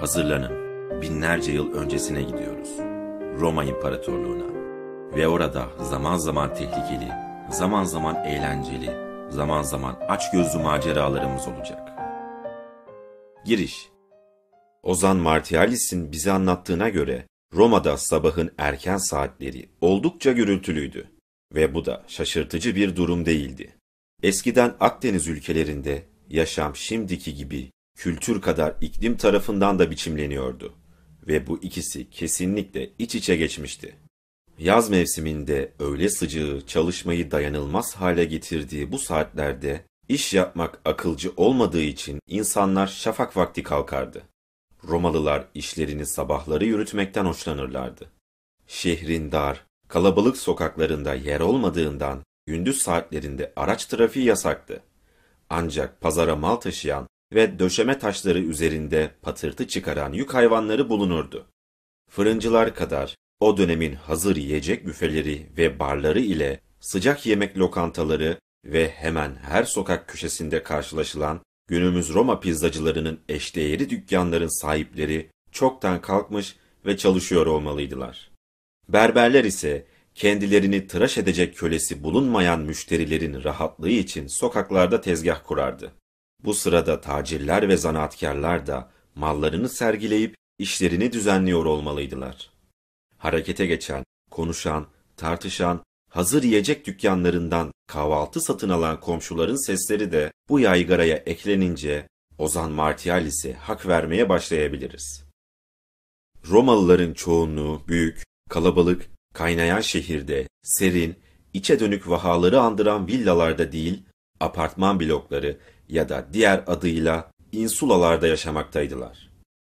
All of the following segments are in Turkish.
Hazırlanın. Binlerce yıl öncesine gidiyoruz. Roma İmparatorluğu'na. Ve orada zaman zaman tehlikeli, zaman zaman eğlenceli, zaman zaman açgözlü maceralarımız olacak. Giriş Ozan Martialis'in bize anlattığına göre Roma'da sabahın erken saatleri oldukça gürültülüydü. Ve bu da şaşırtıcı bir durum değildi. Eskiden Akdeniz ülkelerinde yaşam şimdiki gibi kültür kadar iklim tarafından da biçimleniyordu. Ve bu ikisi kesinlikle iç içe geçmişti. Yaz mevsiminde öğle sıcağı çalışmayı dayanılmaz hale getirdiği bu saatlerde iş yapmak akılcı olmadığı için insanlar şafak vakti kalkardı. Romalılar işlerini sabahları yürütmekten hoşlanırlardı. Şehrin dar, kalabalık sokaklarında yer olmadığından gündüz saatlerinde araç trafiği yasaktı. Ancak pazara mal taşıyan ve döşeme taşları üzerinde patırtı çıkaran yük hayvanları bulunurdu. Fırıncılar kadar o dönemin hazır yiyecek büfeleri ve barları ile sıcak yemek lokantaları ve hemen her sokak köşesinde karşılaşılan günümüz Roma pizzacılarının eşdeğeri dükkanların sahipleri çoktan kalkmış ve çalışıyor olmalıydılar. Berberler ise kendilerini tıraş edecek kölesi bulunmayan müşterilerin rahatlığı için sokaklarda tezgah kurardı. Bu sırada tacirler ve zanaatkarlar da mallarını sergileyip işlerini düzenliyor olmalıydılar. Harekete geçen, konuşan, tartışan, hazır yiyecek dükkanlarından kahvaltı satın alan komşuların sesleri de bu yaygaraya eklenince Ozan Martialis'e hak vermeye başlayabiliriz. Romalıların çoğunluğu büyük, kalabalık, kaynayan şehirde, serin, içe dönük vahaları andıran villalarda değil, apartman blokları ya da diğer adıyla insulalarda yaşamaktaydılar.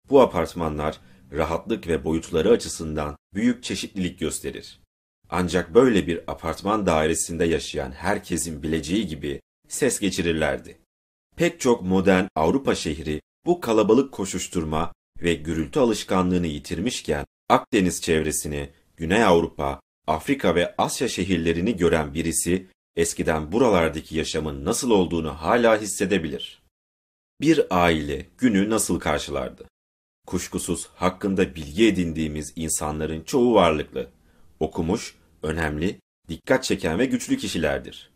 Bu apartmanlar rahatlık ve boyutları açısından büyük çeşitlilik gösterir. Ancak böyle bir apartman dairesinde yaşayan herkesin bileceği gibi ses geçirirlerdi. Pek çok modern Avrupa şehri bu kalabalık koşuşturma ve gürültü alışkanlığını yitirmişken Akdeniz çevresini, Güney Avrupa, Afrika ve Asya şehirlerini gören birisi eskiden buralardaki yaşamın nasıl olduğunu hala hissedebilir. Bir aile günü nasıl karşılardı? Kuşkusuz hakkında bilgi edindiğimiz insanların çoğu varlıklı, okumuş, önemli, dikkat çeken ve güçlü kişilerdir.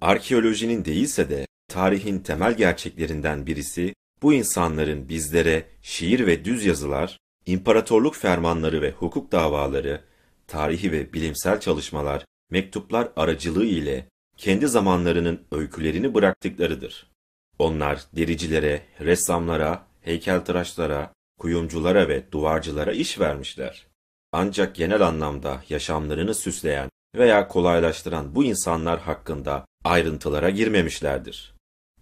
Arkeolojinin değilse de tarihin temel gerçeklerinden birisi bu insanların bizlere şiir ve düz yazılar, imparatorluk fermanları ve hukuk davaları, tarihi ve bilimsel çalışmalar, mektuplar aracılığı ile kendi zamanlarının öykülerini bıraktıklarıdır. Onlar dericilere, ressamlara, heykeltıraşlara, kuyumculara ve duvarcılara iş vermişler. Ancak genel anlamda yaşamlarını süsleyen veya kolaylaştıran bu insanlar hakkında ayrıntılara girmemişlerdir.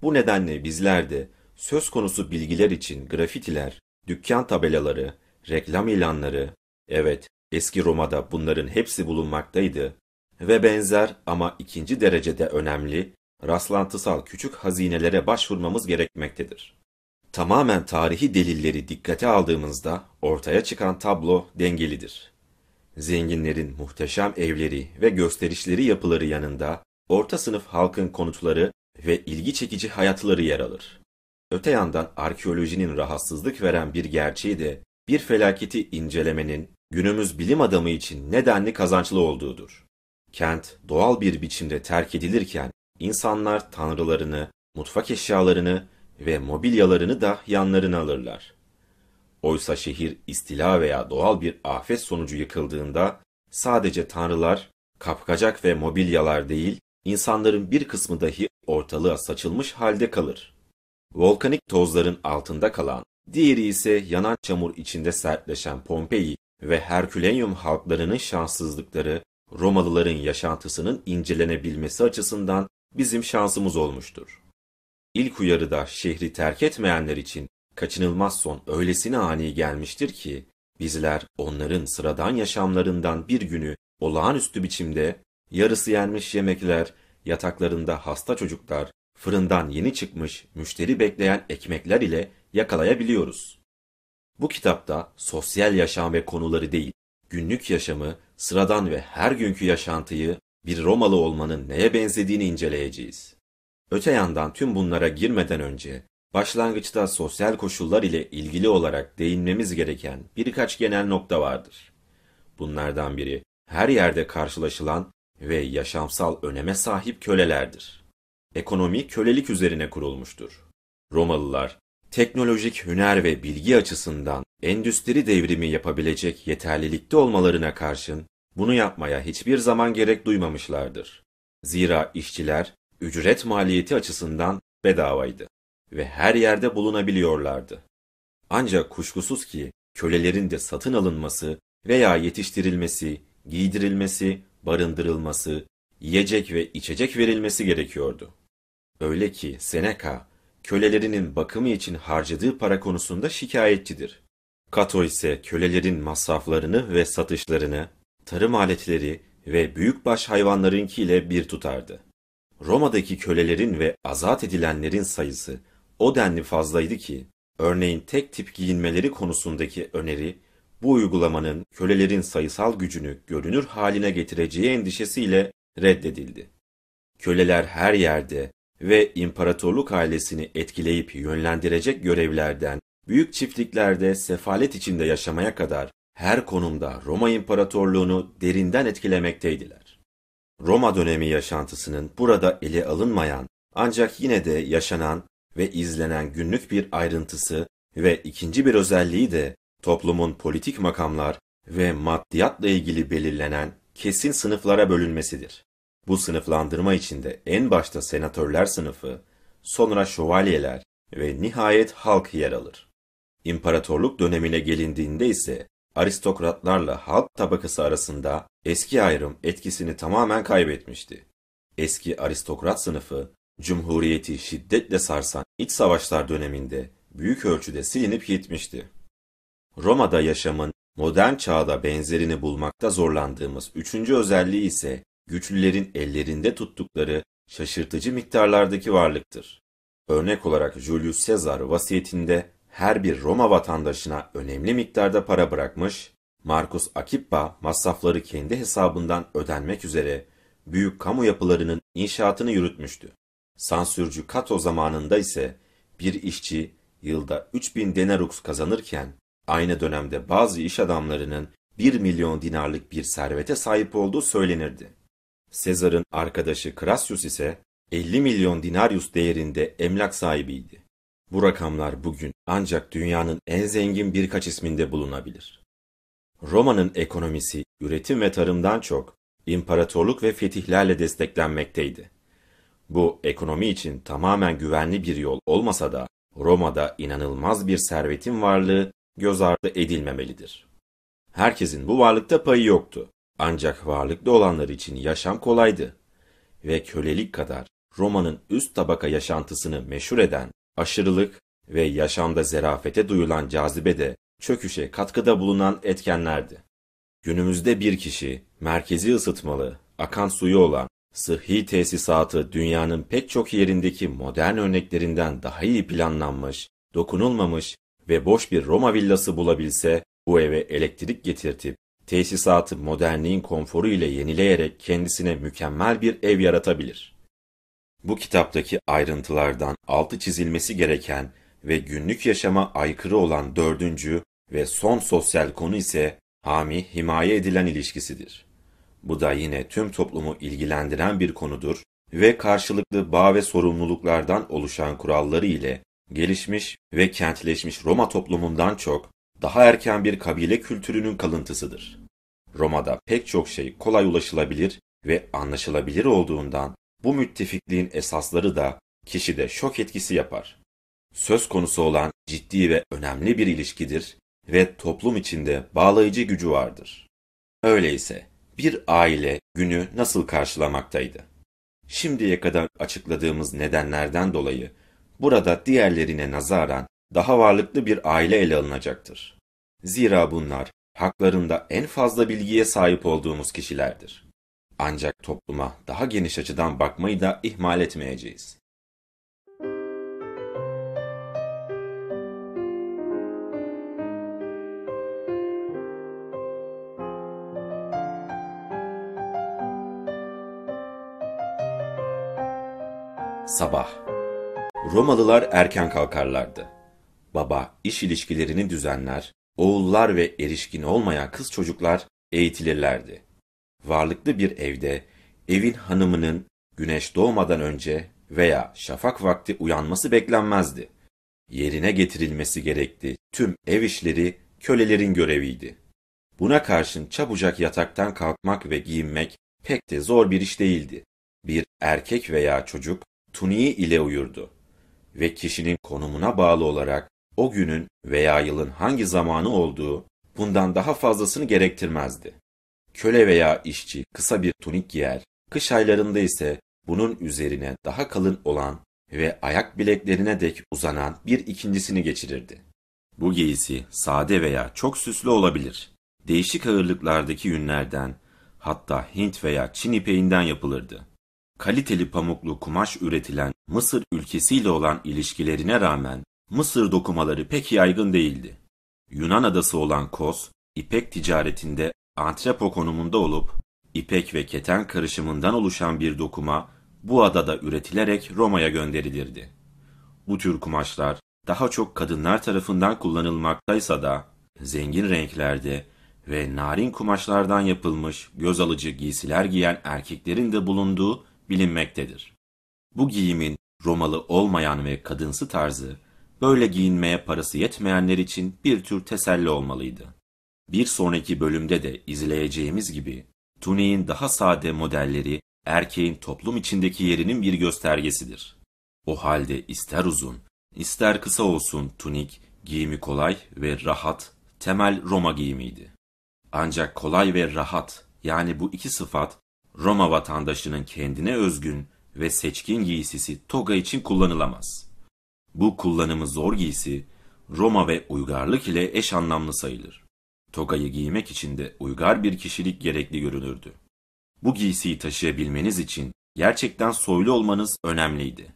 Bu nedenle bizler de söz konusu bilgiler için grafitiler, dükkan tabelaları, reklam ilanları, evet eski Roma'da bunların hepsi bulunmaktaydı ve benzer ama ikinci derecede önemli, rastlantısal küçük hazinelere başvurmamız gerekmektedir. Tamamen tarihi delilleri dikkate aldığımızda ortaya çıkan tablo dengelidir. Zenginlerin muhteşem evleri ve gösterişleri yapıları yanında orta sınıf halkın konutları ve ilgi çekici hayatları yer alır. Öte yandan arkeolojinin rahatsızlık veren bir gerçeği de bir felaketi incelemenin günümüz bilim adamı için nedenli kazançlı olduğudur. Kent doğal bir biçimde terk edilirken insanlar tanrılarını, mutfak eşyalarını ve mobilyalarını da yanlarına alırlar. Oysa şehir istila veya doğal bir afet sonucu yıkıldığında sadece tanrılar, kapkacak ve mobilyalar değil, insanların bir kısmı dahi ortalığa saçılmış halde kalır. Volkanik tozların altında kalan, diğeri ise yanan çamur içinde sertleşen Pompei ve Herkülenyum halklarının şanssızlıkları Romalıların yaşantısının incelenebilmesi açısından bizim şansımız olmuştur. İlk uyarıda şehri terk etmeyenler için kaçınılmaz son öylesine ani gelmiştir ki, bizler onların sıradan yaşamlarından bir günü olağanüstü biçimde yarısı yenmiş yemekler, yataklarında hasta çocuklar, fırından yeni çıkmış müşteri bekleyen ekmekler ile yakalayabiliyoruz. Bu kitapta sosyal yaşam ve konuları değil, günlük yaşamı, sıradan ve her günkü yaşantıyı bir Romalı olmanın neye benzediğini inceleyeceğiz. Öte yandan tüm bunlara girmeden önce Başlangıçta sosyal koşullar ile ilgili olarak değinmemiz gereken birkaç genel nokta vardır. Bunlardan biri her yerde karşılaşılan ve yaşamsal öneme sahip kölelerdir. Ekonomi kölelik üzerine kurulmuştur. Romalılar teknolojik hüner ve bilgi açısından endüstri devrimi yapabilecek yeterlilikte olmalarına karşın bunu yapmaya hiçbir zaman gerek duymamışlardır. Zira işçiler ücret maliyeti açısından bedavaydı ve her yerde bulunabiliyorlardı. Ancak kuşkusuz ki kölelerin de satın alınması veya yetiştirilmesi, giydirilmesi, barındırılması, yiyecek ve içecek verilmesi gerekiyordu. Öyle ki Seneca, kölelerinin bakımı için harcadığı para konusunda şikayetçidir. Kato ise kölelerin masraflarını ve satışlarını, tarım aletleri ve büyükbaş hayvanlarınkiyle bir tutardı. Roma'daki kölelerin ve azat edilenlerin sayısı o denli fazlaydı ki, örneğin tek tip giyinmeleri konusundaki öneri, bu uygulamanın kölelerin sayısal gücünü görünür haline getireceği endişesiyle reddedildi. Köleler her yerde ve imparatorluk ailesini etkileyip yönlendirecek görevlerden, büyük çiftliklerde sefalet içinde yaşamaya kadar her konumda Roma İmparatorluğunu derinden etkilemekteydiler. Roma dönemi yaşantısının burada ele alınmayan ancak yine de yaşanan ve izlenen günlük bir ayrıntısı ve ikinci bir özelliği de toplumun politik makamlar ve maddiyatla ilgili belirlenen kesin sınıflara bölünmesidir. Bu sınıflandırma içinde en başta senatörler sınıfı, sonra şövalyeler ve nihayet halk yer alır. İmparatorluk dönemine gelindiğinde ise aristokratlarla halk tabakası arasında eski ayrım etkisini tamamen kaybetmişti. Eski aristokrat sınıfı, Cumhuriyeti şiddetle sarsan iç savaşlar döneminde büyük ölçüde silinip gitmişti. Roma'da yaşamın modern çağda benzerini bulmakta zorlandığımız üçüncü özelliği ise güçlülerin ellerinde tuttukları şaşırtıcı miktarlardaki varlıktır. Örnek olarak Julius Caesar vasiyetinde her bir Roma vatandaşına önemli miktarda para bırakmış, Marcus Akippa masrafları kendi hesabından ödenmek üzere büyük kamu yapılarının inşaatını yürütmüştü. Sansürcü Kato zamanında ise bir işçi yılda 3000 denarux kazanırken aynı dönemde bazı iş adamlarının 1 milyon dinarlık bir servete sahip olduğu söylenirdi. Sezar'ın arkadaşı Crassus ise 50 milyon dinarius değerinde emlak sahibiydi. Bu rakamlar bugün ancak dünyanın en zengin birkaç isminde bulunabilir. Roma'nın ekonomisi üretim ve tarımdan çok imparatorluk ve fetihlerle desteklenmekteydi. Bu ekonomi için tamamen güvenli bir yol olmasa da Roma'da inanılmaz bir servetin varlığı göz ardı edilmemelidir. Herkesin bu varlıkta payı yoktu. Ancak varlıklı olanlar için yaşam kolaydı. Ve kölelik kadar Roma'nın üst tabaka yaşantısını meşhur eden aşırılık ve yaşamda zerafete duyulan cazibe de çöküşe katkıda bulunan etkenlerdi. Günümüzde bir kişi merkezi ısıtmalı, akan suyu olan sıhhi tesisatı dünyanın pek çok yerindeki modern örneklerinden daha iyi planlanmış, dokunulmamış ve boş bir Roma villası bulabilse bu eve elektrik getirtip tesisatı modernliğin konforu ile yenileyerek kendisine mükemmel bir ev yaratabilir. Bu kitaptaki ayrıntılardan altı çizilmesi gereken ve günlük yaşama aykırı olan dördüncü ve son sosyal konu ise hami himaye edilen ilişkisidir. Bu da yine tüm toplumu ilgilendiren bir konudur ve karşılıklı bağ ve sorumluluklardan oluşan kuralları ile gelişmiş ve kentleşmiş Roma toplumundan çok daha erken bir kabile kültürünün kalıntısıdır. Roma'da pek çok şey kolay ulaşılabilir ve anlaşılabilir olduğundan bu müttefikliğin esasları da kişide şok etkisi yapar. Söz konusu olan ciddi ve önemli bir ilişkidir ve toplum içinde bağlayıcı gücü vardır. Öyleyse bir aile günü nasıl karşılamaktaydı? Şimdiye kadar açıkladığımız nedenlerden dolayı burada diğerlerine nazaran daha varlıklı bir aile ele alınacaktır. Zira bunlar haklarında en fazla bilgiye sahip olduğumuz kişilerdir. Ancak topluma daha geniş açıdan bakmayı da ihmal etmeyeceğiz. Sabah Romalılar erken kalkarlardı. Baba iş ilişkilerini düzenler, oğullar ve erişkin olmayan kız çocuklar eğitilirlerdi. Varlıklı bir evde evin hanımının güneş doğmadan önce veya şafak vakti uyanması beklenmezdi. Yerine getirilmesi gerekti. Tüm ev işleri kölelerin göreviydi. Buna karşın çabucak yataktan kalkmak ve giyinmek pek de zor bir iş değildi. Bir erkek veya çocuk tuniği ile uyurdu ve kişinin konumuna bağlı olarak o günün veya yılın hangi zamanı olduğu bundan daha fazlasını gerektirmezdi. Köle veya işçi kısa bir tunik giyer, kış aylarında ise bunun üzerine daha kalın olan ve ayak bileklerine dek uzanan bir ikincisini geçirirdi. Bu giysi sade veya çok süslü olabilir. Değişik ağırlıklardaki yünlerden, hatta Hint veya Çin ipeğinden yapılırdı. Kaliteli pamuklu kumaş üretilen Mısır ülkesiyle olan ilişkilerine rağmen Mısır dokumaları pek yaygın değildi. Yunan adası olan Kos, ipek ticaretinde antrepo konumunda olup, ipek ve keten karışımından oluşan bir dokuma bu adada üretilerek Roma'ya gönderilirdi. Bu tür kumaşlar daha çok kadınlar tarafından kullanılmaktaysa da zengin renklerde ve narin kumaşlardan yapılmış göz alıcı giysiler giyen erkeklerin de bulunduğu bilinmektedir. Bu giyimin Romalı olmayan ve kadınsı tarzı böyle giyinmeye parası yetmeyenler için bir tür teselli olmalıydı. Bir sonraki bölümde de izleyeceğimiz gibi tuniğin daha sade modelleri erkeğin toplum içindeki yerinin bir göstergesidir. O halde ister uzun, ister kısa olsun tunik, giyimi kolay ve rahat, temel Roma giyimiydi. Ancak kolay ve rahat yani bu iki sıfat Roma vatandaşının kendine özgün ve seçkin giysisi toga için kullanılamaz. Bu kullanımı zor giysi Roma ve uygarlık ile eş anlamlı sayılır. Togayı giymek için de uygar bir kişilik gerekli görünürdü. Bu giysiyi taşıyabilmeniz için gerçekten soylu olmanız önemliydi.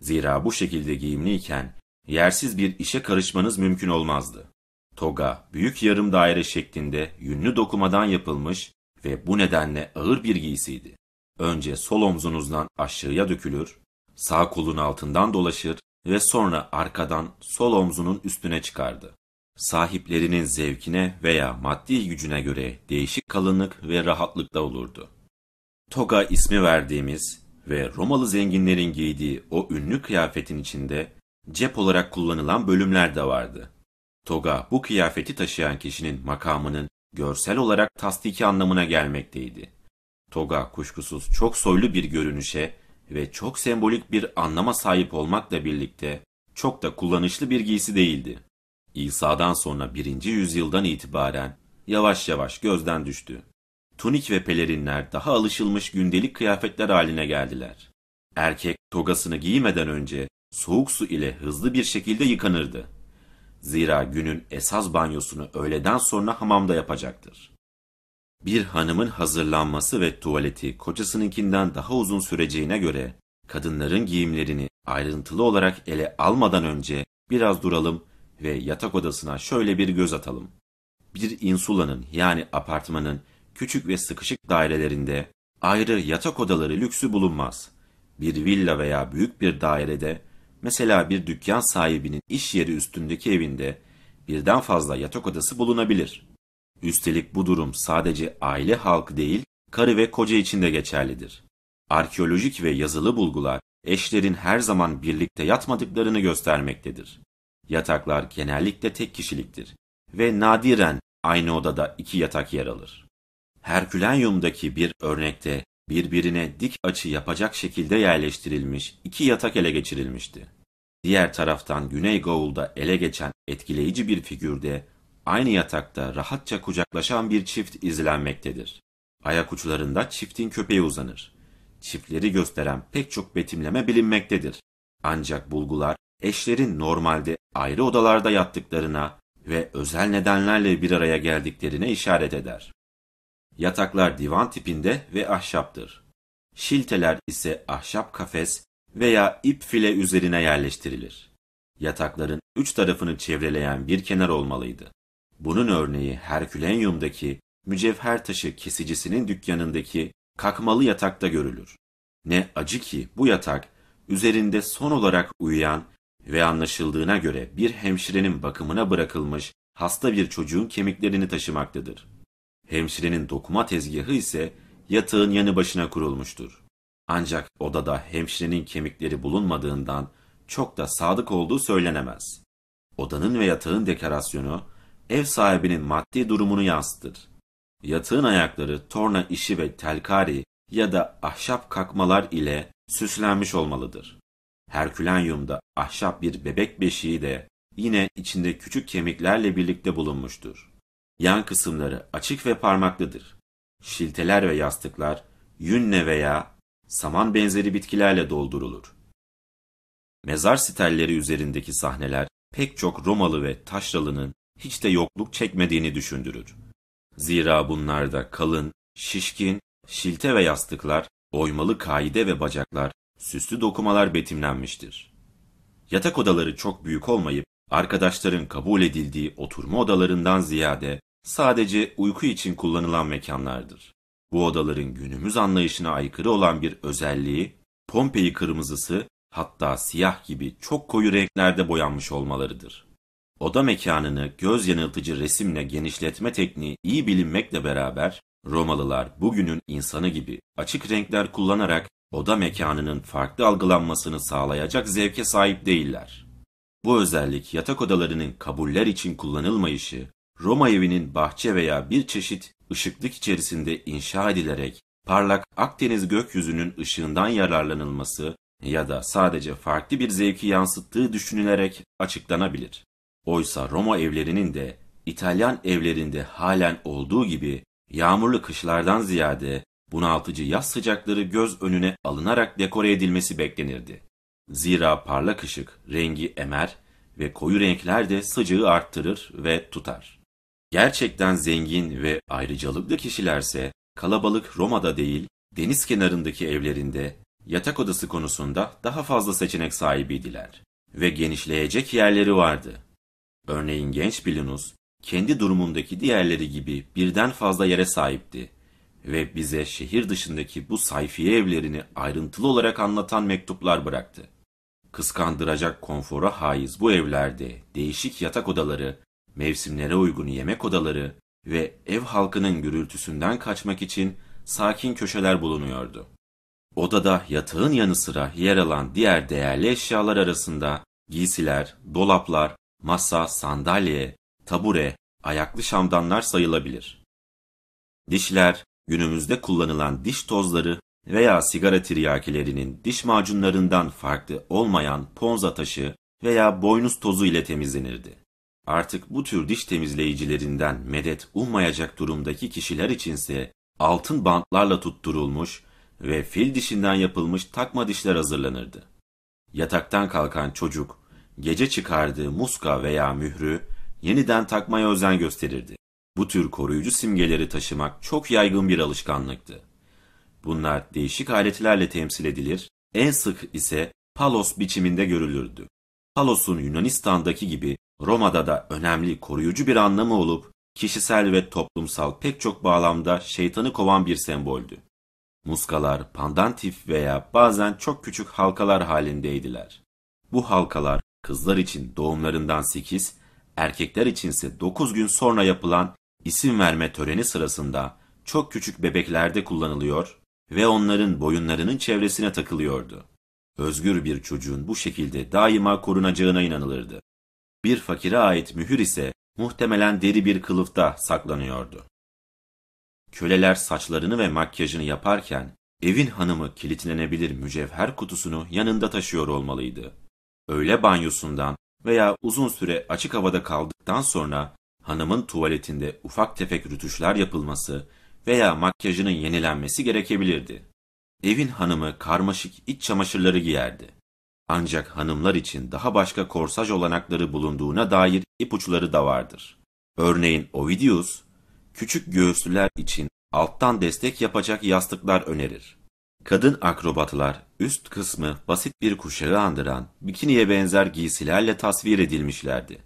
Zira bu şekilde giyimliyken yersiz bir işe karışmanız mümkün olmazdı. Toga büyük yarım daire şeklinde yünlü dokumadan yapılmış ve bu nedenle ağır bir giysiydi. Önce sol omzunuzdan aşağıya dökülür, sağ kolun altından dolaşır ve sonra arkadan sol omzunun üstüne çıkardı. Sahiplerinin zevkine veya maddi gücüne göre değişik kalınlık ve rahatlıkta olurdu. Toga ismi verdiğimiz ve Romalı zenginlerin giydiği o ünlü kıyafetin içinde cep olarak kullanılan bölümler de vardı. Toga bu kıyafeti taşıyan kişinin makamının görsel olarak tasdiki anlamına gelmekteydi. Toga kuşkusuz çok soylu bir görünüşe ve çok sembolik bir anlama sahip olmakla birlikte çok da kullanışlı bir giysi değildi. İsa'dan sonra birinci yüzyıldan itibaren yavaş yavaş gözden düştü. Tunik ve pelerinler daha alışılmış gündelik kıyafetler haline geldiler. Erkek togasını giymeden önce soğuk su ile hızlı bir şekilde yıkanırdı. Zira günün esas banyosunu öğleden sonra hamamda yapacaktır. Bir hanımın hazırlanması ve tuvaleti kocasınınkinden daha uzun süreceğine göre kadınların giyimlerini ayrıntılı olarak ele almadan önce biraz duralım ve yatak odasına şöyle bir göz atalım. Bir insulanın yani apartmanın küçük ve sıkışık dairelerinde ayrı yatak odaları lüksü bulunmaz. Bir villa veya büyük bir dairede mesela bir dükkan sahibinin iş yeri üstündeki evinde birden fazla yatak odası bulunabilir. Üstelik bu durum sadece aile halkı değil, karı ve koca için de geçerlidir. Arkeolojik ve yazılı bulgular eşlerin her zaman birlikte yatmadıklarını göstermektedir. Yataklar genellikle tek kişiliktir ve nadiren aynı odada iki yatak yer alır. Herkülenyum'daki bir örnekte birbirine dik açı yapacak şekilde yerleştirilmiş iki yatak ele geçirilmişti. Diğer taraftan Güney Gaul'da ele geçen etkileyici bir figürde aynı yatakta rahatça kucaklaşan bir çift izlenmektedir. Ayak uçlarında çiftin köpeği uzanır. Çiftleri gösteren pek çok betimleme bilinmektedir. Ancak bulgular eşlerin normalde ayrı odalarda yattıklarına ve özel nedenlerle bir araya geldiklerine işaret eder. Yataklar divan tipinde ve ahşaptır. Şilteler ise ahşap kafes veya ip file üzerine yerleştirilir. Yatakların üç tarafını çevreleyen bir kenar olmalıydı. Bunun örneği Herkülenyum'daki mücevher taşı kesicisinin dükkanındaki kakmalı yatakta görülür. Ne acı ki bu yatak üzerinde son olarak uyuyan ve anlaşıldığına göre bir hemşirenin bakımına bırakılmış hasta bir çocuğun kemiklerini taşımaktadır. Hemşirenin dokuma tezgahı ise yatağın yanı başına kurulmuştur. Ancak odada hemşirenin kemikleri bulunmadığından çok da sadık olduğu söylenemez. Odanın ve yatağın dekorasyonu ev sahibinin maddi durumunu yansıtır. Yatağın ayakları torna işi ve telkari ya da ahşap kakmalar ile süslenmiş olmalıdır. Herkülenyumda ahşap bir bebek beşiği de yine içinde küçük kemiklerle birlikte bulunmuştur. Yan kısımları açık ve parmaklıdır. Şilteler ve yastıklar yünle veya saman benzeri bitkilerle doldurulur. Mezar sitelleri üzerindeki sahneler pek çok Romalı ve taşralının hiç de yokluk çekmediğini düşündürür. Zira bunlarda kalın, şişkin, şilte ve yastıklar, oymalı kaide ve bacaklar, süslü dokumalar betimlenmiştir. Yatak odaları çok büyük olmayıp, arkadaşların kabul edildiği oturma odalarından ziyade sadece uyku için kullanılan mekanlardır. Bu odaların günümüz anlayışına aykırı olan bir özelliği, Pompei kırmızısı hatta siyah gibi çok koyu renklerde boyanmış olmalarıdır. Oda mekanını göz yanıltıcı resimle genişletme tekniği iyi bilinmekle beraber Romalılar bugünün insanı gibi açık renkler kullanarak oda mekanının farklı algılanmasını sağlayacak zevke sahip değiller. Bu özellik yatak odalarının kabuller için kullanılmayışı, Roma evinin bahçe veya bir çeşit ışıklık içerisinde inşa edilerek parlak Akdeniz gökyüzünün ışığından yararlanılması ya da sadece farklı bir zevki yansıttığı düşünülerek açıklanabilir. Oysa Roma evlerinin de İtalyan evlerinde halen olduğu gibi yağmurlu kışlardan ziyade bunaltıcı yaz sıcakları göz önüne alınarak dekore edilmesi beklenirdi. Zira parlak ışık rengi emer ve koyu renkler de sıcağı arttırır ve tutar. Gerçekten zengin ve ayrıcalıklı kişilerse kalabalık Roma'da değil, deniz kenarındaki evlerinde yatak odası konusunda daha fazla seçenek sahibiydiler ve genişleyecek yerleri vardı. Örneğin genç Bilinus, kendi durumundaki diğerleri gibi birden fazla yere sahipti ve bize şehir dışındaki bu sayfiye evlerini ayrıntılı olarak anlatan mektuplar bıraktı. Kıskandıracak konfora haiz bu evlerde değişik yatak odaları, mevsimlere uygun yemek odaları ve ev halkının gürültüsünden kaçmak için sakin köşeler bulunuyordu. Odada yatağın yanı sıra yer alan diğer değerli eşyalar arasında giysiler, dolaplar, masa, sandalye, tabure, ayaklı şamdanlar sayılabilir. Dişler, günümüzde kullanılan diş tozları veya sigara tiryakilerinin diş macunlarından farklı olmayan ponza taşı veya boynuz tozu ile temizlenirdi. Artık bu tür diş temizleyicilerinden medet ummayacak durumdaki kişiler içinse altın bantlarla tutturulmuş ve fil dişinden yapılmış takma dişler hazırlanırdı. Yataktan kalkan çocuk, gece çıkardığı muska veya mührü yeniden takmaya özen gösterirdi. Bu tür koruyucu simgeleri taşımak çok yaygın bir alışkanlıktı. Bunlar değişik aletlerle temsil edilir, en sık ise palos biçiminde görülürdü. Palos'un Yunanistan'daki gibi Roma'da da önemli koruyucu bir anlamı olup kişisel ve toplumsal pek çok bağlamda şeytanı kovan bir semboldü. Muskalar pandantif veya bazen çok küçük halkalar halindeydiler. Bu halkalar kızlar için doğumlarından 8, erkekler içinse 9 gün sonra yapılan isim verme töreni sırasında çok küçük bebeklerde kullanılıyor ve onların boyunlarının çevresine takılıyordu. Özgür bir çocuğun bu şekilde daima korunacağına inanılırdı. Bir fakire ait mühür ise muhtemelen deri bir kılıfta saklanıyordu. Köleler saçlarını ve makyajını yaparken evin hanımı kilitlenebilir mücevher kutusunu yanında taşıyor olmalıydı. Öğle banyosundan veya uzun süre açık havada kaldıktan sonra hanımın tuvaletinde ufak tefek rütuşlar yapılması veya makyajının yenilenmesi gerekebilirdi. Evin hanımı karmaşık iç çamaşırları giyerdi. Ancak hanımlar için daha başka korsaj olanakları bulunduğuna dair ipuçları da vardır. Örneğin Ovidius, küçük göğüslüler için alttan destek yapacak yastıklar önerir. Kadın akrobatlar üst kısmı basit bir kuşağı andıran bikiniye benzer giysilerle tasvir edilmişlerdi.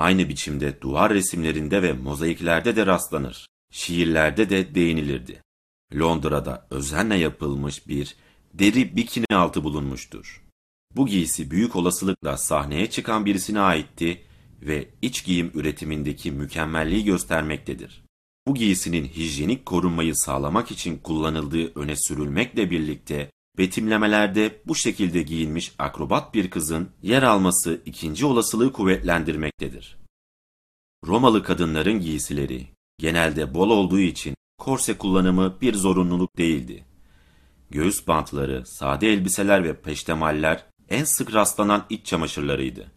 Aynı biçimde duvar resimlerinde ve mozaiklerde de rastlanır. Şiirlerde de değinilirdi. Londra'da özenle yapılmış bir deri bikini altı bulunmuştur. Bu giysi büyük olasılıkla sahneye çıkan birisine aitti ve iç giyim üretimindeki mükemmelliği göstermektedir. Bu giysinin hijyenik korunmayı sağlamak için kullanıldığı öne sürülmekle birlikte betimlemelerde bu şekilde giyinmiş akrobat bir kızın yer alması ikinci olasılığı kuvvetlendirmektedir. Romalı kadınların giysileri genelde bol olduğu için korse kullanımı bir zorunluluk değildi. Göğüs bantları, sade elbiseler ve peştemaller en sık rastlanan iç çamaşırlarıydı.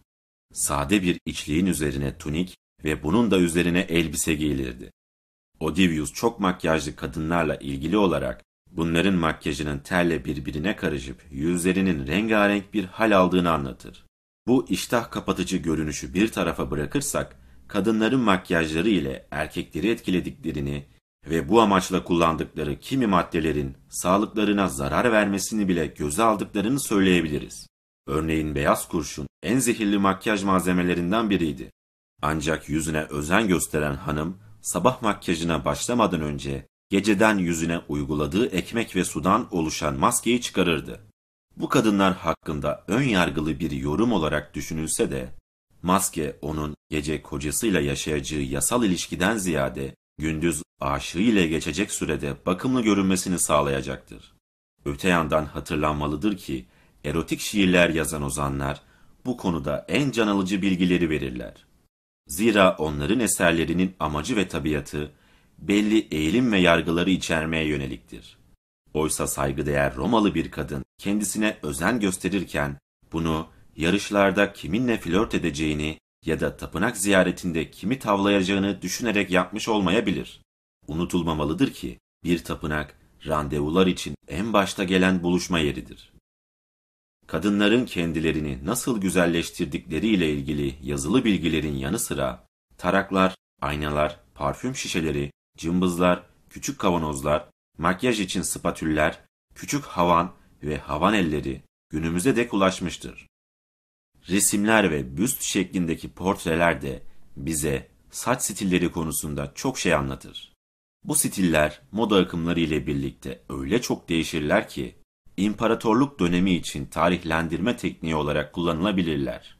Sade bir içliğin üzerine tunik ve bunun da üzerine elbise giyilirdi. Odivius çok makyajlı kadınlarla ilgili olarak bunların makyajının terle birbirine karışıp yüzlerinin rengarenk bir hal aldığını anlatır. Bu iştah kapatıcı görünüşü bir tarafa bırakırsak, kadınların makyajları ile erkekleri etkilediklerini ve bu amaçla kullandıkları kimi maddelerin sağlıklarına zarar vermesini bile göze aldıklarını söyleyebiliriz. Örneğin beyaz kurşun en zehirli makyaj malzemelerinden biriydi. Ancak yüzüne özen gösteren hanım sabah makyajına başlamadan önce geceden yüzüne uyguladığı ekmek ve sudan oluşan maskeyi çıkarırdı. Bu kadınlar hakkında ön yargılı bir yorum olarak düşünülse de maske onun gece kocasıyla yaşayacağı yasal ilişkiden ziyade gündüz aşığı ile geçecek sürede bakımlı görünmesini sağlayacaktır. Öte yandan hatırlanmalıdır ki erotik şiirler yazan ozanlar bu konuda en can alıcı bilgileri verirler. Zira onların eserlerinin amacı ve tabiatı belli eğilim ve yargıları içermeye yöneliktir. Oysa saygıdeğer Romalı bir kadın kendisine özen gösterirken bunu yarışlarda kiminle flört edeceğini ya da tapınak ziyaretinde kimi tavlayacağını düşünerek yapmış olmayabilir. Unutulmamalıdır ki bir tapınak randevular için en başta gelen buluşma yeridir. Kadınların kendilerini nasıl güzelleştirdikleriyle ilgili yazılı bilgilerin yanı sıra taraklar, aynalar, parfüm şişeleri, cımbızlar, küçük kavanozlar, makyaj için spatüller, küçük havan ve havan elleri günümüze dek ulaşmıştır. Resimler ve büst şeklindeki portreler de bize saç stilleri konusunda çok şey anlatır. Bu stiller moda akımları ile birlikte öyle çok değişirler ki imparatorluk dönemi için tarihlendirme tekniği olarak kullanılabilirler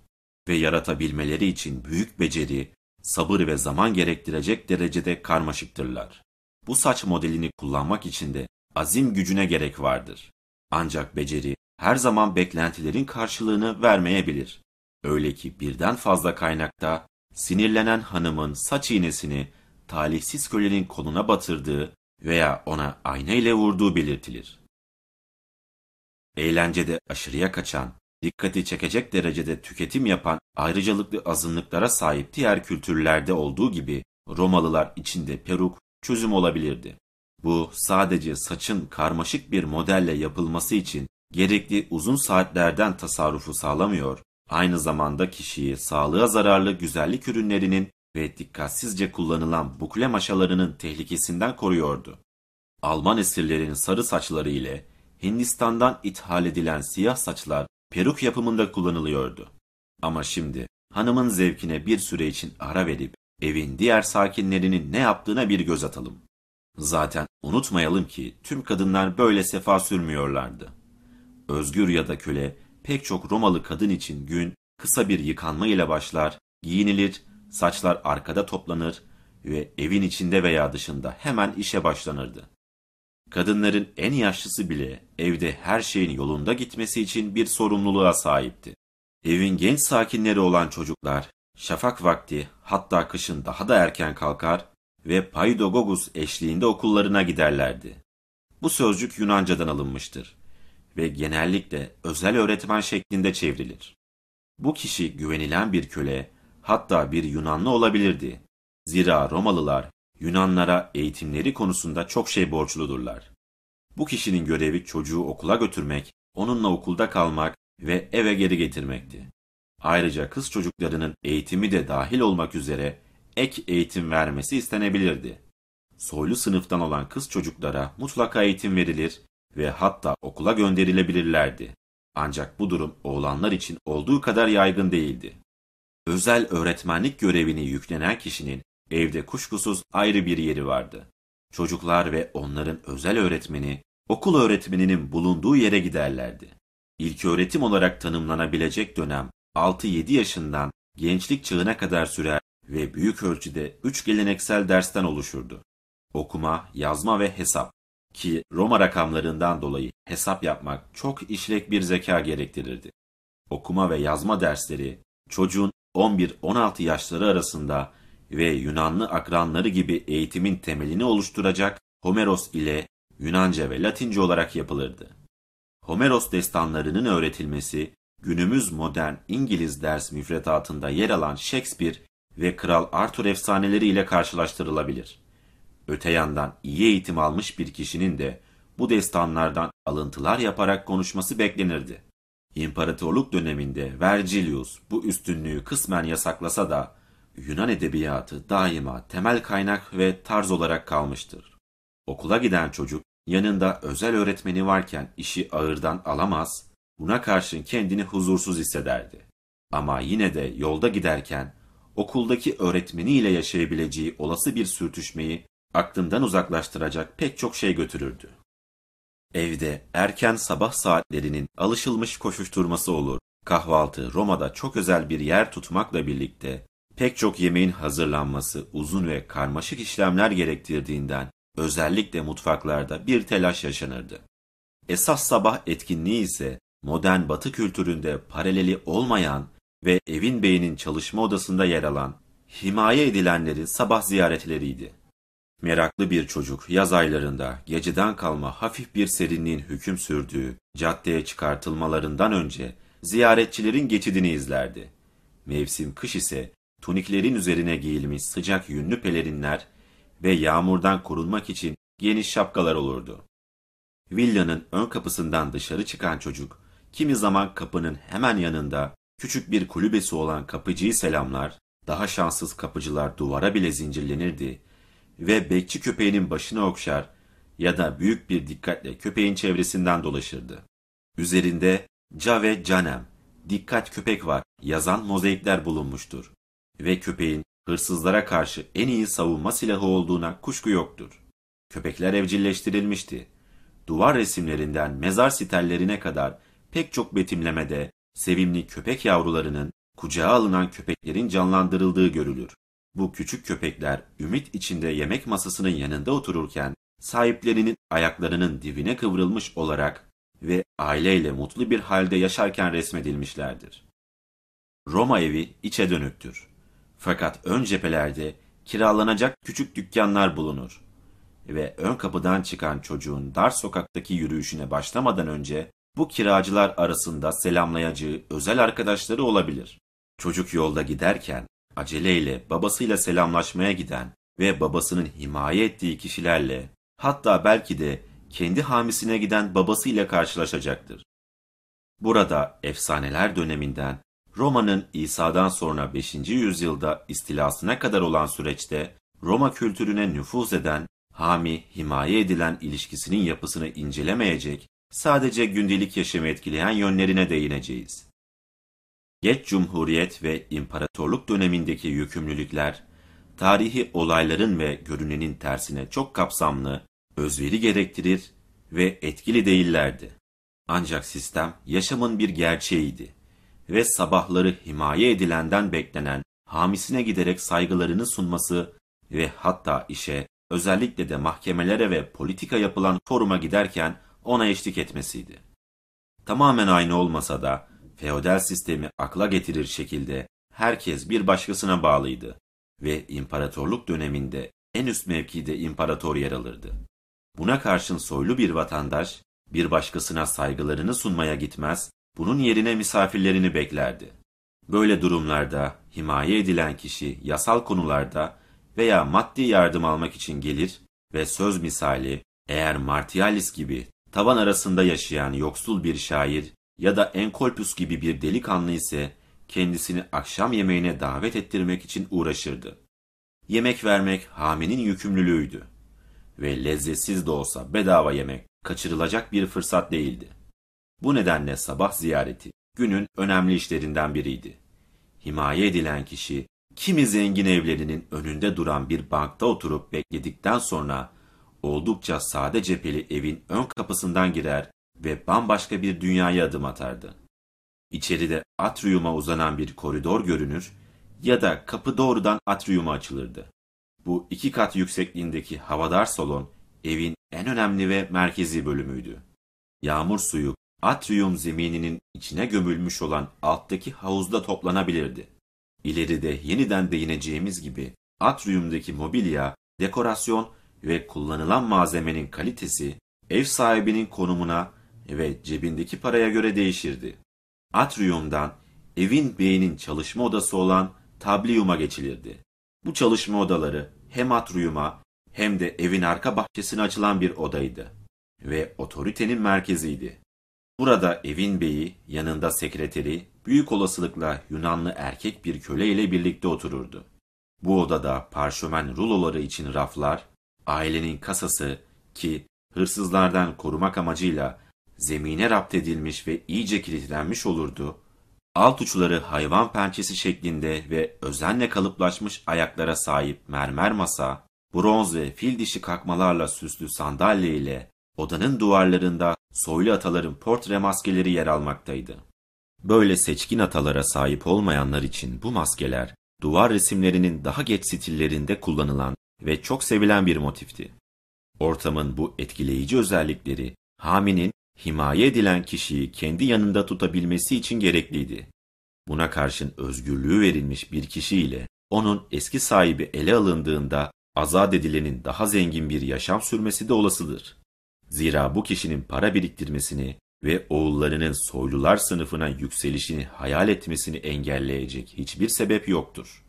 ve yaratabilmeleri için büyük beceri, sabır ve zaman gerektirecek derecede karmaşıktırlar. Bu saç modelini kullanmak için de azim gücüne gerek vardır. Ancak beceri her zaman beklentilerin karşılığını vermeyebilir. Öyle ki birden fazla kaynakta sinirlenen hanımın saç iğnesini talihsiz kölenin koluna batırdığı veya ona ayna ile vurduğu belirtilir. Eğlencede aşırıya kaçan, dikkati çekecek derecede tüketim yapan ayrıcalıklı azınlıklara sahip diğer kültürlerde olduğu gibi Romalılar içinde peruk çözüm olabilirdi. Bu sadece saçın karmaşık bir modelle yapılması için gerekli uzun saatlerden tasarrufu sağlamıyor, aynı zamanda kişiyi sağlığa zararlı güzellik ürünlerinin ve dikkatsizce kullanılan bukle maşalarının tehlikesinden koruyordu. Alman esirlerin sarı saçları ile Hindistan'dan ithal edilen siyah saçlar peruk yapımında kullanılıyordu. Ama şimdi hanımın zevkine bir süre için ara verip evin diğer sakinlerinin ne yaptığına bir göz atalım. Zaten unutmayalım ki tüm kadınlar böyle sefa sürmüyorlardı. Özgür ya da köle pek çok Romalı kadın için gün kısa bir yıkanma ile başlar, giyinilir, saçlar arkada toplanır ve evin içinde veya dışında hemen işe başlanırdı. Kadınların en yaşlısı bile evde her şeyin yolunda gitmesi için bir sorumluluğa sahipti. Evin genç sakinleri olan çocuklar şafak vakti hatta kışın daha da erken kalkar ve paidogogus eşliğinde okullarına giderlerdi. Bu sözcük Yunancadan alınmıştır ve genellikle özel öğretmen şeklinde çevrilir. Bu kişi güvenilen bir köle, hatta bir Yunanlı olabilirdi. Zira Romalılar Yunanlara eğitimleri konusunda çok şey borçludurlar. Bu kişinin görevi çocuğu okula götürmek, onunla okulda kalmak ve eve geri getirmekti. Ayrıca kız çocuklarının eğitimi de dahil olmak üzere ek eğitim vermesi istenebilirdi. Soylu sınıftan olan kız çocuklara mutlaka eğitim verilir ve hatta okula gönderilebilirlerdi. Ancak bu durum oğlanlar için olduğu kadar yaygın değildi. Özel öğretmenlik görevini yüklenen kişinin evde kuşkusuz ayrı bir yeri vardı. Çocuklar ve onların özel öğretmeni okul öğretmeninin bulunduğu yere giderlerdi. ilköğretim olarak tanımlanabilecek dönem 6-7 yaşından gençlik çağına kadar sürer ve büyük ölçüde üç geleneksel dersten oluşurdu. Okuma, yazma ve hesap ki Roma rakamlarından dolayı hesap yapmak çok işlek bir zeka gerektirirdi. Okuma ve yazma dersleri çocuğun 11-16 yaşları arasında ve Yunanlı akranları gibi eğitimin temelini oluşturacak Homeros ile Yunanca ve Latince olarak yapılırdı. Homeros destanlarının öğretilmesi günümüz modern İngiliz ders müfredatında yer alan Shakespeare ve Kral Arthur efsaneleri ile karşılaştırılabilir. Öte yandan iyi eğitim almış bir kişinin de bu destanlardan alıntılar yaparak konuşması beklenirdi. İmparatorluk döneminde Vergilius bu üstünlüğü kısmen yasaklasa da Yunan edebiyatı daima temel kaynak ve tarz olarak kalmıştır. Okula giden çocuk yanında özel öğretmeni varken işi ağırdan alamaz, buna karşın kendini huzursuz hissederdi. Ama yine de yolda giderken okuldaki öğretmeniyle yaşayabileceği olası bir sürtüşmeyi aklından uzaklaştıracak pek çok şey götürürdü. Evde erken sabah saatlerinin alışılmış koşuşturması olur. Kahvaltı Roma'da çok özel bir yer tutmakla birlikte pek çok yemeğin hazırlanması uzun ve karmaşık işlemler gerektirdiğinden özellikle mutfaklarda bir telaş yaşanırdı. Esas sabah etkinliği ise modern batı kültüründe paraleli olmayan ve evin beyinin çalışma odasında yer alan himaye edilenlerin sabah ziyaretleriydi. Meraklı bir çocuk yaz aylarında geceden kalma hafif bir serinliğin hüküm sürdüğü caddeye çıkartılmalarından önce ziyaretçilerin geçidini izlerdi. Mevsim kış ise tuniklerin üzerine giyilmiş sıcak yünlü pelerinler ve yağmurdan korunmak için geniş şapkalar olurdu. Villanın ön kapısından dışarı çıkan çocuk, kimi zaman kapının hemen yanında küçük bir kulübesi olan kapıcıyı selamlar, daha şanssız kapıcılar duvara bile zincirlenirdi ve bekçi köpeğinin başını okşar ya da büyük bir dikkatle köpeğin çevresinden dolaşırdı. Üzerinde Ca ve Canem, dikkat köpek var yazan mozaikler bulunmuştur ve köpeğin hırsızlara karşı en iyi savunma silahı olduğuna kuşku yoktur. Köpekler evcilleştirilmişti. Duvar resimlerinden mezar sitellerine kadar pek çok betimlemede sevimli köpek yavrularının kucağa alınan köpeklerin canlandırıldığı görülür. Bu küçük köpekler ümit içinde yemek masasının yanında otururken sahiplerinin ayaklarının dibine kıvrılmış olarak ve aileyle mutlu bir halde yaşarken resmedilmişlerdir. Roma evi içe dönüktür. Fakat ön cephelerde kiralanacak küçük dükkanlar bulunur. Ve ön kapıdan çıkan çocuğun dar sokaktaki yürüyüşüne başlamadan önce bu kiracılar arasında selamlayacağı özel arkadaşları olabilir. Çocuk yolda giderken aceleyle babasıyla selamlaşmaya giden ve babasının himaye ettiği kişilerle hatta belki de kendi hamisine giden babasıyla karşılaşacaktır. Burada efsaneler döneminden Roma'nın İsa'dan sonra 5. yüzyılda istilasına kadar olan süreçte Roma kültürüne nüfuz eden, hami, himaye edilen ilişkisinin yapısını incelemeyecek, sadece gündelik yaşamı etkileyen yönlerine değineceğiz. Geç Cumhuriyet ve İmparatorluk dönemindeki yükümlülükler, tarihi olayların ve görünenin tersine çok kapsamlı, özveri gerektirir ve etkili değillerdi. Ancak sistem yaşamın bir gerçeğiydi ve sabahları himaye edilenden beklenen hamisine giderek saygılarını sunması ve hatta işe, özellikle de mahkemelere ve politika yapılan foruma giderken ona eşlik etmesiydi. Tamamen aynı olmasa da feodal sistemi akla getirir şekilde herkes bir başkasına bağlıydı ve imparatorluk döneminde en üst mevkide imparator yer alırdı. Buna karşın soylu bir vatandaş bir başkasına saygılarını sunmaya gitmez, bunun yerine misafirlerini beklerdi. Böyle durumlarda himaye edilen kişi yasal konularda veya maddi yardım almak için gelir ve söz misali eğer Martialis gibi tavan arasında yaşayan yoksul bir şair ya da Enkolpus gibi bir delikanlı ise kendisini akşam yemeğine davet ettirmek için uğraşırdı. Yemek vermek haminin yükümlülüğüydü ve lezzetsiz de olsa bedava yemek kaçırılacak bir fırsat değildi. Bu nedenle sabah ziyareti günün önemli işlerinden biriydi. Himaye edilen kişi kimi zengin evlerinin önünde duran bir bankta oturup bekledikten sonra oldukça sade cepheli evin ön kapısından girer, ve bambaşka bir dünyaya adım atardı. İçeride atriuma uzanan bir koridor görünür ya da kapı doğrudan atriuma açılırdı. Bu iki kat yüksekliğindeki havadar salon evin en önemli ve merkezi bölümüydü. Yağmur suyu atrium zemininin içine gömülmüş olan alttaki havuzda toplanabilirdi. İleride yeniden değineceğimiz gibi atriumdaki mobilya, dekorasyon ve kullanılan malzemenin kalitesi ev sahibinin konumuna ve cebindeki paraya göre değişirdi. Atrium'dan evin beynin çalışma odası olan tablium'a geçilirdi. Bu çalışma odaları hem atrium'a hem de evin arka bahçesine açılan bir odaydı ve otoritenin merkeziydi. Burada evin beyi, yanında sekreteri, büyük olasılıkla Yunanlı erkek bir köle ile birlikte otururdu. Bu odada parşömen ruloları için raflar, ailenin kasası ki hırsızlardan korumak amacıyla zemine rapt edilmiş ve iyice kilitlenmiş olurdu, alt uçları hayvan pençesi şeklinde ve özenle kalıplaşmış ayaklara sahip mermer masa, bronz ve fil dişi kakmalarla süslü sandalye ile odanın duvarlarında soylu ataların portre maskeleri yer almaktaydı. Böyle seçkin atalara sahip olmayanlar için bu maskeler, duvar resimlerinin daha geç stillerinde kullanılan ve çok sevilen bir motifti. Ortamın bu etkileyici özellikleri, haminin himaye edilen kişiyi kendi yanında tutabilmesi için gerekliydi. Buna karşın özgürlüğü verilmiş bir kişi ile onun eski sahibi ele alındığında azat edilenin daha zengin bir yaşam sürmesi de olasıdır. Zira bu kişinin para biriktirmesini ve oğullarının soylular sınıfına yükselişini hayal etmesini engelleyecek hiçbir sebep yoktur.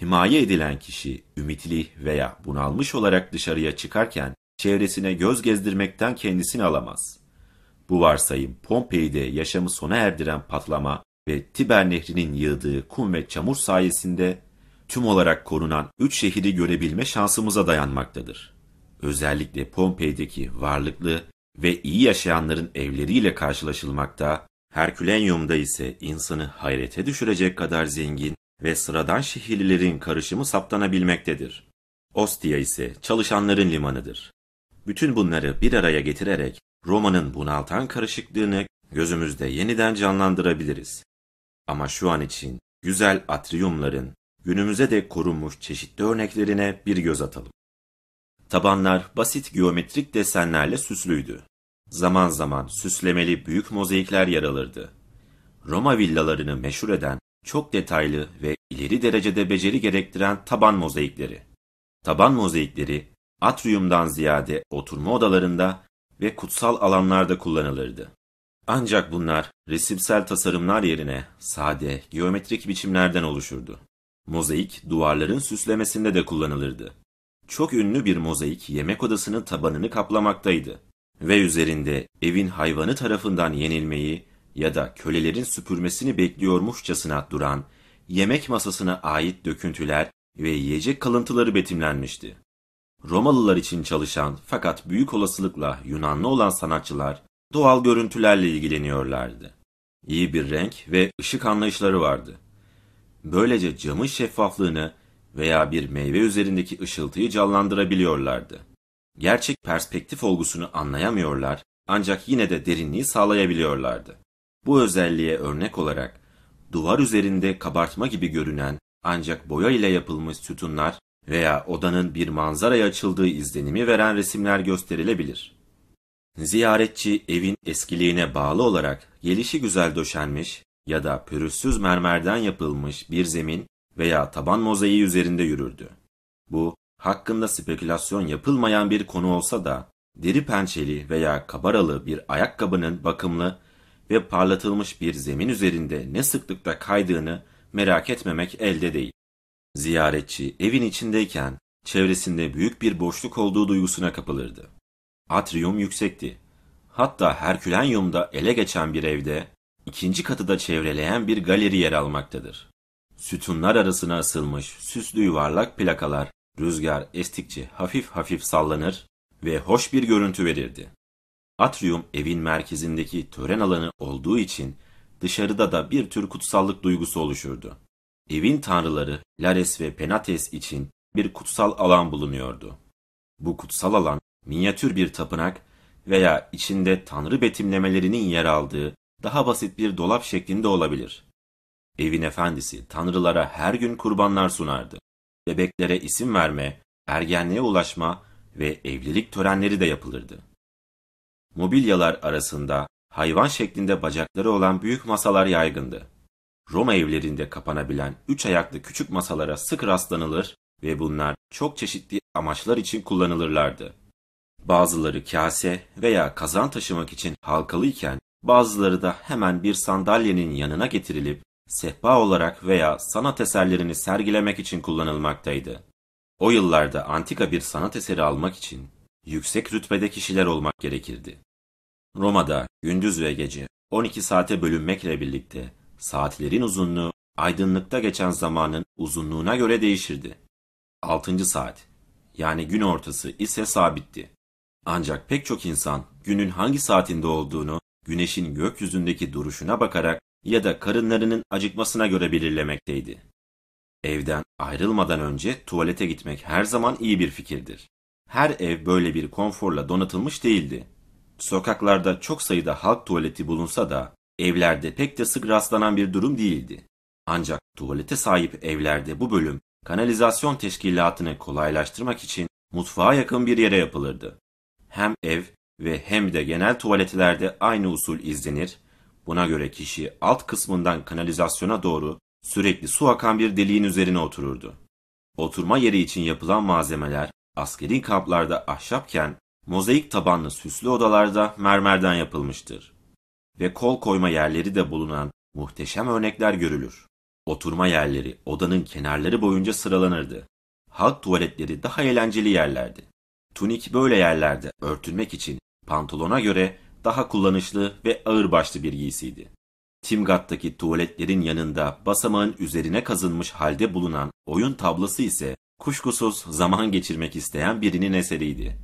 Himaye edilen kişi ümitli veya bunalmış olarak dışarıya çıkarken çevresine göz gezdirmekten kendisini alamaz. Bu varsayım Pompei'de yaşamı sona erdiren patlama ve Tiber Nehri'nin yığdığı kum ve çamur sayesinde tüm olarak korunan üç şehri görebilme şansımıza dayanmaktadır. Özellikle Pompei'deki varlıklı ve iyi yaşayanların evleriyle karşılaşılmakta, Herkülenyum'da ise insanı hayrete düşürecek kadar zengin ve sıradan şehirlilerin karışımı saptanabilmektedir. Ostia ise çalışanların limanıdır. Bütün bunları bir araya getirerek Roma'nın bunaltan karışıklığını gözümüzde yeniden canlandırabiliriz. Ama şu an için güzel atriumların günümüze de korunmuş çeşitli örneklerine bir göz atalım. Tabanlar basit geometrik desenlerle süslüydü. Zaman zaman süslemeli büyük mozaikler yer alırdı. Roma villalarını meşhur eden çok detaylı ve ileri derecede beceri gerektiren taban mozaikleri. Taban mozaikleri atriumdan ziyade oturma odalarında ve kutsal alanlarda kullanılırdı. Ancak bunlar resimsel tasarımlar yerine sade, geometrik biçimlerden oluşurdu. Mozaik duvarların süslemesinde de kullanılırdı. Çok ünlü bir mozaik yemek odasının tabanını kaplamaktaydı ve üzerinde evin hayvanı tarafından yenilmeyi ya da kölelerin süpürmesini bekliyormuşçasına duran yemek masasına ait döküntüler ve yiyecek kalıntıları betimlenmişti. Romalılar için çalışan fakat büyük olasılıkla Yunanlı olan sanatçılar doğal görüntülerle ilgileniyorlardı. İyi bir renk ve ışık anlayışları vardı. Böylece camın şeffaflığını veya bir meyve üzerindeki ışıltıyı canlandırabiliyorlardı. Gerçek perspektif olgusunu anlayamıyorlar ancak yine de derinliği sağlayabiliyorlardı. Bu özelliğe örnek olarak duvar üzerinde kabartma gibi görünen ancak boya ile yapılmış sütunlar veya odanın bir manzaraya açıldığı izlenimi veren resimler gösterilebilir. Ziyaretçi evin eskiliğine bağlı olarak gelişi güzel döşenmiş ya da pürüzsüz mermerden yapılmış bir zemin veya taban mozaiği üzerinde yürürdü. Bu, hakkında spekülasyon yapılmayan bir konu olsa da, deri pençeli veya kabaralı bir ayakkabının bakımlı ve parlatılmış bir zemin üzerinde ne sıklıkta kaydığını merak etmemek elde değil. Ziyaretçi evin içindeyken çevresinde büyük bir boşluk olduğu duygusuna kapılırdı. Atrium yüksekti. Hatta Herkülenyum'da ele geçen bir evde ikinci katı da çevreleyen bir galeri yer almaktadır. Sütunlar arasına asılmış süslü yuvarlak plakalar rüzgar estikçe hafif hafif sallanır ve hoş bir görüntü verirdi. Atrium evin merkezindeki tören alanı olduğu için dışarıda da bir tür kutsallık duygusu oluşurdu. Evin tanrıları Lares ve Penates için bir kutsal alan bulunuyordu. Bu kutsal alan minyatür bir tapınak veya içinde tanrı betimlemelerinin yer aldığı daha basit bir dolap şeklinde olabilir. Evin efendisi tanrılara her gün kurbanlar sunardı. Bebeklere isim verme, ergenliğe ulaşma ve evlilik törenleri de yapılırdı. Mobilyalar arasında hayvan şeklinde bacakları olan büyük masalar yaygındı. Roma evlerinde kapanabilen üç ayaklı küçük masalara sık rastlanılır ve bunlar çok çeşitli amaçlar için kullanılırlardı. Bazıları kase veya kazan taşımak için halkalıyken bazıları da hemen bir sandalyenin yanına getirilip sehpa olarak veya sanat eserlerini sergilemek için kullanılmaktaydı. O yıllarda antika bir sanat eseri almak için yüksek rütbede kişiler olmak gerekirdi. Roma'da gündüz ve gece 12 saate bölünmekle birlikte saatlerin uzunluğu aydınlıkta geçen zamanın uzunluğuna göre değişirdi. 6. saat yani gün ortası ise sabitti. Ancak pek çok insan günün hangi saatinde olduğunu güneşin gökyüzündeki duruşuna bakarak ya da karınlarının acıkmasına göre belirlemekteydi. Evden ayrılmadan önce tuvalete gitmek her zaman iyi bir fikirdir. Her ev böyle bir konforla donatılmış değildi. Sokaklarda çok sayıda halk tuvaleti bulunsa da evlerde pek de sık rastlanan bir durum değildi. Ancak tuvalete sahip evlerde bu bölüm kanalizasyon teşkilatını kolaylaştırmak için mutfağa yakın bir yere yapılırdı. Hem ev ve hem de genel tuvaletlerde aynı usul izlenir, buna göre kişi alt kısmından kanalizasyona doğru sürekli su akan bir deliğin üzerine otururdu. Oturma yeri için yapılan malzemeler askeri kamplarda ahşapken mozaik tabanlı süslü odalarda mermerden yapılmıştır. Ve kol koyma yerleri de bulunan muhteşem örnekler görülür. Oturma yerleri odanın kenarları boyunca sıralanırdı. Halk tuvaletleri daha eğlenceli yerlerdi. Tunik böyle yerlerde örtülmek için pantolona göre daha kullanışlı ve ağırbaşlı bir giysiydi. Timgat'taki tuvaletlerin yanında basamağın üzerine kazınmış halde bulunan oyun tablası ise kuşkusuz zaman geçirmek isteyen birinin eseriydi.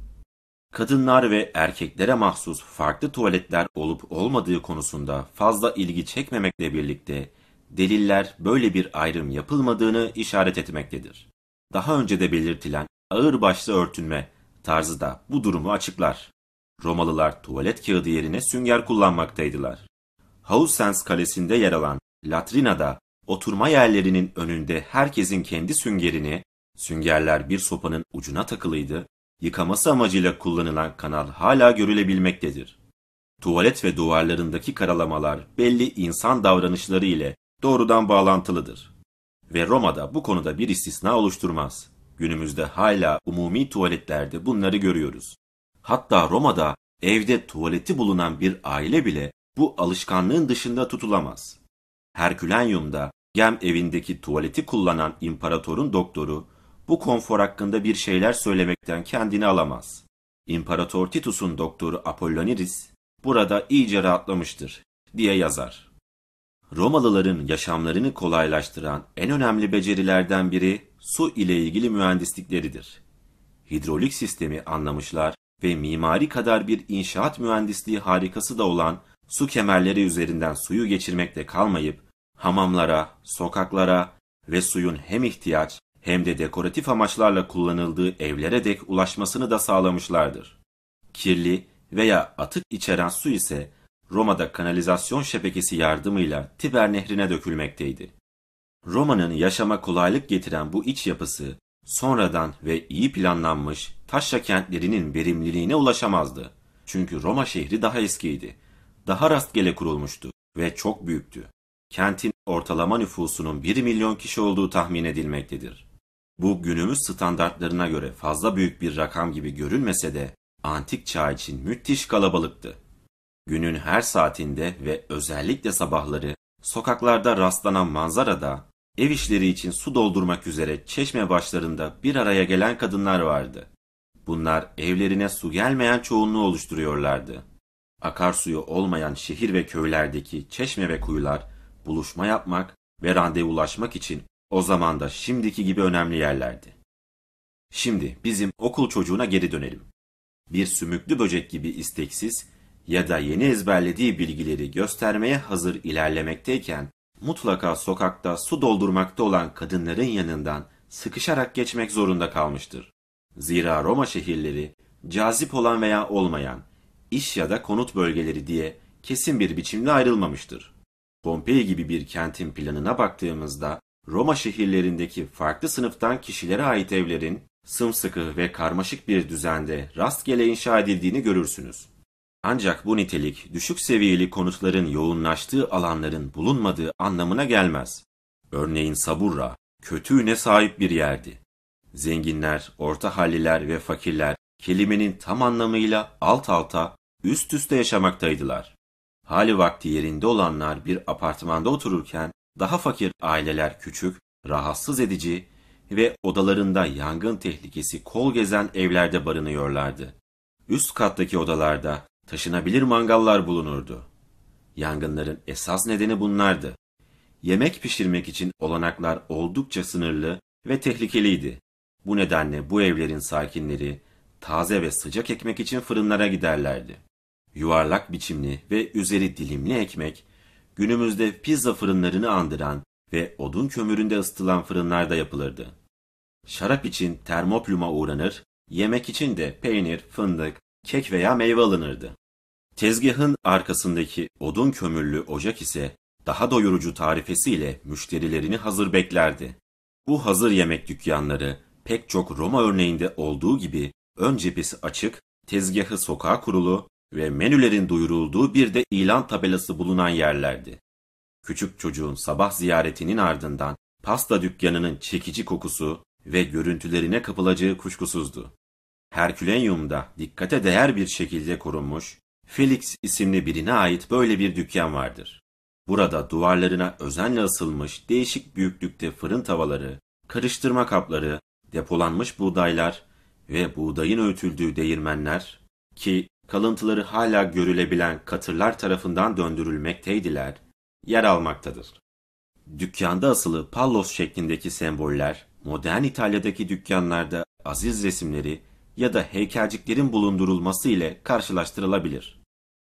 Kadınlar ve erkeklere mahsus farklı tuvaletler olup olmadığı konusunda fazla ilgi çekmemekle birlikte deliller böyle bir ayrım yapılmadığını işaret etmektedir. Daha önce de belirtilen ağır başlı örtünme tarzı da bu durumu açıklar. Romalılar tuvalet kağıdı yerine sünger kullanmaktaydılar. Hausens kalesinde yer alan Latrina'da oturma yerlerinin önünde herkesin kendi süngerini, süngerler bir sopanın ucuna takılıydı, yıkaması amacıyla kullanılan kanal hala görülebilmektedir. Tuvalet ve duvarlarındaki karalamalar belli insan davranışları ile doğrudan bağlantılıdır. Ve Roma'da bu konuda bir istisna oluşturmaz. Günümüzde hala umumi tuvaletlerde bunları görüyoruz. Hatta Roma'da evde tuvaleti bulunan bir aile bile bu alışkanlığın dışında tutulamaz. Herkülenyum'da Gem evindeki tuvaleti kullanan imparatorun doktoru bu konfor hakkında bir şeyler söylemekten kendini alamaz. İmparator Titus'un doktoru Apolloniris burada iyice rahatlamıştır diye yazar. Romalıların yaşamlarını kolaylaştıran en önemli becerilerden biri su ile ilgili mühendislikleridir. Hidrolik sistemi anlamışlar ve mimari kadar bir inşaat mühendisliği harikası da olan su kemerleri üzerinden suyu geçirmekle kalmayıp hamamlara, sokaklara ve suyun hem ihtiyaç hem de dekoratif amaçlarla kullanıldığı evlere dek ulaşmasını da sağlamışlardır. Kirli veya atık içeren su ise Roma'da kanalizasyon şebekesi yardımıyla Tiber nehrine dökülmekteydi. Roma'nın yaşama kolaylık getiren bu iç yapısı sonradan ve iyi planlanmış taşra kentlerinin verimliliğine ulaşamazdı. Çünkü Roma şehri daha eskiydi. Daha rastgele kurulmuştu ve çok büyüktü. Kentin ortalama nüfusunun 1 milyon kişi olduğu tahmin edilmektedir. Bu günümüz standartlarına göre fazla büyük bir rakam gibi görünmese de antik çağ için müthiş kalabalıktı. Günün her saatinde ve özellikle sabahları sokaklarda rastlanan manzarada ev işleri için su doldurmak üzere çeşme başlarında bir araya gelen kadınlar vardı. Bunlar evlerine su gelmeyen çoğunluğu oluşturuyorlardı. Akarsuyu olmayan şehir ve köylerdeki çeşme ve kuyular buluşma yapmak ve randevulaşmak için o zaman da şimdiki gibi önemli yerlerdi. Şimdi bizim okul çocuğuna geri dönelim. Bir sümüklü böcek gibi isteksiz ya da yeni ezberlediği bilgileri göstermeye hazır ilerlemekteyken mutlaka sokakta su doldurmakta olan kadınların yanından sıkışarak geçmek zorunda kalmıştır. Zira Roma şehirleri cazip olan veya olmayan, iş ya da konut bölgeleri diye kesin bir biçimde ayrılmamıştır. Pompei gibi bir kentin planına baktığımızda Roma şehirlerindeki farklı sınıftan kişilere ait evlerin sımsıkı ve karmaşık bir düzende rastgele inşa edildiğini görürsünüz. Ancak bu nitelik düşük seviyeli konutların yoğunlaştığı alanların bulunmadığı anlamına gelmez. Örneğin Saburra, kötü sahip bir yerdi. Zenginler, orta halliler ve fakirler kelimenin tam anlamıyla alt alta, üst üste yaşamaktaydılar. Hali vakti yerinde olanlar bir apartmanda otururken daha fakir aileler küçük, rahatsız edici ve odalarında yangın tehlikesi kol gezen evlerde barınıyorlardı. Üst kattaki odalarda taşınabilir mangallar bulunurdu. Yangınların esas nedeni bunlardı. Yemek pişirmek için olanaklar oldukça sınırlı ve tehlikeliydi. Bu nedenle bu evlerin sakinleri taze ve sıcak ekmek için fırınlara giderlerdi. Yuvarlak biçimli ve üzeri dilimli ekmek, günümüzde pizza fırınlarını andıran ve odun kömüründe ısıtılan fırınlarda yapılırdı. Şarap için termopluma uğranır, yemek için de peynir, fındık, kek veya meyve alınırdı. Tezgahın arkasındaki odun kömürlü ocak ise daha doyurucu tarifesiyle müşterilerini hazır beklerdi. Bu hazır yemek dükkanları pek çok Roma örneğinde olduğu gibi ön cephesi açık, tezgahı sokağa kurulu ve menülerin duyurulduğu bir de ilan tabelası bulunan yerlerdi. Küçük çocuğun sabah ziyaretinin ardından pasta dükkanının çekici kokusu ve görüntülerine kapılacağı kuşkusuzdu. Herkülenyum'da dikkate değer bir şekilde korunmuş, Felix isimli birine ait böyle bir dükkan vardır. Burada duvarlarına özenle asılmış değişik büyüklükte fırın tavaları, karıştırma kapları, depolanmış buğdaylar ve buğdayın öğütüldüğü değirmenler ki kalıntıları hala görülebilen katırlar tarafından döndürülmekteydiler, yer almaktadır. Dükkanda asılı pallos şeklindeki semboller, modern İtalya'daki dükkanlarda aziz resimleri ya da heykelciklerin bulundurulması ile karşılaştırılabilir.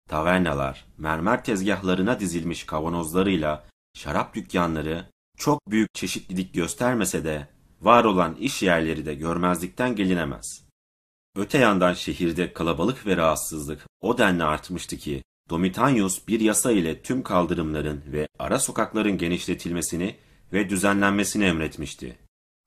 Tavernalar, mermer tezgahlarına dizilmiş kavanozlarıyla şarap dükkanları çok büyük çeşitlilik göstermese de var olan iş yerleri de görmezlikten gelinemez. Öte yandan şehirde kalabalık ve rahatsızlık o denli artmıştı ki Domitanius bir yasa ile tüm kaldırımların ve ara sokakların genişletilmesini ve düzenlenmesini emretmişti.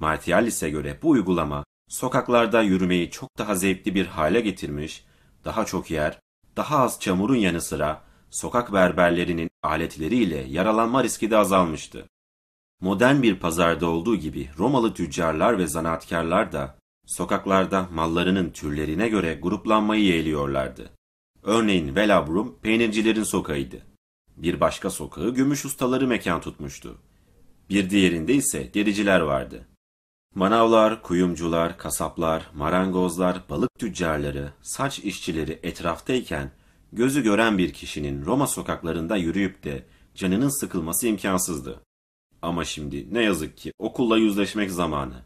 Martialis'e göre bu uygulama sokaklarda yürümeyi çok daha zevkli bir hale getirmiş, daha çok yer, daha az çamurun yanı sıra sokak berberlerinin aletleriyle yaralanma riski de azalmıştı. Modern bir pazarda olduğu gibi Romalı tüccarlar ve zanaatkarlar da sokaklarda mallarının türlerine göre gruplanmayı yeğliyorlardı. Örneğin Velabrum peynircilerin sokağıydı. Bir başka sokağı gümüş ustaları mekan tutmuştu. Bir diğerinde ise dericiler vardı. Manavlar, kuyumcular, kasaplar, marangozlar, balık tüccarları, saç işçileri etraftayken gözü gören bir kişinin Roma sokaklarında yürüyüp de canının sıkılması imkansızdı. Ama şimdi ne yazık ki okulla yüzleşmek zamanı.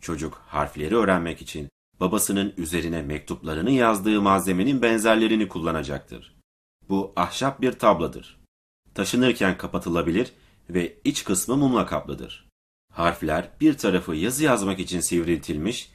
Çocuk harfleri öğrenmek için babasının üzerine mektuplarını yazdığı malzemenin benzerlerini kullanacaktır. Bu ahşap bir tabladır. Taşınırken kapatılabilir ve iç kısmı mumla kaplıdır. Harfler bir tarafı yazı yazmak için sivriltilmiş,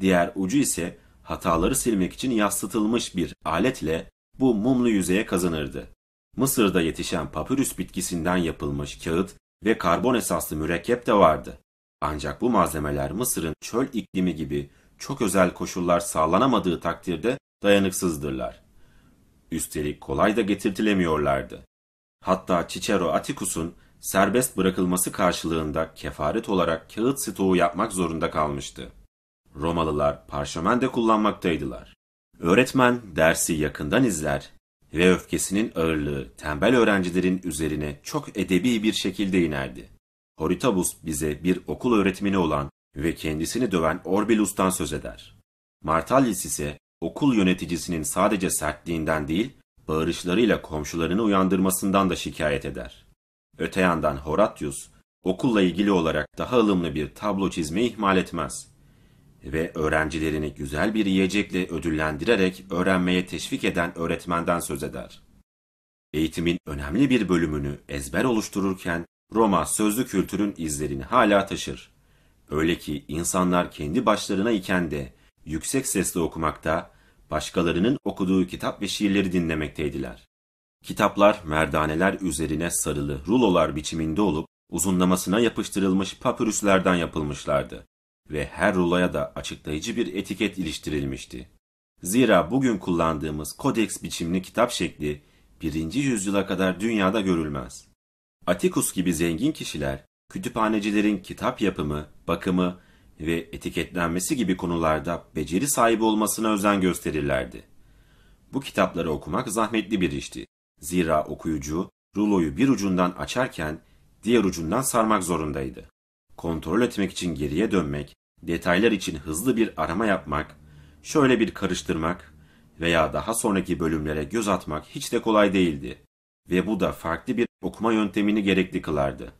diğer ucu ise hataları silmek için yassıtılmış bir aletle bu mumlu yüzeye kazanırdı. Mısır'da yetişen papyrus bitkisinden yapılmış kağıt ve karbon esaslı mürekkep de vardı. Ancak bu malzemeler Mısır'ın çöl iklimi gibi çok özel koşullar sağlanamadığı takdirde dayanıksızdırlar. Üstelik kolay da getirtilemiyorlardı. Hatta Cicero Atticus'un serbest bırakılması karşılığında kefaret olarak kağıt stoğu yapmak zorunda kalmıştı. Romalılar parşömen de kullanmaktaydılar. Öğretmen dersi yakından izler ve öfkesinin ağırlığı tembel öğrencilerin üzerine çok edebi bir şekilde inerdi. Horitabus bize bir okul öğretmeni olan ve kendisini döven Orbilus'tan söz eder. Martalis ise okul yöneticisinin sadece sertliğinden değil, bağırışlarıyla komşularını uyandırmasından da şikayet eder. Öte yandan Horatius, okulla ilgili olarak daha ılımlı bir tablo çizmeyi ihmal etmez ve öğrencilerini güzel bir yiyecekle ödüllendirerek öğrenmeye teşvik eden öğretmenden söz eder. Eğitimin önemli bir bölümünü ezber oluştururken Roma sözlü kültürün izlerini hala taşır. Öyle ki insanlar kendi başlarına iken de yüksek sesle okumakta, başkalarının okuduğu kitap ve şiirleri dinlemekteydiler. Kitaplar merdaneler üzerine sarılı rulolar biçiminde olup uzunlamasına yapıştırılmış papürüslerden yapılmışlardı ve her ruloya da açıklayıcı bir etiket iliştirilmişti. Zira bugün kullandığımız kodeks biçimli kitap şekli birinci yüzyıla kadar dünyada görülmez. Atikus gibi zengin kişiler, kütüphanecilerin kitap yapımı, bakımı ve etiketlenmesi gibi konularda beceri sahibi olmasına özen gösterirlerdi. Bu kitapları okumak zahmetli bir işti. Zira okuyucu ruloyu bir ucundan açarken diğer ucundan sarmak zorundaydı. Kontrol etmek için geriye dönmek, detaylar için hızlı bir arama yapmak, şöyle bir karıştırmak veya daha sonraki bölümlere göz atmak hiç de kolay değildi. Ve bu da farklı bir okuma yöntemini gerekli kılardı.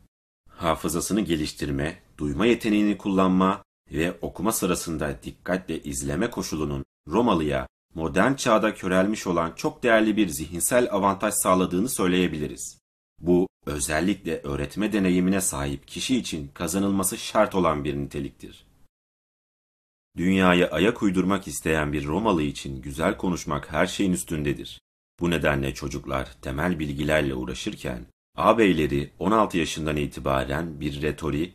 Hafızasını geliştirme, duyma yeteneğini kullanma ve okuma sırasında dikkatle izleme koşulunun Romalıya modern çağda körelmiş olan çok değerli bir zihinsel avantaj sağladığını söyleyebiliriz. Bu özellikle öğretme deneyimine sahip kişi için kazanılması şart olan bir niteliktir. Dünyaya ayak uydurmak isteyen bir Romalı için güzel konuşmak her şeyin üstündedir. Bu nedenle çocuklar temel bilgilerle uğraşırken, ağabeyleri 16 yaşından itibaren bir retori,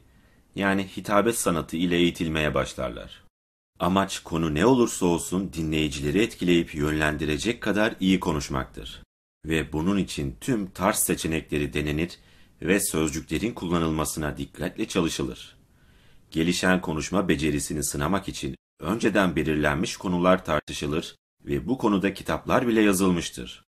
yani hitabet sanatı ile eğitilmeye başlarlar. Amaç konu ne olursa olsun dinleyicileri etkileyip yönlendirecek kadar iyi konuşmaktır. Ve bunun için tüm tarz seçenekleri denenir ve sözcüklerin kullanılmasına dikkatle çalışılır. Gelişen konuşma becerisini sınamak için önceden belirlenmiş konular tartışılır ve bu konuda kitaplar bile yazılmıştır.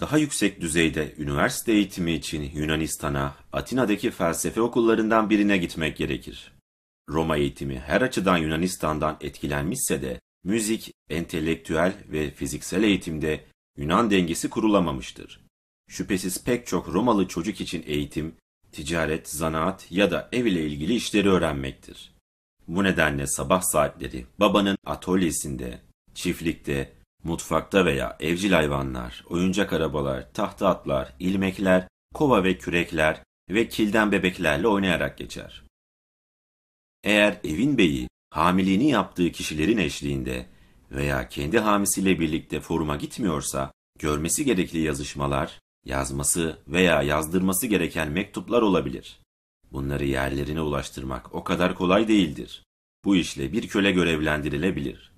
Daha yüksek düzeyde üniversite eğitimi için Yunanistan'a, Atina'daki felsefe okullarından birine gitmek gerekir. Roma eğitimi her açıdan Yunanistan'dan etkilenmişse de müzik, entelektüel ve fiziksel eğitimde Yunan dengesi kurulamamıştır. Şüphesiz pek çok Romalı çocuk için eğitim, ticaret, zanaat ya da ev ile ilgili işleri öğrenmektir. Bu nedenle sabah saatleri babanın atölyesinde, çiftlikte, mutfakta veya evcil hayvanlar, oyuncak arabalar, tahta atlar, ilmekler, kova ve kürekler ve kilden bebeklerle oynayarak geçer. Eğer evin beyi hamiliğini yaptığı kişilerin eşliğinde veya kendi hamisiyle birlikte foruma gitmiyorsa, görmesi gerekli yazışmalar, yazması veya yazdırması gereken mektuplar olabilir. Bunları yerlerine ulaştırmak o kadar kolay değildir. Bu işle bir köle görevlendirilebilir.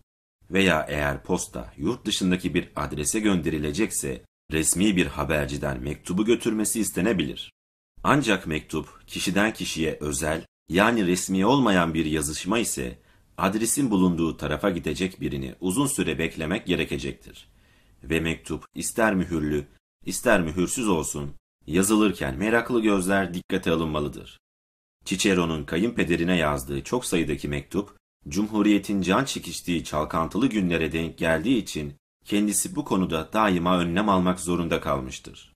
Veya eğer posta yurt dışındaki bir adrese gönderilecekse resmi bir haberciden mektubu götürmesi istenebilir. Ancak mektup kişiden kişiye özel yani resmi olmayan bir yazışma ise adresin bulunduğu tarafa gidecek birini uzun süre beklemek gerekecektir. Ve mektup ister mühürlü, ister mühürsüz olsun, yazılırken meraklı gözler dikkate alınmalıdır. Cicero'nun kayınpederine yazdığı çok sayıdaki mektup, Cumhuriyet'in can çekiştiği çalkantılı günlere denk geldiği için kendisi bu konuda daima önlem almak zorunda kalmıştır.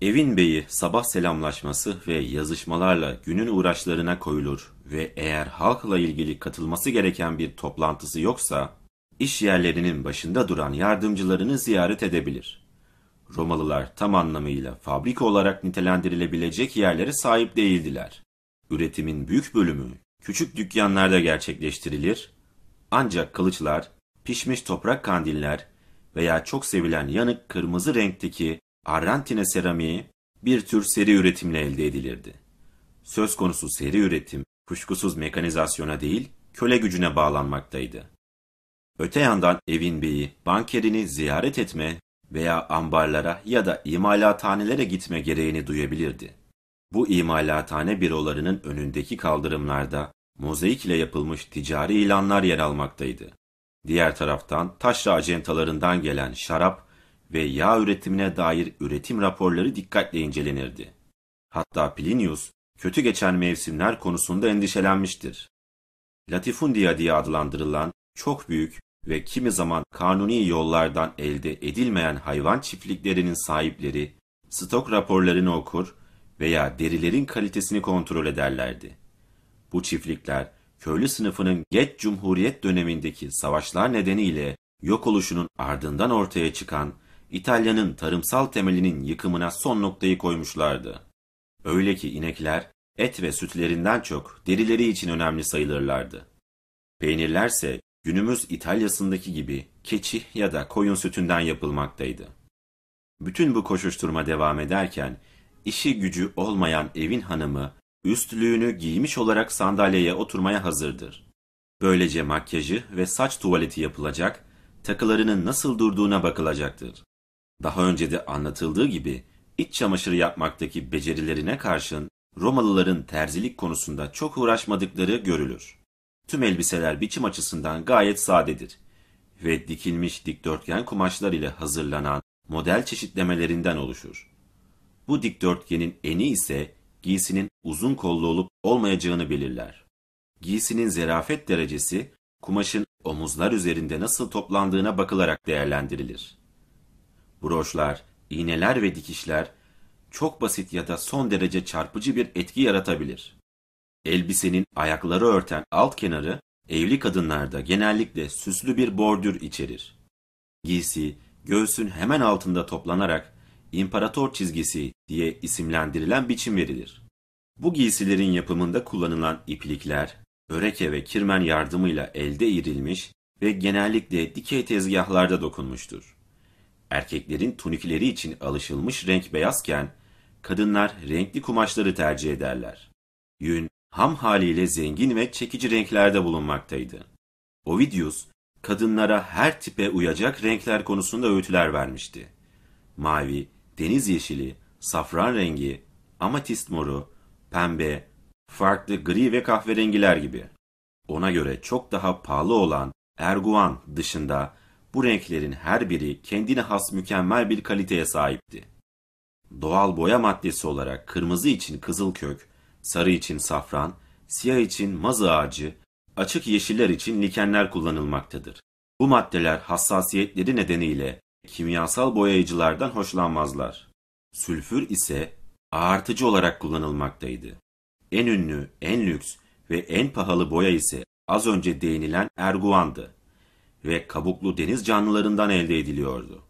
Evin beyi sabah selamlaşması ve yazışmalarla günün uğraşlarına koyulur ve eğer halkla ilgili katılması gereken bir toplantısı yoksa, iş yerlerinin başında duran yardımcılarını ziyaret edebilir. Romalılar tam anlamıyla fabrika olarak nitelendirilebilecek yerlere sahip değildiler. Üretimin büyük bölümü küçük dükkanlarda gerçekleştirilir, ancak kılıçlar, pişmiş toprak kandiller veya çok sevilen yanık kırmızı renkteki Arrantine seramiği bir tür seri üretimle elde edilirdi. Söz konusu seri üretim kuşkusuz mekanizasyona değil, köle gücüne bağlanmaktaydı. Öte yandan evin beyi bankerini ziyaret etme veya ambarlara ya da imalathanelere gitme gereğini duyabilirdi. Bu imalathane bürolarının önündeki kaldırımlarda mozaik ile yapılmış ticari ilanlar yer almaktaydı. Diğer taraftan taşra acentalarından gelen şarap ve yağ üretimine dair üretim raporları dikkatle incelenirdi. Hatta Plinius, kötü geçen mevsimler konusunda endişelenmiştir. Latifundia diye adlandırılan çok büyük ve kimi zaman kanuni yollardan elde edilmeyen hayvan çiftliklerinin sahipleri stok raporlarını okur veya derilerin kalitesini kontrol ederlerdi. Bu çiftlikler köylü sınıfının geç cumhuriyet dönemindeki savaşlar nedeniyle yok oluşunun ardından ortaya çıkan İtalya'nın tarımsal temelinin yıkımına son noktayı koymuşlardı. Öyle ki inekler et ve sütlerinden çok derileri için önemli sayılırlardı. Peynirlerse günümüz İtalya'sındaki gibi keçi ya da koyun sütünden yapılmaktaydı. Bütün bu koşuşturma devam ederken işi gücü olmayan evin hanımı üstlüğünü giymiş olarak sandalyeye oturmaya hazırdır. Böylece makyajı ve saç tuvaleti yapılacak, takılarının nasıl durduğuna bakılacaktır. Daha önce de anlatıldığı gibi iç çamaşırı yapmaktaki becerilerine karşın Romalıların terzilik konusunda çok uğraşmadıkları görülür. Tüm elbiseler biçim açısından gayet sadedir ve dikilmiş dikdörtgen kumaşlar ile hazırlanan model çeşitlemelerinden oluşur. Bu dikdörtgenin eni ise giysinin uzun kollu olup olmayacağını belirler. Giysinin zerafet derecesi kumaşın omuzlar üzerinde nasıl toplandığına bakılarak değerlendirilir. Broşlar, iğneler ve dikişler çok basit ya da son derece çarpıcı bir etki yaratabilir. Elbisenin ayakları örten alt kenarı evli kadınlarda genellikle süslü bir bordür içerir. Giysi, göğsün hemen altında toplanarak imparator çizgisi diye isimlendirilen biçim verilir. Bu giysilerin yapımında kullanılan iplikler, öreke ve kirmen yardımıyla elde irilmiş ve genellikle dikey tezgahlarda dokunmuştur. Erkeklerin tunikleri için alışılmış renk beyazken, kadınlar renkli kumaşları tercih ederler. Yün, ham haliyle zengin ve çekici renklerde bulunmaktaydı. Ovidius, kadınlara her tipe uyacak renkler konusunda öğütler vermişti. Mavi, deniz yeşili, safran rengi, amatist moru, pembe, farklı gri ve kahverengiler gibi. Ona göre çok daha pahalı olan erguvan dışında bu renklerin her biri kendine has mükemmel bir kaliteye sahipti. Doğal boya maddesi olarak kırmızı için kızıl kök, sarı için safran, siyah için mazı ağacı, açık yeşiller için likenler kullanılmaktadır. Bu maddeler hassasiyetleri nedeniyle kimyasal boyayıcılardan hoşlanmazlar. Sülfür ise ağartıcı olarak kullanılmaktaydı. En ünlü, en lüks ve en pahalı boya ise az önce değinilen erguvandı ve kabuklu deniz canlılarından elde ediliyordu.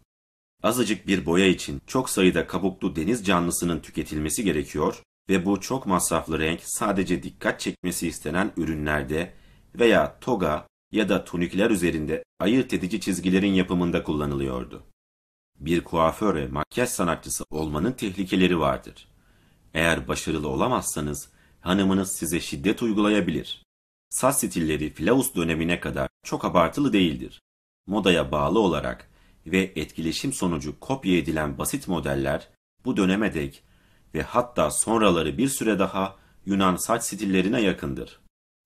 Azıcık bir boya için çok sayıda kabuklu deniz canlısının tüketilmesi gerekiyor ve bu çok masraflı renk sadece dikkat çekmesi istenen ürünlerde veya toga ya da tunikler üzerinde ayırt edici çizgilerin yapımında kullanılıyordu. Bir kuaför ve makyaj sanatçısı olmanın tehlikeleri vardır. Eğer başarılı olamazsanız hanımınız size şiddet uygulayabilir. Saç stilleri Flaus dönemine kadar çok abartılı değildir. Modaya bağlı olarak ve etkileşim sonucu kopya edilen basit modeller bu döneme dek ve hatta sonraları bir süre daha Yunan saç stillerine yakındır.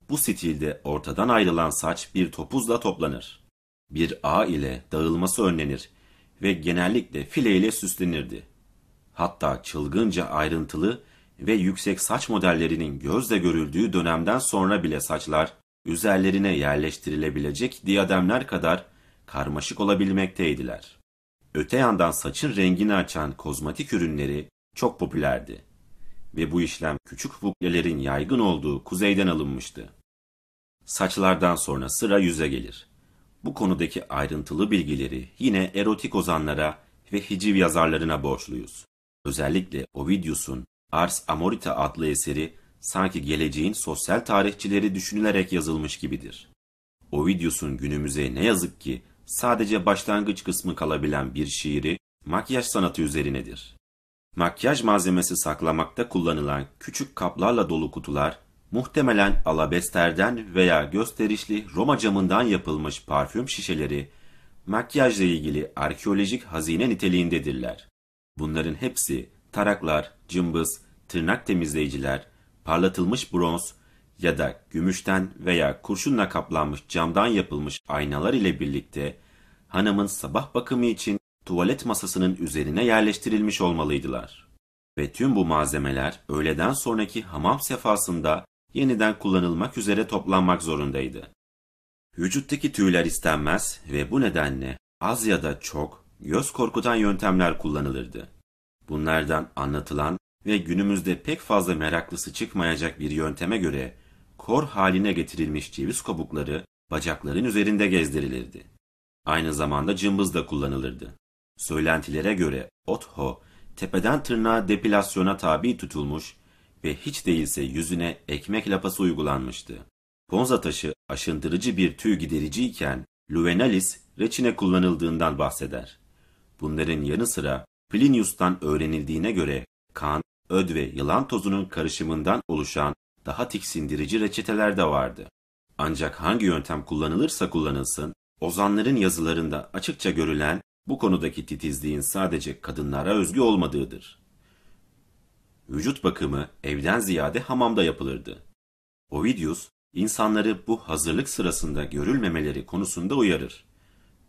Bu stilde ortadan ayrılan saç bir topuzla toplanır. Bir ağ ile dağılması önlenir ve genellikle file ile süslenirdi. Hatta çılgınca ayrıntılı ve yüksek saç modellerinin gözle görüldüğü dönemden sonra bile saçlar üzerlerine yerleştirilebilecek diyademler kadar karmaşık olabilmekteydiler. Öte yandan saçın rengini açan kozmetik ürünleri çok popülerdi ve bu işlem küçük buklelerin yaygın olduğu kuzeyden alınmıştı. Saçlardan sonra sıra yüze gelir. Bu konudaki ayrıntılı bilgileri yine erotik ozanlara ve hiciv yazarlarına borçluyuz. Özellikle Ovidius'un Ars Amorita adlı eseri sanki geleceğin sosyal tarihçileri düşünülerek yazılmış gibidir. Ovidius'un günümüze ne yazık ki sadece başlangıç kısmı kalabilen bir şiiri makyaj sanatı üzerinedir. Makyaj malzemesi saklamakta kullanılan küçük kaplarla dolu kutular muhtemelen alabesterden veya gösterişli Roma camından yapılmış parfüm şişeleri makyajla ilgili arkeolojik hazine niteliğindedirler. Bunların hepsi taraklar, cımbız, tırnak temizleyiciler, parlatılmış bronz ya da gümüşten veya kurşunla kaplanmış camdan yapılmış aynalar ile birlikte hanımın sabah bakımı için tuvalet masasının üzerine yerleştirilmiş olmalıydılar. Ve tüm bu malzemeler öğleden sonraki hamam sefasında yeniden kullanılmak üzere toplanmak zorundaydı. Vücuttaki tüyler istenmez ve bu nedenle az ya da çok göz korkutan yöntemler kullanılırdı. Bunlardan anlatılan ve günümüzde pek fazla meraklısı çıkmayacak bir yönteme göre kor haline getirilmiş ceviz kabukları bacakların üzerinde gezdirilirdi. Aynı zamanda cımbız da kullanılırdı. Söylentilere göre Otho tepeden tırnağa depilasyona tabi tutulmuş ve hiç değilse yüzüne ekmek lapası uygulanmıştı. Ponza taşı aşındırıcı bir tüy gidericiyken Luvenalis reçine kullanıldığından bahseder. Bunların yanı sıra Plinius'tan öğrenildiğine göre kan, öd ve yılan tozunun karışımından oluşan daha tiksindirici reçeteler de vardı. Ancak hangi yöntem kullanılırsa kullanılsın, ozanların yazılarında açıkça görülen bu konudaki titizliğin sadece kadınlara özgü olmadığıdır. Vücut bakımı evden ziyade hamamda yapılırdı. Ovidius, insanları bu hazırlık sırasında görülmemeleri konusunda uyarır.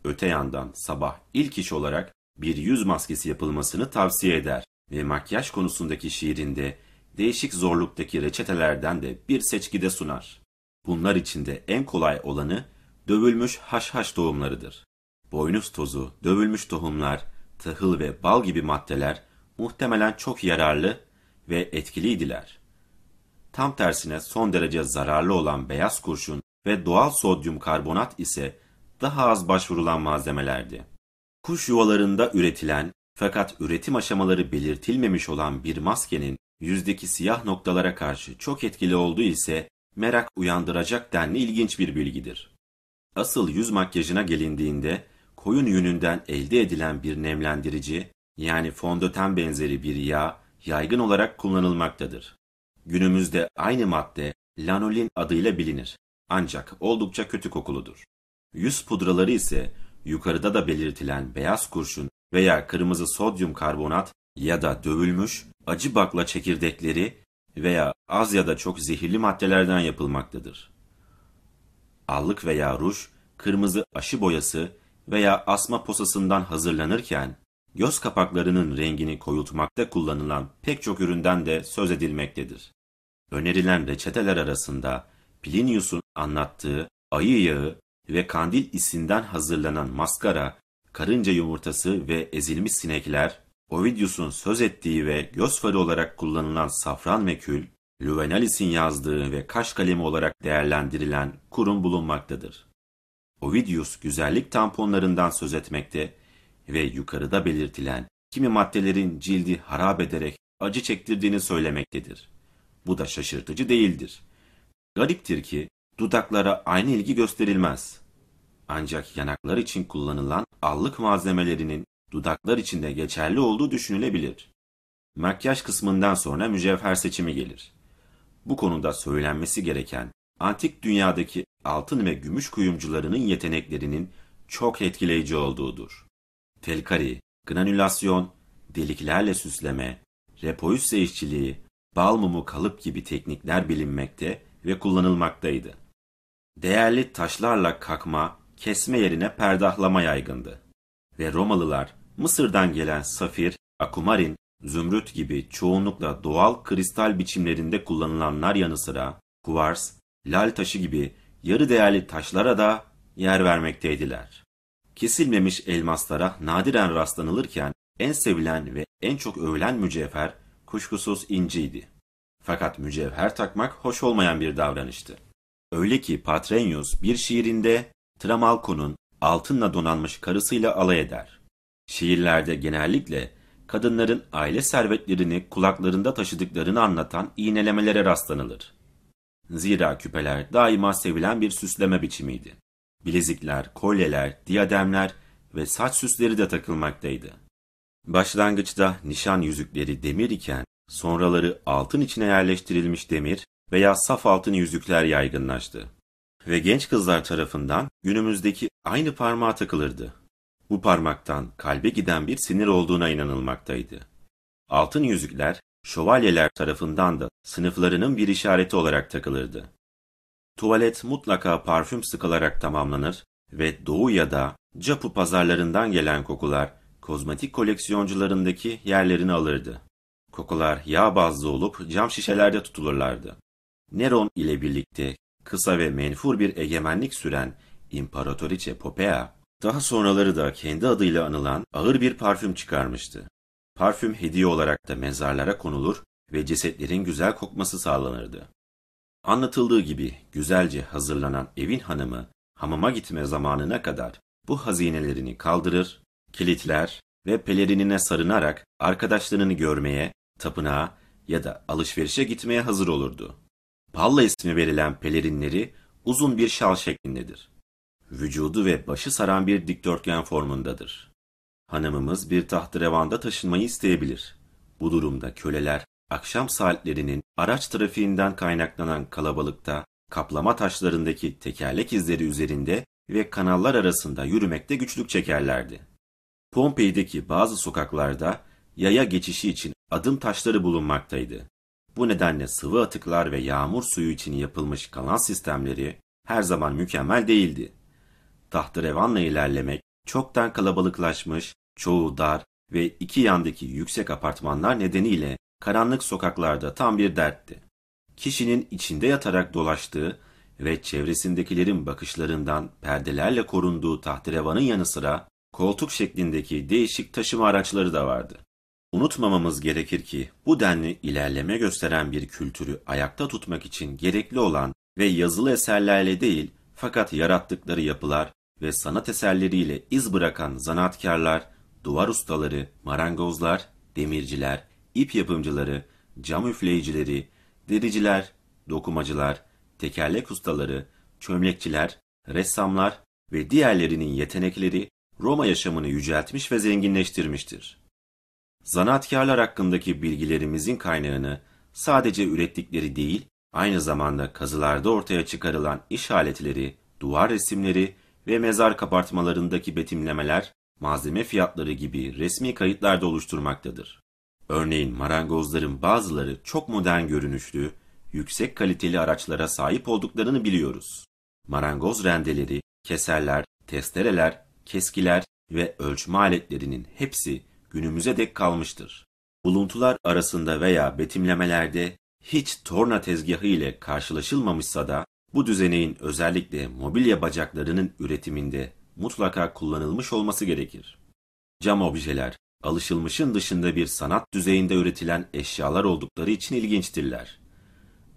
Öte yandan sabah ilk iş olarak bir yüz maskesi yapılmasını tavsiye eder ve makyaj konusundaki şiirinde değişik zorluktaki reçetelerden de bir seçkide sunar. Bunlar içinde en kolay olanı dövülmüş haşhaş tohumlarıdır. Boynuz tozu, dövülmüş tohumlar, tahıl ve bal gibi maddeler muhtemelen çok yararlı ve etkiliydiler. Tam tersine son derece zararlı olan beyaz kurşun ve doğal sodyum karbonat ise daha az başvurulan malzemelerdi. Kuş yuvalarında üretilen fakat üretim aşamaları belirtilmemiş olan bir maskenin yüzdeki siyah noktalara karşı çok etkili olduğu ise merak uyandıracak denli ilginç bir bilgidir. Asıl yüz makyajına gelindiğinde koyun yününden elde edilen bir nemlendirici yani fondöten benzeri bir yağ yaygın olarak kullanılmaktadır. Günümüzde aynı madde lanolin adıyla bilinir ancak oldukça kötü kokuludur. Yüz pudraları ise yukarıda da belirtilen beyaz kurşun veya kırmızı sodyum karbonat ya da dövülmüş acı bakla çekirdekleri veya az ya da çok zehirli maddelerden yapılmaktadır. Allık veya ruj, kırmızı aşı boyası veya asma posasından hazırlanırken göz kapaklarının rengini koyultmakta kullanılan pek çok üründen de söz edilmektedir. Önerilen reçeteler arasında Plinius'un anlattığı ayı yağı ve kandil isinden hazırlanan maskara, karınca yumurtası ve ezilmiş sinekler, Ovidius'un söz ettiği ve göz farı olarak kullanılan safran ve kül, Juvenalis'in yazdığı ve kaş kalemi olarak değerlendirilen kurum bulunmaktadır. Ovidius güzellik tamponlarından söz etmekte ve yukarıda belirtilen kimi maddelerin cildi harap ederek acı çektirdiğini söylemektedir. Bu da şaşırtıcı değildir. Gariptir ki dudaklara aynı ilgi gösterilmez. Ancak yanaklar için kullanılan allık malzemelerinin dudaklar için de geçerli olduğu düşünülebilir. Makyaj kısmından sonra mücevher seçimi gelir. Bu konuda söylenmesi gereken antik dünyadaki altın ve gümüş kuyumcularının yeteneklerinin çok etkileyici olduğudur. Telkari, granülasyon, deliklerle süsleme, repoüsse işçiliği, bal mumu kalıp gibi teknikler bilinmekte ve kullanılmaktaydı. Değerli taşlarla kakma, kesme yerine perdahlama yaygındı. Ve Romalılar Mısır'dan gelen safir, akumarin, zümrüt gibi çoğunlukla doğal kristal biçimlerinde kullanılanlar yanı sıra kuvars, lal taşı gibi yarı değerli taşlara da yer vermekteydiler. Kesilmemiş elmaslara nadiren rastlanılırken en sevilen ve en çok övülen mücevher kuşkusuz inciydi. Fakat mücevher takmak hoş olmayan bir davranıştı. Öyle ki Patrenius bir şiirinde Tramalko'nun altınla donanmış karısıyla alay eder. Şiirlerde genellikle kadınların aile servetlerini kulaklarında taşıdıklarını anlatan iğnelemelere rastlanılır. Zira küpeler daima sevilen bir süsleme biçimiydi. Bilezikler, kolyeler, diyademler ve saç süsleri de takılmaktaydı. Başlangıçta nişan yüzükleri demir iken sonraları altın içine yerleştirilmiş demir veya saf altın yüzükler yaygınlaştı. Ve genç kızlar tarafından günümüzdeki aynı parmağa takılırdı. Bu parmaktan kalbe giden bir sinir olduğuna inanılmaktaydı. Altın yüzükler şövalyeler tarafından da sınıflarının bir işareti olarak takılırdı. Tuvalet mutlaka parfüm sıkılarak tamamlanır ve Doğu ya da Capu pazarlarından gelen kokular kozmetik koleksiyoncularındaki yerlerini alırdı. Kokular yağ bazlı olup cam şişelerde tutulurlardı. Neron ile birlikte kısa ve menfur bir egemenlik süren İmparatoriçe Popea, daha sonraları da kendi adıyla anılan ağır bir parfüm çıkarmıştı. Parfüm hediye olarak da mezarlara konulur ve cesetlerin güzel kokması sağlanırdı. Anlatıldığı gibi güzelce hazırlanan evin hanımı hamama gitme zamanına kadar bu hazinelerini kaldırır, kilitler ve pelerinine sarınarak arkadaşlarını görmeye, tapınağa ya da alışverişe gitmeye hazır olurdu. Palla ismi verilen pelerinleri uzun bir şal şeklindedir. vücudu ve başı saran bir dikdörtgen formundadır. Hanımımız bir tahtrevanda taşınmayı isteyebilir. Bu durumda köleler akşam saatlerinin araç trafiğinden kaynaklanan kalabalıkta kaplama taşlarındaki tekerlek izleri üzerinde ve kanallar arasında yürümekte güçlük çekerlerdi. Pompei'deki bazı sokaklarda yaya geçişi için adım taşları bulunmaktaydı. Bu nedenle sıvı atıklar ve yağmur suyu için yapılmış kanal sistemleri her zaman mükemmel değildi. Tahterevanla ilerlemek çoktan kalabalıklaşmış, çoğu dar ve iki yandaki yüksek apartmanlar nedeniyle karanlık sokaklarda tam bir dertti. Kişinin içinde yatarak dolaştığı ve çevresindekilerin bakışlarından perdelerle korunduğu tahterevanın yanı sıra koltuk şeklindeki değişik taşıma araçları da vardı. Unutmamamız gerekir ki bu denli ilerleme gösteren bir kültürü ayakta tutmak için gerekli olan ve yazılı eserlerle değil fakat yarattıkları yapılar ve sanat eserleriyle iz bırakan zanaatkarlar, duvar ustaları, marangozlar, demirciler, ip yapımcıları, cam üfleyicileri, dericiler, dokumacılar, tekerlek ustaları, çömlekçiler, ressamlar ve diğerlerinin yetenekleri Roma yaşamını yüceltmiş ve zenginleştirmiştir. Zanaatkarlar hakkındaki bilgilerimizin kaynağını sadece ürettikleri değil, aynı zamanda kazılarda ortaya çıkarılan iş aletleri, duvar resimleri ve mezar kapartmalarındaki betimlemeler, malzeme fiyatları gibi resmi kayıtlarda oluşturmaktadır. Örneğin marangozların bazıları çok modern görünüşlü, yüksek kaliteli araçlara sahip olduklarını biliyoruz. Marangoz rendeleri, keserler, testereler, keskiler ve ölçme aletlerinin hepsi günümüze dek kalmıştır. Buluntular arasında veya betimlemelerde hiç torna tezgahı ile karşılaşılmamışsa da bu düzeneğin özellikle mobilya bacaklarının üretiminde mutlaka kullanılmış olması gerekir. Cam objeler, alışılmışın dışında bir sanat düzeyinde üretilen eşyalar oldukları için ilginçtirler.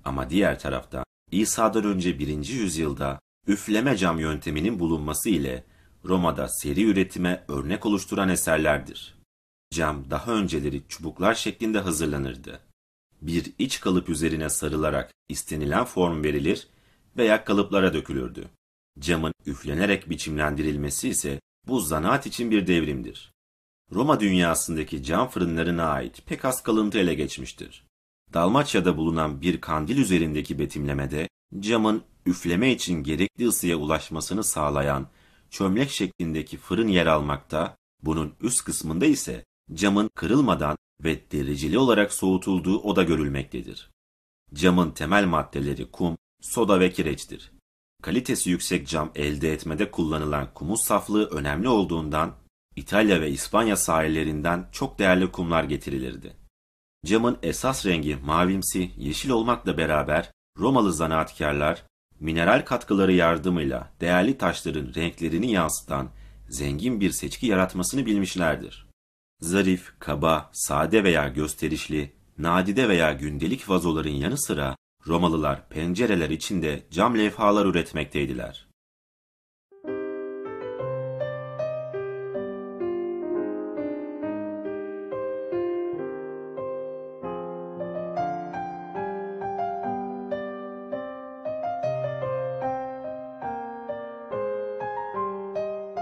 Ama diğer tarafta İsa'dan önce 1. yüzyılda üfleme cam yönteminin bulunması ile Roma'da seri üretime örnek oluşturan eserlerdir. Cam daha önceleri çubuklar şeklinde hazırlanırdı. Bir iç kalıp üzerine sarılarak istenilen form verilir veya kalıplara dökülürdü. Camın üflenerek biçimlendirilmesi ise bu zanaat için bir devrimdir. Roma dünyasındaki cam fırınlarına ait pek az kalıntı ele geçmiştir. Dalmaçya'da bulunan bir kandil üzerindeki betimlemede camın üfleme için gerekli ısıya ulaşmasını sağlayan çömlek şeklindeki fırın yer almakta, bunun üst kısmında ise camın kırılmadan ve dereceli olarak soğutulduğu oda görülmektedir. Camın temel maddeleri kum, soda ve kireçtir. Kalitesi yüksek cam elde etmede kullanılan kumun saflığı önemli olduğundan İtalya ve İspanya sahillerinden çok değerli kumlar getirilirdi. Camın esas rengi mavimsi, yeşil olmakla beraber Romalı zanaatkarlar mineral katkıları yardımıyla değerli taşların renklerini yansıtan zengin bir seçki yaratmasını bilmişlerdir. Zarif, kaba, sade veya gösterişli, nadide veya gündelik vazoların yanı sıra Romalılar pencereler içinde cam levhalar üretmekteydiler.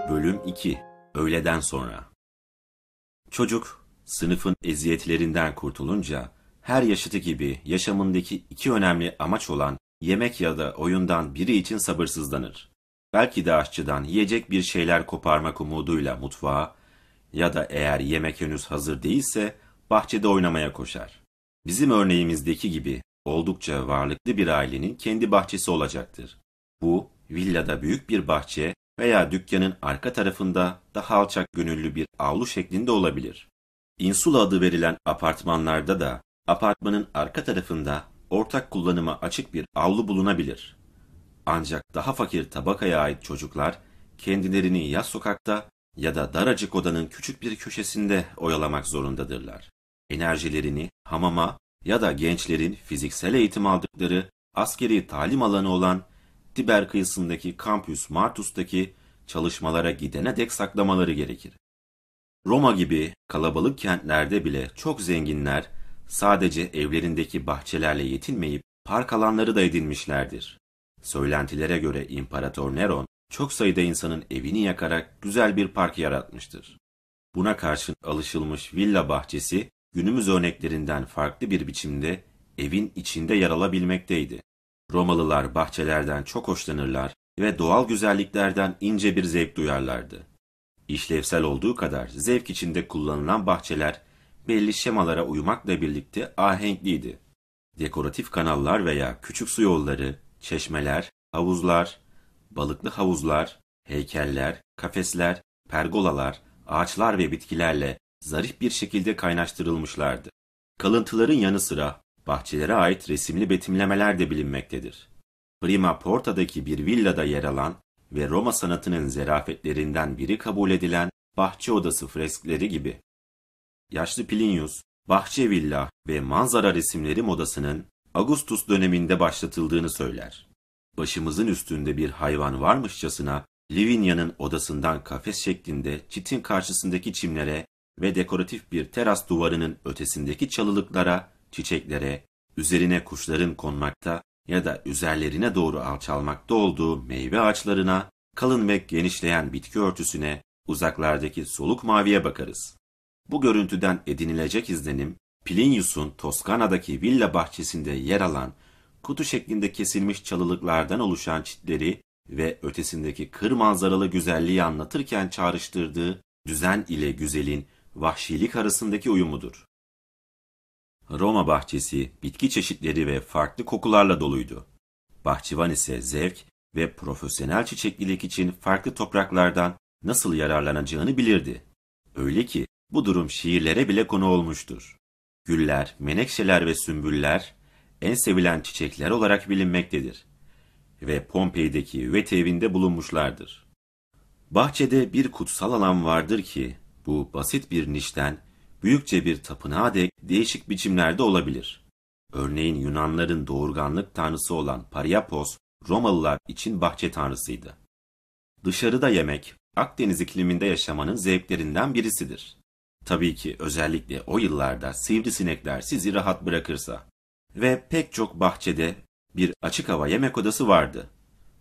Bölüm 2 Öğleden sonra Çocuk, sınıfın eziyetlerinden kurtulunca, her yaşıtı gibi yaşamındaki iki önemli amaç olan yemek ya da oyundan biri için sabırsızlanır. Belki de aşçıdan yiyecek bir şeyler koparmak umuduyla mutfağa ya da eğer yemek henüz hazır değilse bahçede oynamaya koşar. Bizim örneğimizdeki gibi oldukça varlıklı bir ailenin kendi bahçesi olacaktır. Bu, villada büyük bir bahçe veya dükkanın arka tarafında daha alçak gönüllü bir avlu şeklinde olabilir. Insula adı verilen apartmanlarda da apartmanın arka tarafında ortak kullanıma açık bir avlu bulunabilir. Ancak daha fakir tabakaya ait çocuklar kendilerini ya sokakta ya da daracık odanın küçük bir köşesinde oyalamak zorundadırlar. Enerjilerini hamama ya da gençlerin fiziksel eğitim aldıkları askeri talim alanı olan Tiber kıyısındaki kampüs Martus'taki çalışmalara gidene dek saklamaları gerekir. Roma gibi kalabalık kentlerde bile çok zenginler sadece evlerindeki bahçelerle yetinmeyip park alanları da edinmişlerdir. Söylentilere göre İmparator Neron çok sayıda insanın evini yakarak güzel bir park yaratmıştır. Buna karşın alışılmış villa bahçesi günümüz örneklerinden farklı bir biçimde evin içinde yer alabilmekteydi. Romalılar bahçelerden çok hoşlanırlar ve doğal güzelliklerden ince bir zevk duyarlardı. İşlevsel olduğu kadar zevk içinde kullanılan bahçeler belli şemalara uymakla birlikte ahenkliydi. Dekoratif kanallar veya küçük su yolları, çeşmeler, havuzlar, balıklı havuzlar, heykeller, kafesler, pergolalar, ağaçlar ve bitkilerle zarif bir şekilde kaynaştırılmışlardı. Kalıntıların yanı sıra bahçelere ait resimli betimlemeler de bilinmektedir. Prima Porta'daki bir villada yer alan ve Roma sanatının zerafetlerinden biri kabul edilen bahçe odası freskleri gibi. Yaşlı Plinius, bahçe villa ve manzara resimleri modasının Augustus döneminde başlatıldığını söyler. Başımızın üstünde bir hayvan varmışçasına Livinia'nın odasından kafes şeklinde çitin karşısındaki çimlere ve dekoratif bir teras duvarının ötesindeki çalılıklara, çiçeklere, üzerine kuşların konmakta ya da üzerlerine doğru alçalmakta olduğu meyve ağaçlarına, kalın ve genişleyen bitki örtüsüne, uzaklardaki soluk maviye bakarız. Bu görüntüden edinilecek izlenim, Plinius'un Toskana'daki villa bahçesinde yer alan kutu şeklinde kesilmiş çalılıklardan oluşan çitleri ve ötesindeki kır manzaralı güzelliği anlatırken çağrıştırdığı düzen ile güzelin vahşilik arasındaki uyumudur. Roma bahçesi bitki çeşitleri ve farklı kokularla doluydu. Bahçıvan ise zevk ve profesyonel çiçeklilik için farklı topraklardan nasıl yararlanacağını bilirdi. Öyle ki bu durum şiirlere bile konu olmuştur. Güller, menekşeler ve sümbüller en sevilen çiçekler olarak bilinmektedir ve Pompei'deki üvet evinde bulunmuşlardır. Bahçede bir kutsal alan vardır ki bu basit bir nişten büyükçe bir tapınağa dek değişik biçimlerde olabilir. Örneğin Yunanların doğurganlık tanrısı olan Pariapos, Romalılar için bahçe tanrısıydı. Dışarıda yemek, Akdeniz ikliminde yaşamanın zevklerinden birisidir. Tabii ki özellikle o yıllarda sivrisinekler sizi rahat bırakırsa. Ve pek çok bahçede bir açık hava yemek odası vardı.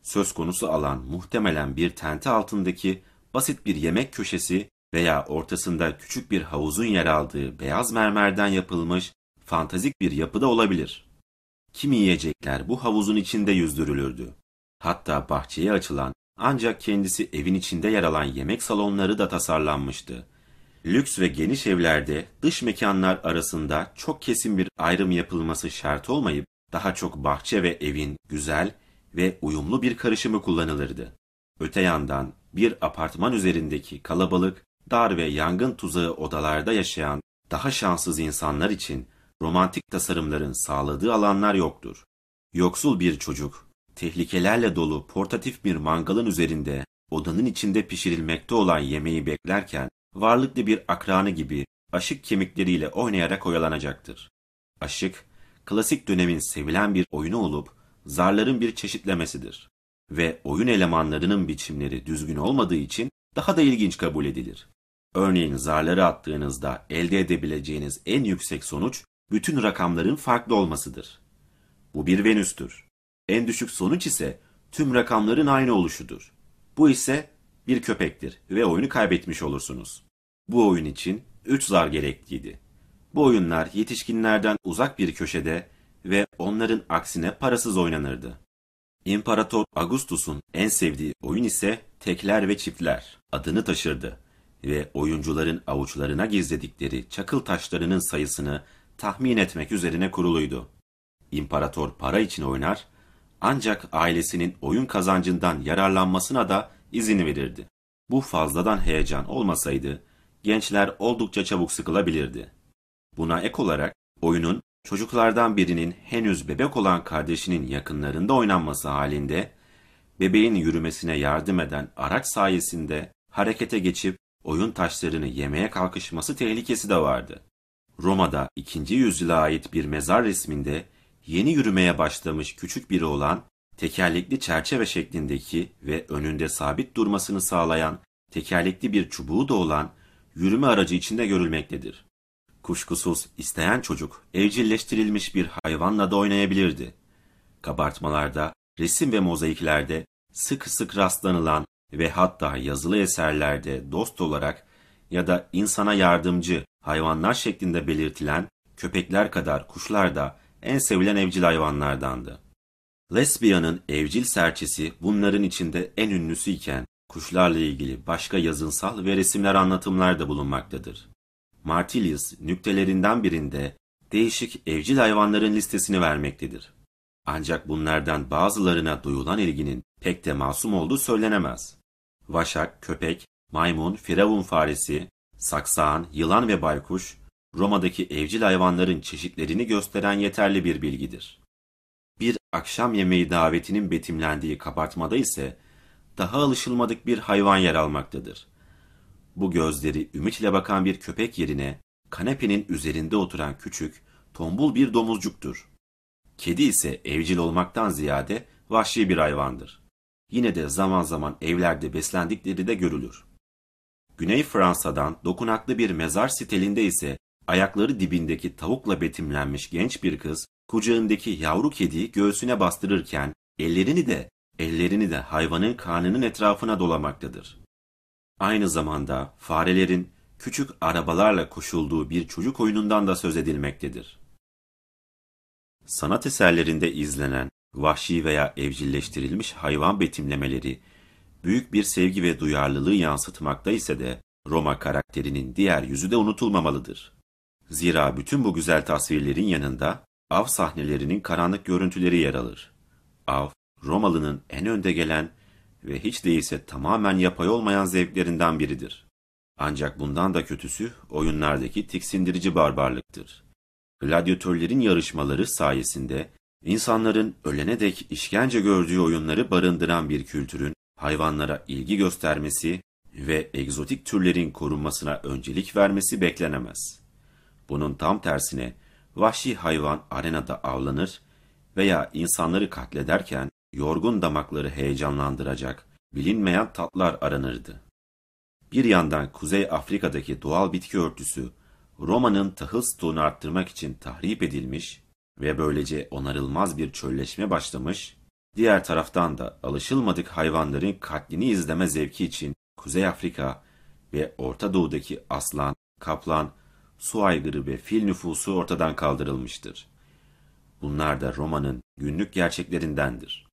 Söz konusu alan muhtemelen bir tente altındaki basit bir yemek köşesi veya ortasında küçük bir havuzun yer aldığı beyaz mermerden yapılmış fantazik bir yapıda olabilir. Kimi yiyecekler bu havuzun içinde yüzdürülürdü. Hatta bahçeye açılan ancak kendisi evin içinde yer alan yemek salonları da tasarlanmıştı. Lüks ve geniş evlerde dış mekanlar arasında çok kesin bir ayrım yapılması şart olmayıp daha çok bahçe ve evin güzel ve uyumlu bir karışımı kullanılırdı. Öte yandan bir apartman üzerindeki kalabalık, dar ve yangın tuzağı odalarda yaşayan daha şanssız insanlar için romantik tasarımların sağladığı alanlar yoktur. Yoksul bir çocuk, tehlikelerle dolu portatif bir mangalın üzerinde odanın içinde pişirilmekte olan yemeği beklerken varlıklı bir akranı gibi aşık kemikleriyle oynayarak oyalanacaktır. Aşık, klasik dönemin sevilen bir oyunu olup zarların bir çeşitlemesidir ve oyun elemanlarının biçimleri düzgün olmadığı için daha da ilginç kabul edilir. Örneğin zarları attığınızda elde edebileceğiniz en yüksek sonuç bütün rakamların farklı olmasıdır. Bu bir Venüs'tür. En düşük sonuç ise tüm rakamların aynı oluşudur. Bu ise bir köpektir ve oyunu kaybetmiş olursunuz. Bu oyun için 3 zar gerekliydi. Bu oyunlar yetişkinlerden uzak bir köşede ve onların aksine parasız oynanırdı. İmparator Augustus'un en sevdiği oyun ise tekler ve çiftler adını taşırdı ve oyuncuların avuçlarına gizledikleri çakıl taşlarının sayısını tahmin etmek üzerine kuruluydu. İmparator para için oynar ancak ailesinin oyun kazancından yararlanmasına da izin verirdi. Bu fazladan heyecan olmasaydı gençler oldukça çabuk sıkılabilirdi. Buna ek olarak oyunun çocuklardan birinin henüz bebek olan kardeşinin yakınlarında oynanması halinde bebeğin yürümesine yardım eden araç sayesinde harekete geçip oyun taşlarını yemeye kalkışması tehlikesi de vardı. Roma'da 2. yüzyıla ait bir mezar resminde yeni yürümeye başlamış küçük biri olan tekerlekli çerçeve şeklindeki ve önünde sabit durmasını sağlayan tekerlekli bir çubuğu da olan yürüme aracı içinde görülmektedir. Kuşkusuz isteyen çocuk evcilleştirilmiş bir hayvanla da oynayabilirdi. Kabartmalarda, resim ve mozaiklerde sık sık rastlanılan ve hatta yazılı eserlerde dost olarak ya da insana yardımcı hayvanlar şeklinde belirtilen köpekler kadar kuşlar da en sevilen evcil hayvanlardandı. Lesbia'nın evcil serçesi bunların içinde en ünlüsü iken kuşlarla ilgili başka yazınsal ve resimler anlatımlar da bulunmaktadır. Martilius nüktelerinden birinde değişik evcil hayvanların listesini vermektedir. Ancak bunlardan bazılarına duyulan ilginin pek de masum olduğu söylenemez. Vaşak, köpek, maymun, firavun faresi, saksağan, yılan ve baykuş, Roma'daki evcil hayvanların çeşitlerini gösteren yeterli bir bilgidir. Bir akşam yemeği davetinin betimlendiği kabartmada ise daha alışılmadık bir hayvan yer almaktadır. Bu gözleri ümitle bakan bir köpek yerine kanepenin üzerinde oturan küçük, tombul bir domuzcuktur. Kedi ise evcil olmaktan ziyade vahşi bir hayvandır. Yine de zaman zaman evlerde beslendikleri de görülür. Güney Fransa'dan dokunaklı bir mezar sitelinde ise ayakları dibindeki tavukla betimlenmiş genç bir kız kucağındaki yavru kediyi göğsüne bastırırken ellerini de ellerini de hayvanın karnının etrafına dolamaktadır. Aynı zamanda farelerin küçük arabalarla koşulduğu bir çocuk oyunundan da söz edilmektedir. Sanat eserlerinde izlenen vahşi veya evcilleştirilmiş hayvan betimlemeleri büyük bir sevgi ve duyarlılığı yansıtmakta ise de Roma karakterinin diğer yüzü de unutulmamalıdır. Zira bütün bu güzel tasvirlerin yanında av sahnelerinin karanlık görüntüleri yer alır. Av, Romalı'nın en önde gelen ve hiç değilse tamamen yapay olmayan zevklerinden biridir. Ancak bundan da kötüsü oyunlardaki tiksindirici barbarlıktır. Gladyatörlerin yarışmaları sayesinde insanların ölene dek işkence gördüğü oyunları barındıran bir kültürün hayvanlara ilgi göstermesi ve egzotik türlerin korunmasına öncelik vermesi beklenemez. Bunun tam tersine vahşi hayvan arenada avlanır veya insanları katlederken yorgun damakları heyecanlandıracak bilinmeyen tatlar aranırdı. Bir yandan Kuzey Afrika'daki doğal bitki örtüsü Roma'nın tahıl stoğunu arttırmak için tahrip edilmiş ve böylece onarılmaz bir çölleşme başlamış, diğer taraftan da alışılmadık hayvanların katlini izleme zevki için Kuzey Afrika ve Orta Doğu'daki aslan, kaplan, su aygırı ve fil nüfusu ortadan kaldırılmıştır. Bunlar da Roma'nın günlük gerçeklerindendir.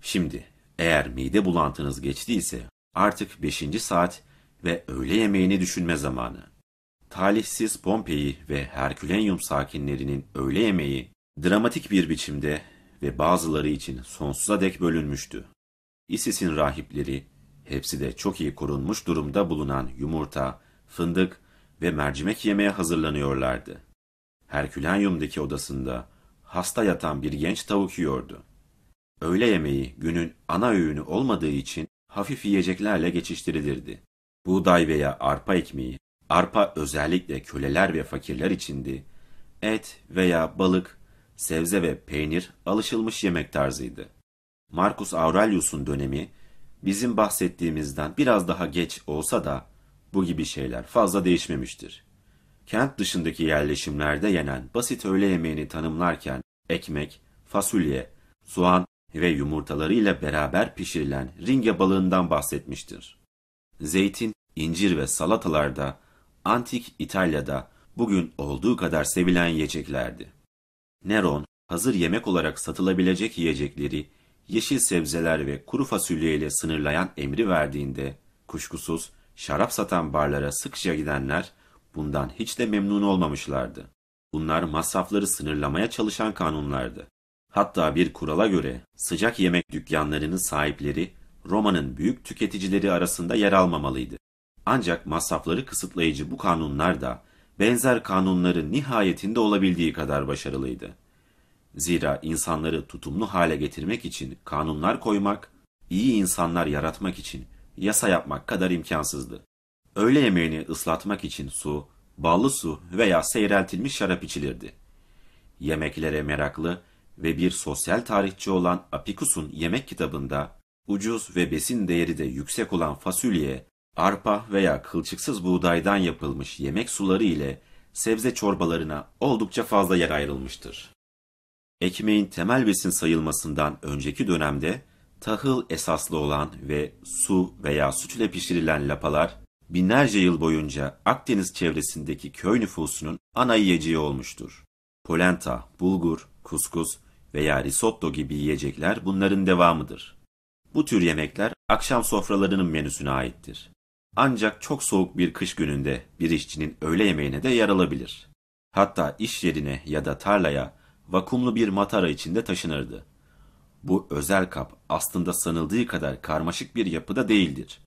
Şimdi eğer mide bulantınız geçtiyse artık 5. saat ve öğle yemeğini düşünme zamanı. Talihsiz Pompei ve Herkülenyum sakinlerinin öğle yemeği dramatik bir biçimde ve bazıları için sonsuza dek bölünmüştü. Isis'in rahipleri hepsi de çok iyi korunmuş durumda bulunan yumurta, fındık ve mercimek yemeye hazırlanıyorlardı. Herkülenyum'daki odasında hasta yatan bir genç tavuk yiyordu. Öğle yemeği günün ana öğünü olmadığı için hafif yiyeceklerle geçiştirilirdi. Buğday veya arpa ekmeği, arpa özellikle köleler ve fakirler içindi, et veya balık, sebze ve peynir alışılmış yemek tarzıydı. Marcus Aurelius'un dönemi bizim bahsettiğimizden biraz daha geç olsa da bu gibi şeyler fazla değişmemiştir. Kent dışındaki yerleşimlerde yenen basit öğle yemeğini tanımlarken ekmek, fasulye, soğan ve yumurtalarıyla beraber pişirilen ringe balığından bahsetmiştir. Zeytin, incir ve salatalarda antik İtalya'da bugün olduğu kadar sevilen yiyeceklerdi. Neron, hazır yemek olarak satılabilecek yiyecekleri yeşil sebzeler ve kuru fasulye ile sınırlayan emri verdiğinde, kuşkusuz şarap satan barlara sıkça gidenler bundan hiç de memnun olmamışlardı. Bunlar masrafları sınırlamaya çalışan kanunlardı. Hatta bir kurala göre sıcak yemek dükkanlarının sahipleri Roma'nın büyük tüketicileri arasında yer almamalıydı. Ancak masrafları kısıtlayıcı bu kanunlar da benzer kanunların nihayetinde olabildiği kadar başarılıydı. Zira insanları tutumlu hale getirmek için kanunlar koymak, iyi insanlar yaratmak için yasa yapmak kadar imkansızdı. Öğle yemeğini ıslatmak için su, ballı su veya seyreltilmiş şarap içilirdi. Yemeklere meraklı ve bir sosyal tarihçi olan Apikus'un yemek kitabında ucuz ve besin değeri de yüksek olan fasulye, arpa veya kılçıksız buğdaydan yapılmış yemek suları ile sebze çorbalarına oldukça fazla yer ayrılmıştır. Ekmeğin temel besin sayılmasından önceki dönemde tahıl esaslı olan ve su veya süt ile pişirilen lapalar binlerce yıl boyunca Akdeniz çevresindeki köy nüfusunun ana yiyeceği olmuştur. Polenta, bulgur, kuskus veya risotto gibi yiyecekler bunların devamıdır. Bu tür yemekler akşam sofralarının menüsüne aittir. Ancak çok soğuk bir kış gününde bir işçinin öğle yemeğine de yer alabilir. Hatta iş yerine ya da tarlaya vakumlu bir matara içinde taşınırdı. Bu özel kap aslında sanıldığı kadar karmaşık bir yapıda değildir.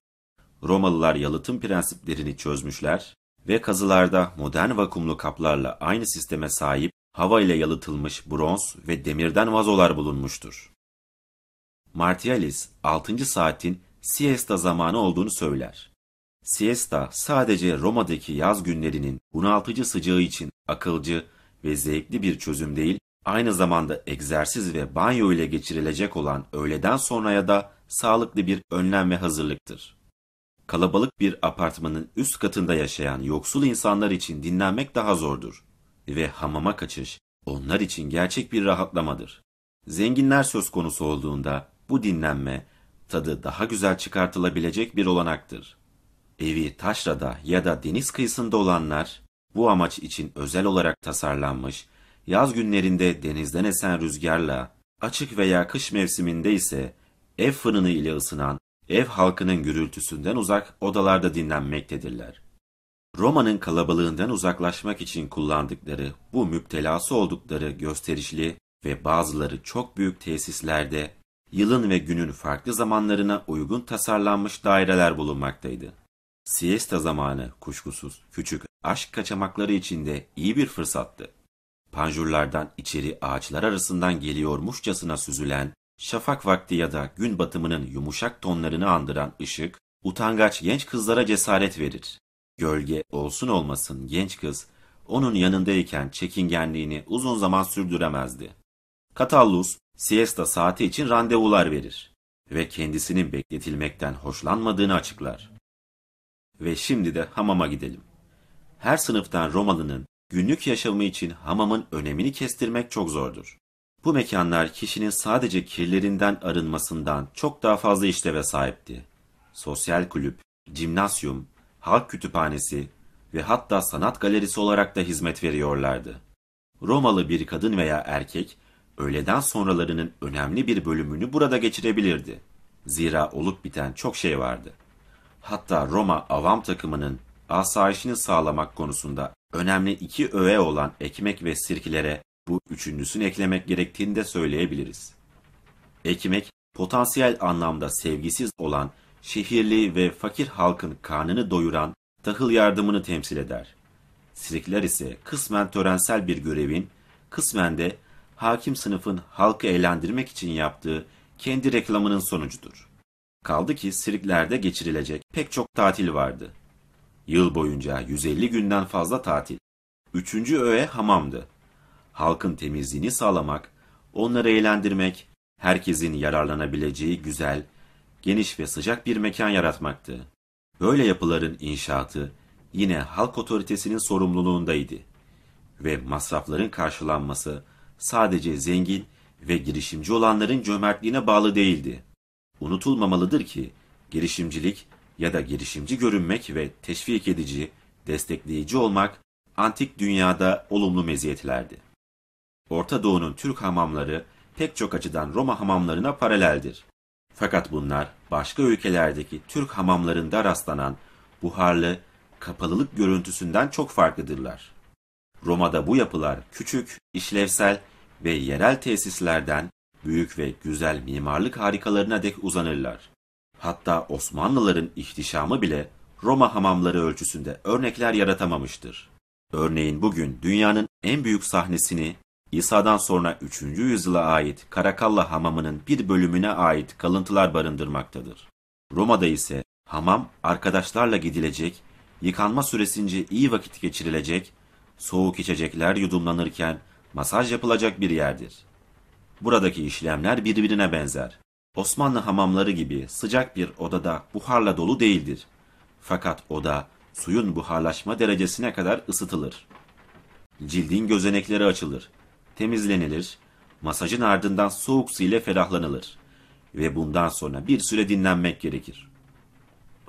Romalılar yalıtım prensiplerini çözmüşler ve kazılarda modern vakumlu kaplarla aynı sisteme sahip hava ile yalıtılmış bronz ve demirden vazolar bulunmuştur. Martialis 6. saatin siesta zamanı olduğunu söyler. Siesta sadece Roma'daki yaz günlerinin bunaltıcı sıcağı için akılcı ve zevkli bir çözüm değil, aynı zamanda egzersiz ve banyo ile geçirilecek olan öğleden sonraya da sağlıklı bir önlem ve hazırlıktır. Kalabalık bir apartmanın üst katında yaşayan yoksul insanlar için dinlenmek daha zordur ve hamama kaçış onlar için gerçek bir rahatlamadır. Zenginler söz konusu olduğunda bu dinlenme tadı daha güzel çıkartılabilecek bir olanaktır. Evi taşrada ya da deniz kıyısında olanlar bu amaç için özel olarak tasarlanmış, yaz günlerinde denizden esen rüzgarla, açık veya kış mevsiminde ise ev fırını ile ısınan, ev halkının gürültüsünden uzak odalarda dinlenmektedirler. Roma'nın kalabalığından uzaklaşmak için kullandıkları bu müptelası oldukları gösterişli ve bazıları çok büyük tesislerde yılın ve günün farklı zamanlarına uygun tasarlanmış daireler bulunmaktaydı. Siesta zamanı kuşkusuz küçük aşk kaçamakları içinde iyi bir fırsattı. Panjurlardan içeri ağaçlar arasından geliyormuşçasına süzülen, şafak vakti ya da gün batımının yumuşak tonlarını andıran ışık, utangaç genç kızlara cesaret verir. Gölge olsun olmasın genç kız, onun yanındayken çekingenliğini uzun zaman sürdüremezdi. Katallus, siesta saati için randevular verir ve kendisinin bekletilmekten hoşlanmadığını açıklar. Ve şimdi de hamama gidelim. Her sınıftan Romalı'nın günlük yaşamı için hamamın önemini kestirmek çok zordur. Bu mekanlar kişinin sadece kirlerinden arınmasından çok daha fazla işleve sahipti. Sosyal kulüp, cimnasyum, halk kütüphanesi ve hatta sanat galerisi olarak da hizmet veriyorlardı. Romalı bir kadın veya erkek, öğleden sonralarının önemli bir bölümünü burada geçirebilirdi. Zira olup biten çok şey vardı. Hatta Roma avam takımının asayişini sağlamak konusunda önemli iki öğe olan ekmek ve sirkilere bu üçüncüsünü eklemek gerektiğini de söyleyebiliriz. Ekmek, potansiyel anlamda sevgisiz olan şehirli ve fakir halkın karnını doyuran tahıl yardımını temsil eder. Sirkler ise kısmen törensel bir görevin, kısmen de hakim sınıfın halkı eğlendirmek için yaptığı kendi reklamının sonucudur. Kaldı ki sirklerde geçirilecek pek çok tatil vardı. Yıl boyunca 150 günden fazla tatil. Üçüncü öğe hamamdı. Halkın temizliğini sağlamak, onları eğlendirmek, herkesin yararlanabileceği güzel, geniş ve sıcak bir mekan yaratmaktı. Böyle yapıların inşaatı yine halk otoritesinin sorumluluğundaydı. Ve masrafların karşılanması sadece zengin ve girişimci olanların cömertliğine bağlı değildi. Unutulmamalıdır ki girişimcilik ya da girişimci görünmek ve teşvik edici, destekleyici olmak antik dünyada olumlu meziyetlerdi. Orta Doğu'nun Türk hamamları pek çok açıdan Roma hamamlarına paraleldir. Fakat bunlar başka ülkelerdeki Türk hamamlarında rastlanan buharlı, kapalılık görüntüsünden çok farklıdırlar. Roma'da bu yapılar küçük, işlevsel ve yerel tesislerden büyük ve güzel mimarlık harikalarına dek uzanırlar. Hatta Osmanlıların ihtişamı bile Roma hamamları ölçüsünde örnekler yaratamamıştır. Örneğin bugün dünyanın en büyük sahnesini İsa'dan sonra 3. yüzyıla ait Karakalla hamamının bir bölümüne ait kalıntılar barındırmaktadır. Roma'da ise hamam arkadaşlarla gidilecek, yıkanma süresince iyi vakit geçirilecek, soğuk içecekler yudumlanırken masaj yapılacak bir yerdir. Buradaki işlemler birbirine benzer. Osmanlı hamamları gibi sıcak bir odada buharla dolu değildir. Fakat oda suyun buharlaşma derecesine kadar ısıtılır. Cildin gözenekleri açılır temizlenilir, masajın ardından soğuk su ile ferahlanılır. ve bundan sonra bir süre dinlenmek gerekir.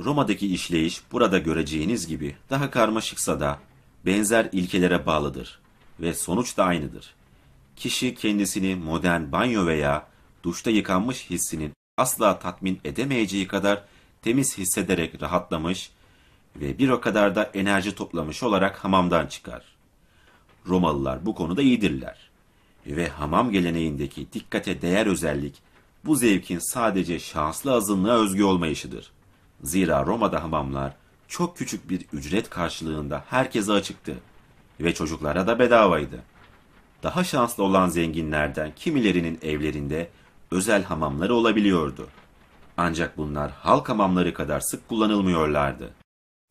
Roma'daki işleyiş burada göreceğiniz gibi daha karmaşıksa da benzer ilkelere bağlıdır ve sonuç da aynıdır. Kişi kendisini modern banyo veya duşta yıkanmış hissinin asla tatmin edemeyeceği kadar temiz hissederek rahatlamış ve bir o kadar da enerji toplamış olarak hamamdan çıkar. Romalılar bu konuda iyidirler. Ve hamam geleneğindeki dikkate değer özellik bu zevkin sadece şanslı azınlığa özgü olmayışıdır. Zira Roma'da hamamlar çok küçük bir ücret karşılığında herkese açıktı ve çocuklara da bedavaydı. Daha şanslı olan zenginlerden kimilerinin evlerinde özel hamamları olabiliyordu. Ancak bunlar halk hamamları kadar sık kullanılmıyorlardı.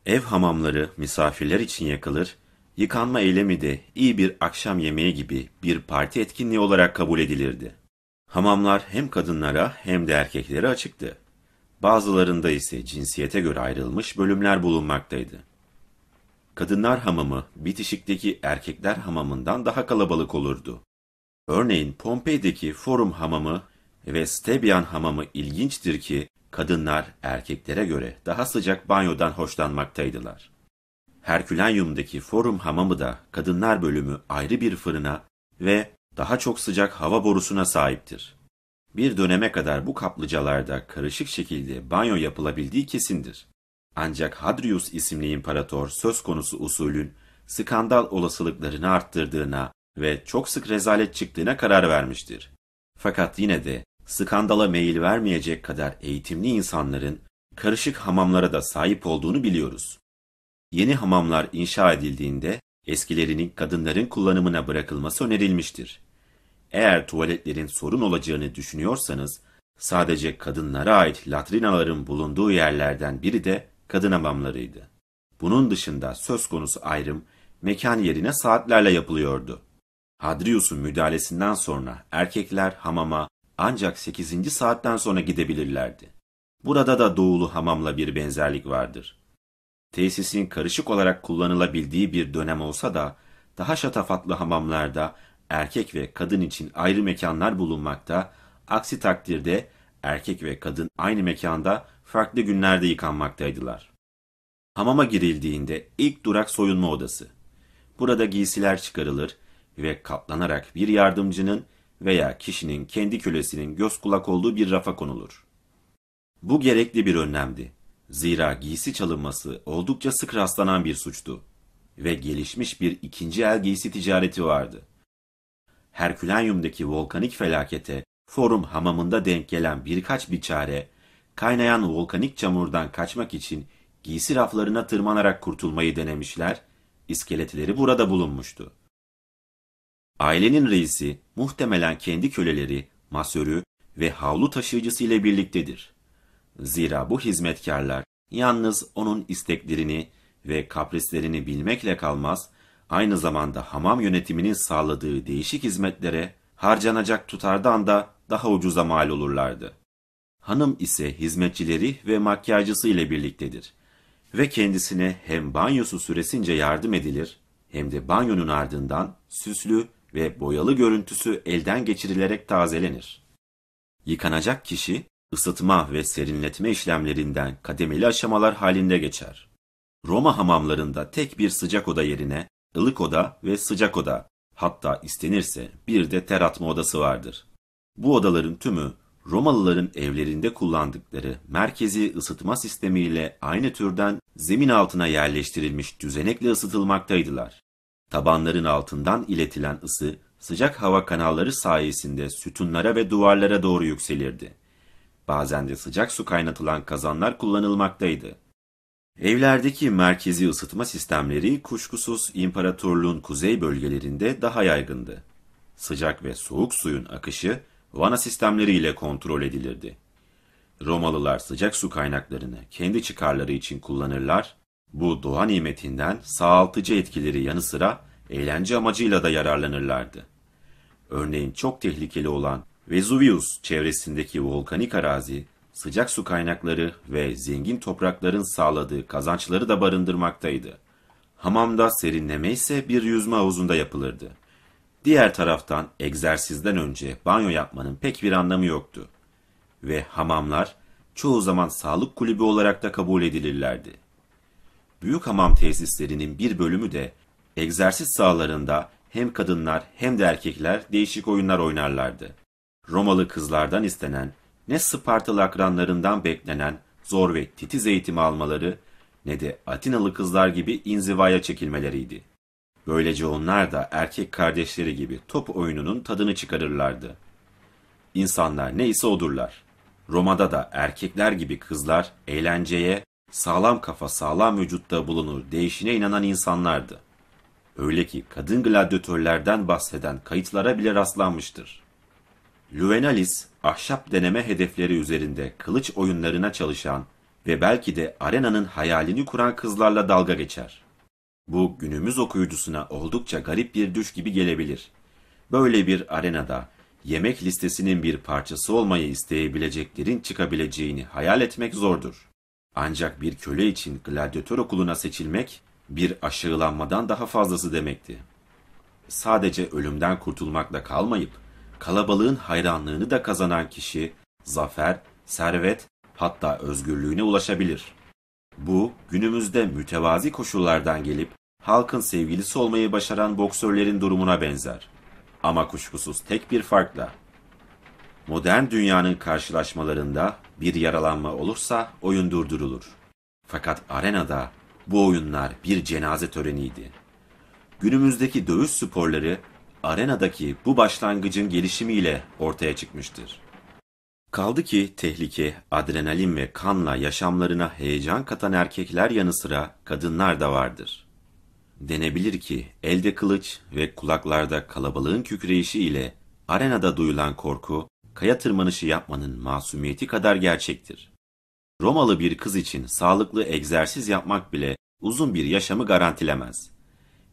Ev hamamları misafirler için yakılır, yıkanma eylemi de iyi bir akşam yemeği gibi bir parti etkinliği olarak kabul edilirdi. Hamamlar hem kadınlara hem de erkeklere açıktı. Bazılarında ise cinsiyete göre ayrılmış bölümler bulunmaktaydı. Kadınlar hamamı bitişikteki erkekler hamamından daha kalabalık olurdu. Örneğin Pompei'deki Forum hamamı ve Stebian hamamı ilginçtir ki kadınlar erkeklere göre daha sıcak banyodan hoşlanmaktaydılar. Herkülenyum'daki Forum hamamı da kadınlar bölümü ayrı bir fırına ve daha çok sıcak hava borusuna sahiptir. Bir döneme kadar bu kaplıcalarda karışık şekilde banyo yapılabildiği kesindir. Ancak Hadrius isimli imparator söz konusu usulün skandal olasılıklarını arttırdığına ve çok sık rezalet çıktığına karar vermiştir. Fakat yine de skandala meyil vermeyecek kadar eğitimli insanların karışık hamamlara da sahip olduğunu biliyoruz. Yeni hamamlar inşa edildiğinde eskilerinin kadınların kullanımına bırakılması önerilmiştir. Eğer tuvaletlerin sorun olacağını düşünüyorsanız, sadece kadınlara ait latrinaların bulunduğu yerlerden biri de kadın hamamlarıydı. Bunun dışında söz konusu ayrım mekan yerine saatlerle yapılıyordu. Hadrius'un müdahalesinden sonra erkekler hamama ancak 8. saatten sonra gidebilirlerdi. Burada da doğulu hamamla bir benzerlik vardır. Tesisin karışık olarak kullanılabildiği bir dönem olsa da daha şatafatlı hamamlarda erkek ve kadın için ayrı mekanlar bulunmakta, aksi takdirde erkek ve kadın aynı mekanda farklı günlerde yıkanmaktaydılar. Hamama girildiğinde ilk durak soyunma odası. Burada giysiler çıkarılır ve katlanarak bir yardımcının veya kişinin kendi kölesinin göz kulak olduğu bir rafa konulur. Bu gerekli bir önlemdi. Zira giysi çalınması oldukça sık rastlanan bir suçtu ve gelişmiş bir ikinci el giysi ticareti vardı. Herkülenyum'daki volkanik felakete Forum hamamında denk gelen birkaç biçare, kaynayan volkanik çamurdan kaçmak için giysi raflarına tırmanarak kurtulmayı denemişler, iskeletleri burada bulunmuştu. Ailenin reisi muhtemelen kendi köleleri, masörü ve havlu taşıyıcısı ile birliktedir. Zira bu hizmetkarlar yalnız onun isteklerini ve kaprislerini bilmekle kalmaz, aynı zamanda hamam yönetiminin sağladığı değişik hizmetlere harcanacak tutardan da daha ucuza mal olurlardı. Hanım ise hizmetçileri ve makyajcısı ile birliktedir ve kendisine hem banyosu süresince yardım edilir hem de banyonun ardından süslü ve boyalı görüntüsü elden geçirilerek tazelenir. Yıkanacak kişi ısıtma ve serinletme işlemlerinden kademeli aşamalar halinde geçer. Roma hamamlarında tek bir sıcak oda yerine ılık oda ve sıcak oda, hatta istenirse bir de ter atma odası vardır. Bu odaların tümü Romalıların evlerinde kullandıkları merkezi ısıtma sistemiyle aynı türden zemin altına yerleştirilmiş düzenekle ısıtılmaktaydılar. Tabanların altından iletilen ısı sıcak hava kanalları sayesinde sütunlara ve duvarlara doğru yükselirdi. Bazen de sıcak su kaynatılan kazanlar kullanılmaktaydı. Evlerdeki merkezi ısıtma sistemleri kuşkusuz imparatorluğun kuzey bölgelerinde daha yaygındı. Sıcak ve soğuk suyun akışı vana sistemleriyle kontrol edilirdi. Romalılar sıcak su kaynaklarını kendi çıkarları için kullanırlar, bu doğa nimetinden sağaltıcı etkileri yanı sıra eğlence amacıyla da yararlanırlardı. Örneğin çok tehlikeli olan Vesuvius çevresindeki volkanik arazi, sıcak su kaynakları ve zengin toprakların sağladığı kazançları da barındırmaktaydı. Hamamda serinleme ise bir yüzme havuzunda yapılırdı. Diğer taraftan egzersizden önce banyo yapmanın pek bir anlamı yoktu. ve hamamlar çoğu zaman sağlık kulübü olarak da kabul edilirlerdi. Büyük hamam tesislerinin bir bölümü de egzersiz sahalarında hem kadınlar hem de erkekler değişik oyunlar oynarlardı. Romalı kızlardan istenen ne Spartalı akranlarından beklenen zor ve titiz eğitimi almaları ne de Atinalı kızlar gibi inzivaya çekilmeleriydi. Böylece onlar da erkek kardeşleri gibi top oyununun tadını çıkarırlardı. İnsanlar neyse odurlar. Roma'da da erkekler gibi kızlar eğlenceye, sağlam kafa sağlam vücutta bulunur değişine inanan insanlardı. Öyle ki kadın gladyatörlerden bahseden kayıtlara bile rastlanmıştır. Juvenalis, ahşap deneme hedefleri üzerinde kılıç oyunlarına çalışan ve belki de arenanın hayalini kuran kızlarla dalga geçer. Bu günümüz okuyucusuna oldukça garip bir düş gibi gelebilir. Böyle bir arenada yemek listesinin bir parçası olmayı isteyebileceklerin çıkabileceğini hayal etmek zordur. Ancak bir köle için gladyatör okuluna seçilmek bir aşağılanmadan daha fazlası demekti. Sadece ölümden kurtulmakla kalmayıp kalabalığın hayranlığını da kazanan kişi zafer, servet hatta özgürlüğüne ulaşabilir. Bu günümüzde mütevazi koşullardan gelip halkın sevgilisi olmayı başaran boksörlerin durumuna benzer. Ama kuşkusuz tek bir farkla. Modern dünyanın karşılaşmalarında bir yaralanma olursa oyun durdurulur. Fakat arenada bu oyunlar bir cenaze töreniydi. Günümüzdeki dövüş sporları arenadaki bu başlangıcın gelişimiyle ortaya çıkmıştır. Kaldı ki tehlike, adrenalin ve kanla yaşamlarına heyecan katan erkekler yanı sıra kadınlar da vardır. Denebilir ki elde kılıç ve kulaklarda kalabalığın kükreyişi ile arenada duyulan korku, kaya tırmanışı yapmanın masumiyeti kadar gerçektir. Romalı bir kız için sağlıklı egzersiz yapmak bile uzun bir yaşamı garantilemez.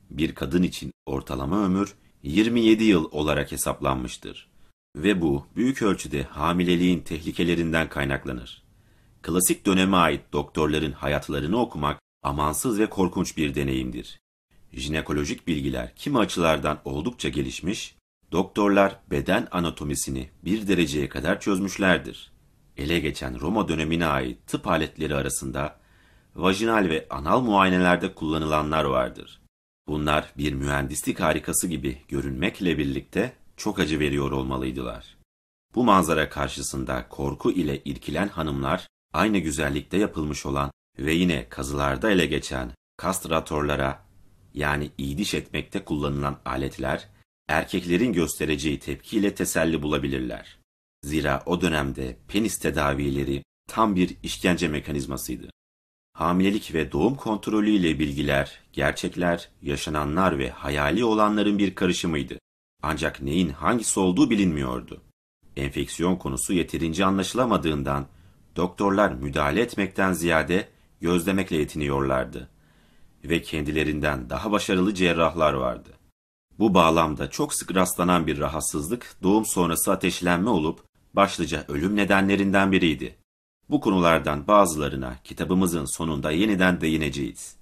Bir kadın için ortalama ömür 27 yıl olarak hesaplanmıştır. Ve bu büyük ölçüde hamileliğin tehlikelerinden kaynaklanır. Klasik döneme ait doktorların hayatlarını okumak amansız ve korkunç bir deneyimdir. Jinekolojik bilgiler kimi açılardan oldukça gelişmiş, doktorlar beden anatomisini bir dereceye kadar çözmüşlerdir. Ele geçen Roma dönemine ait tıp aletleri arasında vajinal ve anal muayenelerde kullanılanlar vardır. Bunlar bir mühendislik harikası gibi görünmekle birlikte çok acı veriyor olmalıydılar. Bu manzara karşısında korku ile irkilen hanımlar aynı güzellikte yapılmış olan ve yine kazılarda ele geçen kastratorlara yani iyiliş etmekte kullanılan aletler erkeklerin göstereceği tepkiyle teselli bulabilirler. Zira o dönemde penis tedavileri tam bir işkence mekanizmasıydı. Hamilelik ve doğum kontrolü ile bilgiler, gerçekler, yaşananlar ve hayali olanların bir karışımıydı. Ancak neyin hangisi olduğu bilinmiyordu. Enfeksiyon konusu yeterince anlaşılamadığından doktorlar müdahale etmekten ziyade gözlemekle yetiniyorlardı. Ve kendilerinden daha başarılı cerrahlar vardı. Bu bağlamda çok sık rastlanan bir rahatsızlık doğum sonrası ateşlenme olup başlıca ölüm nedenlerinden biriydi. Bu konulardan bazılarına kitabımızın sonunda yeniden değineceğiz.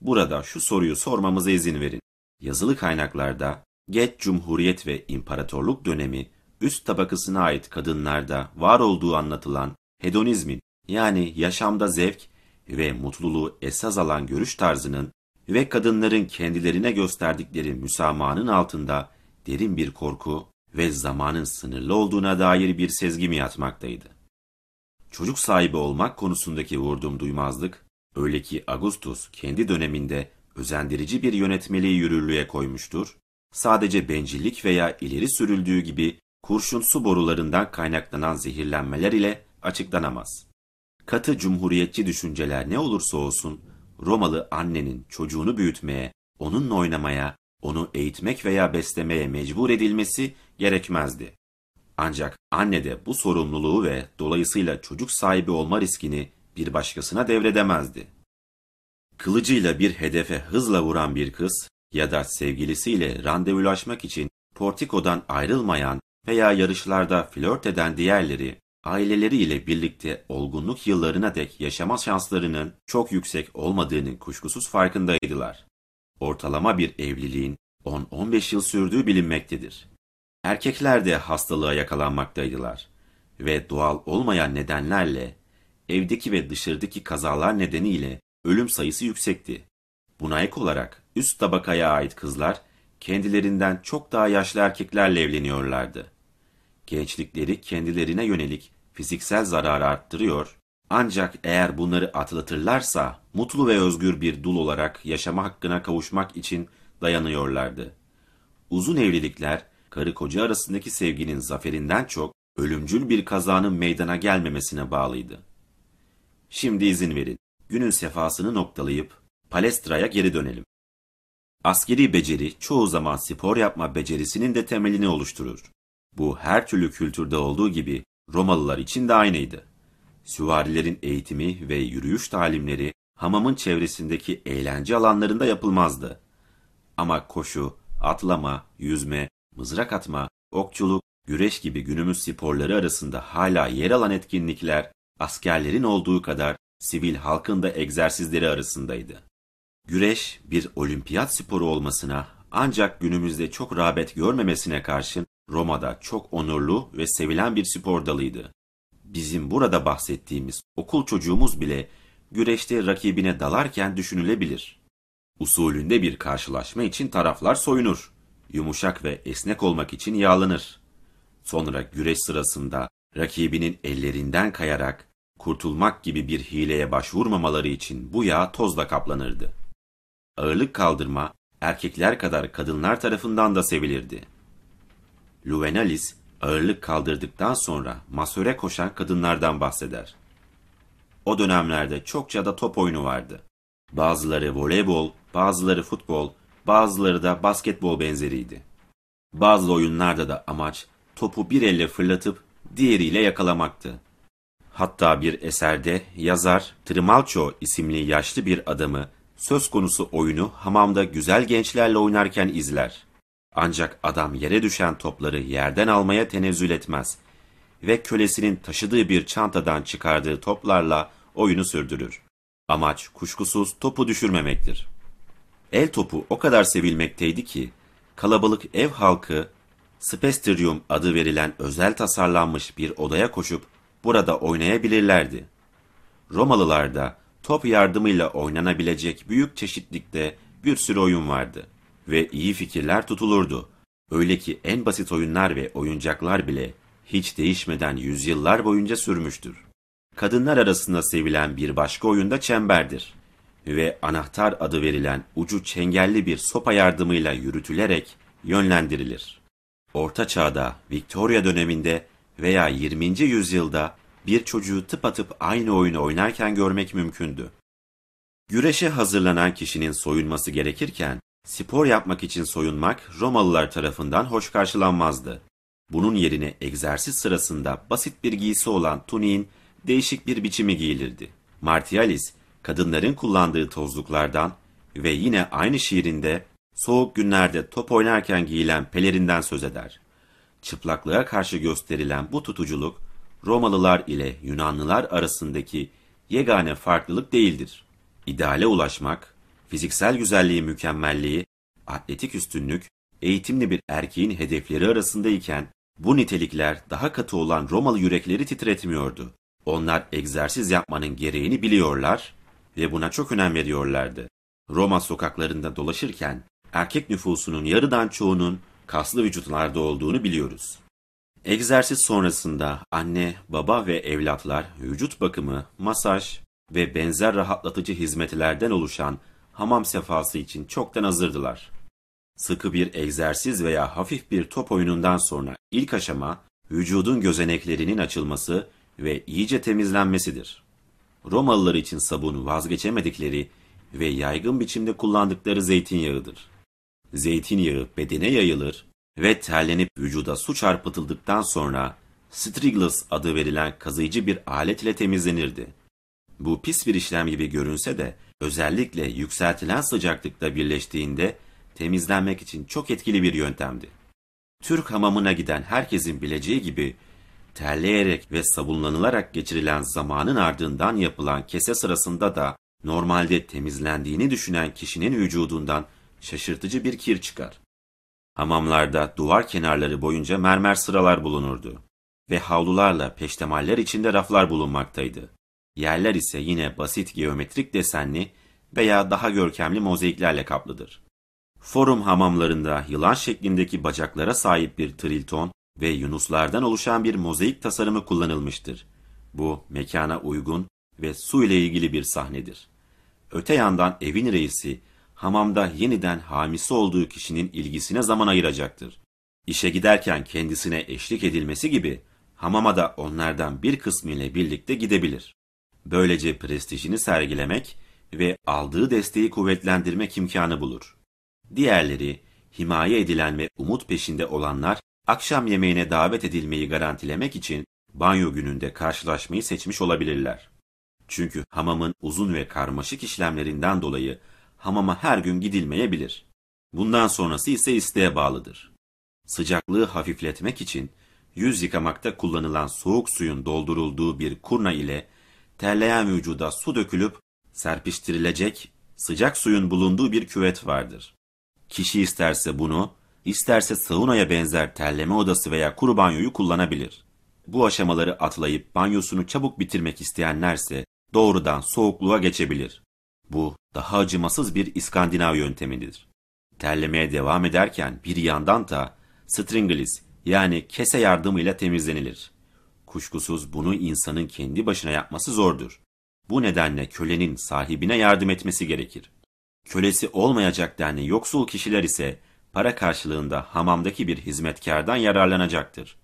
Burada şu soruyu sormamıza izin verin. Yazılı kaynaklarda Geç Cumhuriyet ve İmparatorluk dönemi üst tabakasına ait kadınlarda var olduğu anlatılan hedonizmin yani yaşamda zevk ve mutluluğu esas alan görüş tarzının ve kadınların kendilerine gösterdikleri müsamahanın altında derin bir korku ve zamanın sınırlı olduğuna dair bir sezgi mi yatmaktaydı? Çocuk sahibi olmak konusundaki vurdum duymazlık, öyle ki Augustus kendi döneminde özendirici bir yönetmeliği yürürlüğe koymuştur, sadece bencillik veya ileri sürüldüğü gibi kurşun su borularından kaynaklanan zehirlenmeler ile açıklanamaz. Katı cumhuriyetçi düşünceler ne olursa olsun, Romalı annenin çocuğunu büyütmeye, onunla oynamaya, onu eğitmek veya beslemeye mecbur edilmesi gerekmezdi. Ancak anne de bu sorumluluğu ve dolayısıyla çocuk sahibi olma riskini bir başkasına devredemezdi. Kılıcıyla bir hedefe hızla vuran bir kız ya da sevgilisiyle randevulaşmak için portikodan ayrılmayan veya yarışlarda flört eden diğerleri, aileleriyle birlikte olgunluk yıllarına dek yaşama şanslarının çok yüksek olmadığının kuşkusuz farkındaydılar. Ortalama bir evliliğin 10-15 yıl sürdüğü bilinmektedir. Erkekler de hastalığa yakalanmaktaydılar ve doğal olmayan nedenlerle evdeki ve dışarıdaki kazalar nedeniyle ölüm sayısı yüksekti. Buna ek olarak üst tabakaya ait kızlar kendilerinden çok daha yaşlı erkeklerle evleniyorlardı. Gençlikleri kendilerine yönelik fiziksel zararı arttırıyor, ancak eğer bunları atlatırlarsa mutlu ve özgür bir dul olarak yaşama hakkına kavuşmak için dayanıyorlardı. Uzun evlilikler karı koca arasındaki sevginin zaferinden çok ölümcül bir kazanın meydana gelmemesine bağlıydı. Şimdi izin verin, günün sefasını noktalayıp Palestra'ya geri dönelim. Askeri beceri çoğu zaman spor yapma becerisinin de temelini oluşturur. Bu her türlü kültürde olduğu gibi Romalılar için de aynıydı. Süvarilerin eğitimi ve yürüyüş talimleri hamamın çevresindeki eğlence alanlarında yapılmazdı. Ama koşu, atlama, yüzme, mızrak atma, okçuluk, güreş gibi günümüz sporları arasında hala yer alan etkinlikler askerlerin olduğu kadar sivil halkın da egzersizleri arasındaydı. Güreş bir olimpiyat sporu olmasına ancak günümüzde çok rağbet görmemesine karşın Roma'da çok onurlu ve sevilen bir spor dalıydı. Bizim burada bahsettiğimiz okul çocuğumuz bile güreşte rakibine dalarken düşünülebilir. Usulünde bir karşılaşma için taraflar soyunur. Yumuşak ve esnek olmak için yağlanır. Sonra güreş sırasında rakibinin ellerinden kayarak kurtulmak gibi bir hileye başvurmamaları için bu yağ tozla kaplanırdı. Ağırlık kaldırma erkekler kadar kadınlar tarafından da sevilirdi. Luvenalis ağırlık kaldırdıktan sonra masöre koşan kadınlardan bahseder. O dönemlerde çokça da top oyunu vardı. Bazıları voleybol, bazıları futbol, bazıları da basketbol benzeriydi. Bazı oyunlarda da amaç topu bir elle fırlatıp diğeriyle yakalamaktı. Hatta bir eserde yazar Trimalcho isimli yaşlı bir adamı söz konusu oyunu hamamda güzel gençlerle oynarken izler. Ancak adam yere düşen topları yerden almaya tenezzül etmez ve kölesinin taşıdığı bir çantadan çıkardığı toplarla oyunu sürdürür. Amaç kuşkusuz topu düşürmemektir. El topu o kadar sevilmekteydi ki kalabalık ev halkı Spesterium adı verilen özel tasarlanmış bir odaya koşup burada oynayabilirlerdi. Romalılar da top yardımıyla oynanabilecek büyük çeşitlikte bir sürü oyun vardı ve iyi fikirler tutulurdu. Öyle ki en basit oyunlar ve oyuncaklar bile hiç değişmeden yüzyıllar boyunca sürmüştür. Kadınlar arasında sevilen bir başka oyun da çemberdir ve anahtar adı verilen ucu çengelli bir sopa yardımıyla yürütülerek yönlendirilir. Orta Çağ'da, Victoria döneminde veya 20. yüzyılda bir çocuğu tıpatıp aynı oyunu oynarken görmek mümkündü. Güreşe hazırlanan kişinin soyunması gerekirken, spor yapmak için soyunmak Romalılar tarafından hoş karşılanmazdı. Bunun yerine egzersiz sırasında basit bir giysi olan tuniğin değişik bir biçimi giyilirdi. Martialis, kadınların kullandığı tozluklardan ve yine aynı şiirinde soğuk günlerde top oynarken giyilen pelerinden söz eder. Çıplaklığa karşı gösterilen bu tutuculuk, Romalılar ile Yunanlılar arasındaki yegane farklılık değildir. İdeale ulaşmak, fiziksel güzelliği mükemmelliği, atletik üstünlük, eğitimli bir erkeğin hedefleri arasındayken bu nitelikler daha katı olan Romalı yürekleri titretmiyordu. Onlar egzersiz yapmanın gereğini biliyorlar ve buna çok önem veriyorlardı. Roma sokaklarında dolaşırken erkek nüfusunun yarıdan çoğunun kaslı vücutlarda olduğunu biliyoruz. Egzersiz sonrasında anne, baba ve evlatlar vücut bakımı, masaj ve benzer rahatlatıcı hizmetlerden oluşan hamam sefası için çoktan hazırdılar. Sıkı bir egzersiz veya hafif bir top oyunundan sonra ilk aşama vücudun gözeneklerinin açılması ve iyice temizlenmesidir. Romalılar için sabun vazgeçemedikleri ve yaygın biçimde kullandıkları zeytinyağıdır. Zeytinyağı bedene yayılır ve terlenip vücuda su çarpıtıldıktan sonra Striglus adı verilen kazıyıcı bir alet ile temizlenirdi. Bu pis bir işlem gibi görünse de özellikle yükseltilen sıcaklıkta birleştiğinde temizlenmek için çok etkili bir yöntemdi. Türk hamamına giden herkesin bileceği gibi terleyerek ve sabunlanılarak geçirilen zamanın ardından yapılan kese sırasında da normalde temizlendiğini düşünen kişinin vücudundan şaşırtıcı bir kir çıkar. Hamamlarda duvar kenarları boyunca mermer sıralar bulunurdu. ve havlularla peştemaller içinde raflar bulunmaktaydı. Yerler ise yine basit geometrik desenli veya daha görkemli mozaiklerle kaplıdır. Forum hamamlarında yılan şeklindeki bacaklara sahip bir trilton ve yunuslardan oluşan bir mozaik tasarımı kullanılmıştır. Bu mekana uygun ve su ile ilgili bir sahnedir. Öte yandan evin reisi hamamda yeniden hamisi olduğu kişinin ilgisine zaman ayıracaktır. İşe giderken kendisine eşlik edilmesi gibi hamama da onlardan bir kısmı ile birlikte gidebilir. Böylece prestijini sergilemek ve aldığı desteği kuvvetlendirmek imkanı bulur. Diğerleri, himaye edilen ve umut peşinde olanlar, akşam yemeğine davet edilmeyi garantilemek için banyo gününde karşılaşmayı seçmiş olabilirler. Çünkü hamamın uzun ve karmaşık işlemlerinden dolayı hamama her gün gidilmeyebilir. Bundan sonrası ise isteğe bağlıdır. Sıcaklığı hafifletmek için yüz yıkamakta kullanılan soğuk suyun doldurulduğu bir kurna ile terleyen vücuda su dökülüp serpiştirilecek sıcak suyun bulunduğu bir küvet vardır. Kişi isterse bunu, isterse saunaya benzer terleme odası veya kuru banyoyu kullanabilir. Bu aşamaları atlayıp banyosunu çabuk bitirmek isteyenlerse doğrudan soğukluğa geçebilir. Bu daha acımasız bir İskandinav yöntemidir. Terlemeye devam ederken bir yandan da stringlis yani kese yardımıyla temizlenilir. Kuşkusuz bunu insanın kendi başına yapması zordur. Bu nedenle kölenin sahibine yardım etmesi gerekir. Kölesi olmayacak denli yoksul kişiler ise para karşılığında hamamdaki bir hizmetkardan yararlanacaktır.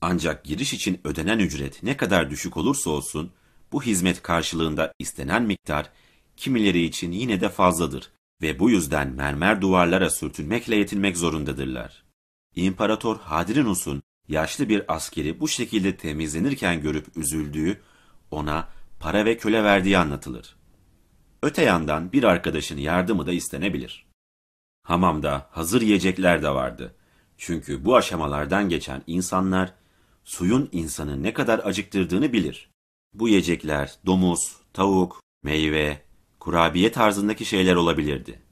Ancak giriş için ödenen ücret ne kadar düşük olursa olsun, bu hizmet karşılığında istenen miktar kimileri için yine de fazladır ve bu yüzden mermer duvarlara sürtünmekle yetinmek zorundadırlar. İmparator Hadrinus'un yaşlı bir askeri bu şekilde temizlenirken görüp üzüldüğü, ona para ve köle verdiği anlatılır. Öte yandan bir arkadaşın yardımı da istenebilir. Hamamda hazır yiyecekler de vardı. Çünkü bu aşamalardan geçen insanlar suyun insanı ne kadar acıktırdığını bilir. Bu yiyecekler domuz, tavuk, meyve, kurabiye tarzındaki şeyler olabilirdi.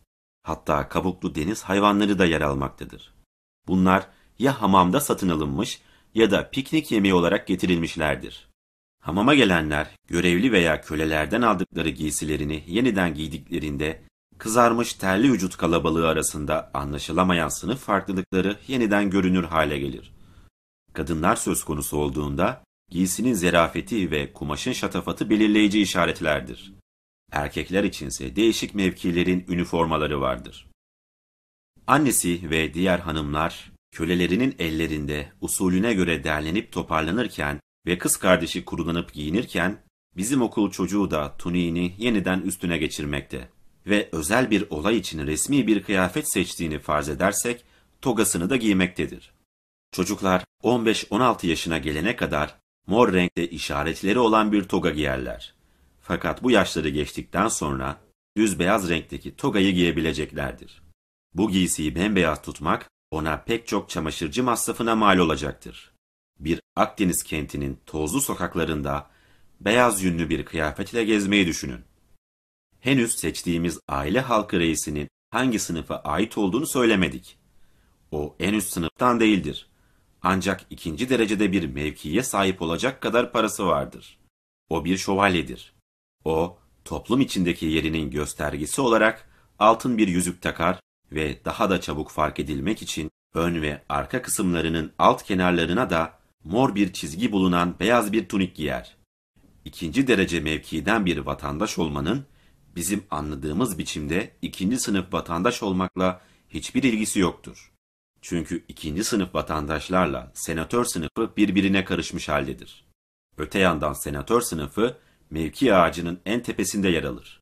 Hatta kabuklu deniz hayvanları da yer almaktadır. Bunlar ya hamamda satın alınmış ya da piknik yemeği olarak getirilmişlerdir. Hamama gelenler görevli veya kölelerden aldıkları giysilerini yeniden giydiklerinde kızarmış terli vücut kalabalığı arasında anlaşılamayan sınıf farklılıkları yeniden görünür hale gelir. Kadınlar söz konusu olduğunda giysinin zerafeti ve kumaşın şatafatı belirleyici işaretlerdir. Erkekler içinse değişik mevkilerin üniformaları vardır. Annesi ve diğer hanımlar kölelerinin ellerinde usulüne göre derlenip toparlanırken ve kız kardeşi kurulanıp giyinirken bizim okul çocuğu da tuniğini yeniden üstüne geçirmekte ve özel bir olay için resmi bir kıyafet seçtiğini farz edersek togasını da giymektedir. Çocuklar 15-16 yaşına gelene kadar mor renkte işaretleri olan bir toga giyerler. Fakat bu yaşları geçtikten sonra düz beyaz renkteki togayı giyebileceklerdir. Bu giysiyi bembeyaz tutmak ona pek çok çamaşırcı masrafına mal olacaktır. Bir Akdeniz kentinin tozlu sokaklarında beyaz yünlü bir kıyafet ile gezmeyi düşünün. Henüz seçtiğimiz aile halkı reisinin hangi sınıfa ait olduğunu söylemedik. O en üst sınıftan değildir. Ancak ikinci derecede bir mevkiye sahip olacak kadar parası vardır. O bir şövalyedir. O, toplum içindeki yerinin göstergesi olarak altın bir yüzük takar ve daha da çabuk fark edilmek için ön ve arka kısımlarının alt kenarlarına da mor bir çizgi bulunan beyaz bir tunik giyer. İkinci derece mevkiden bir vatandaş olmanın bizim anladığımız biçimde ikinci sınıf vatandaş olmakla hiçbir ilgisi yoktur. Çünkü ikinci sınıf vatandaşlarla senatör sınıfı birbirine karışmış haldedir. Öte yandan senatör sınıfı mevki ağacının en tepesinde yer alır.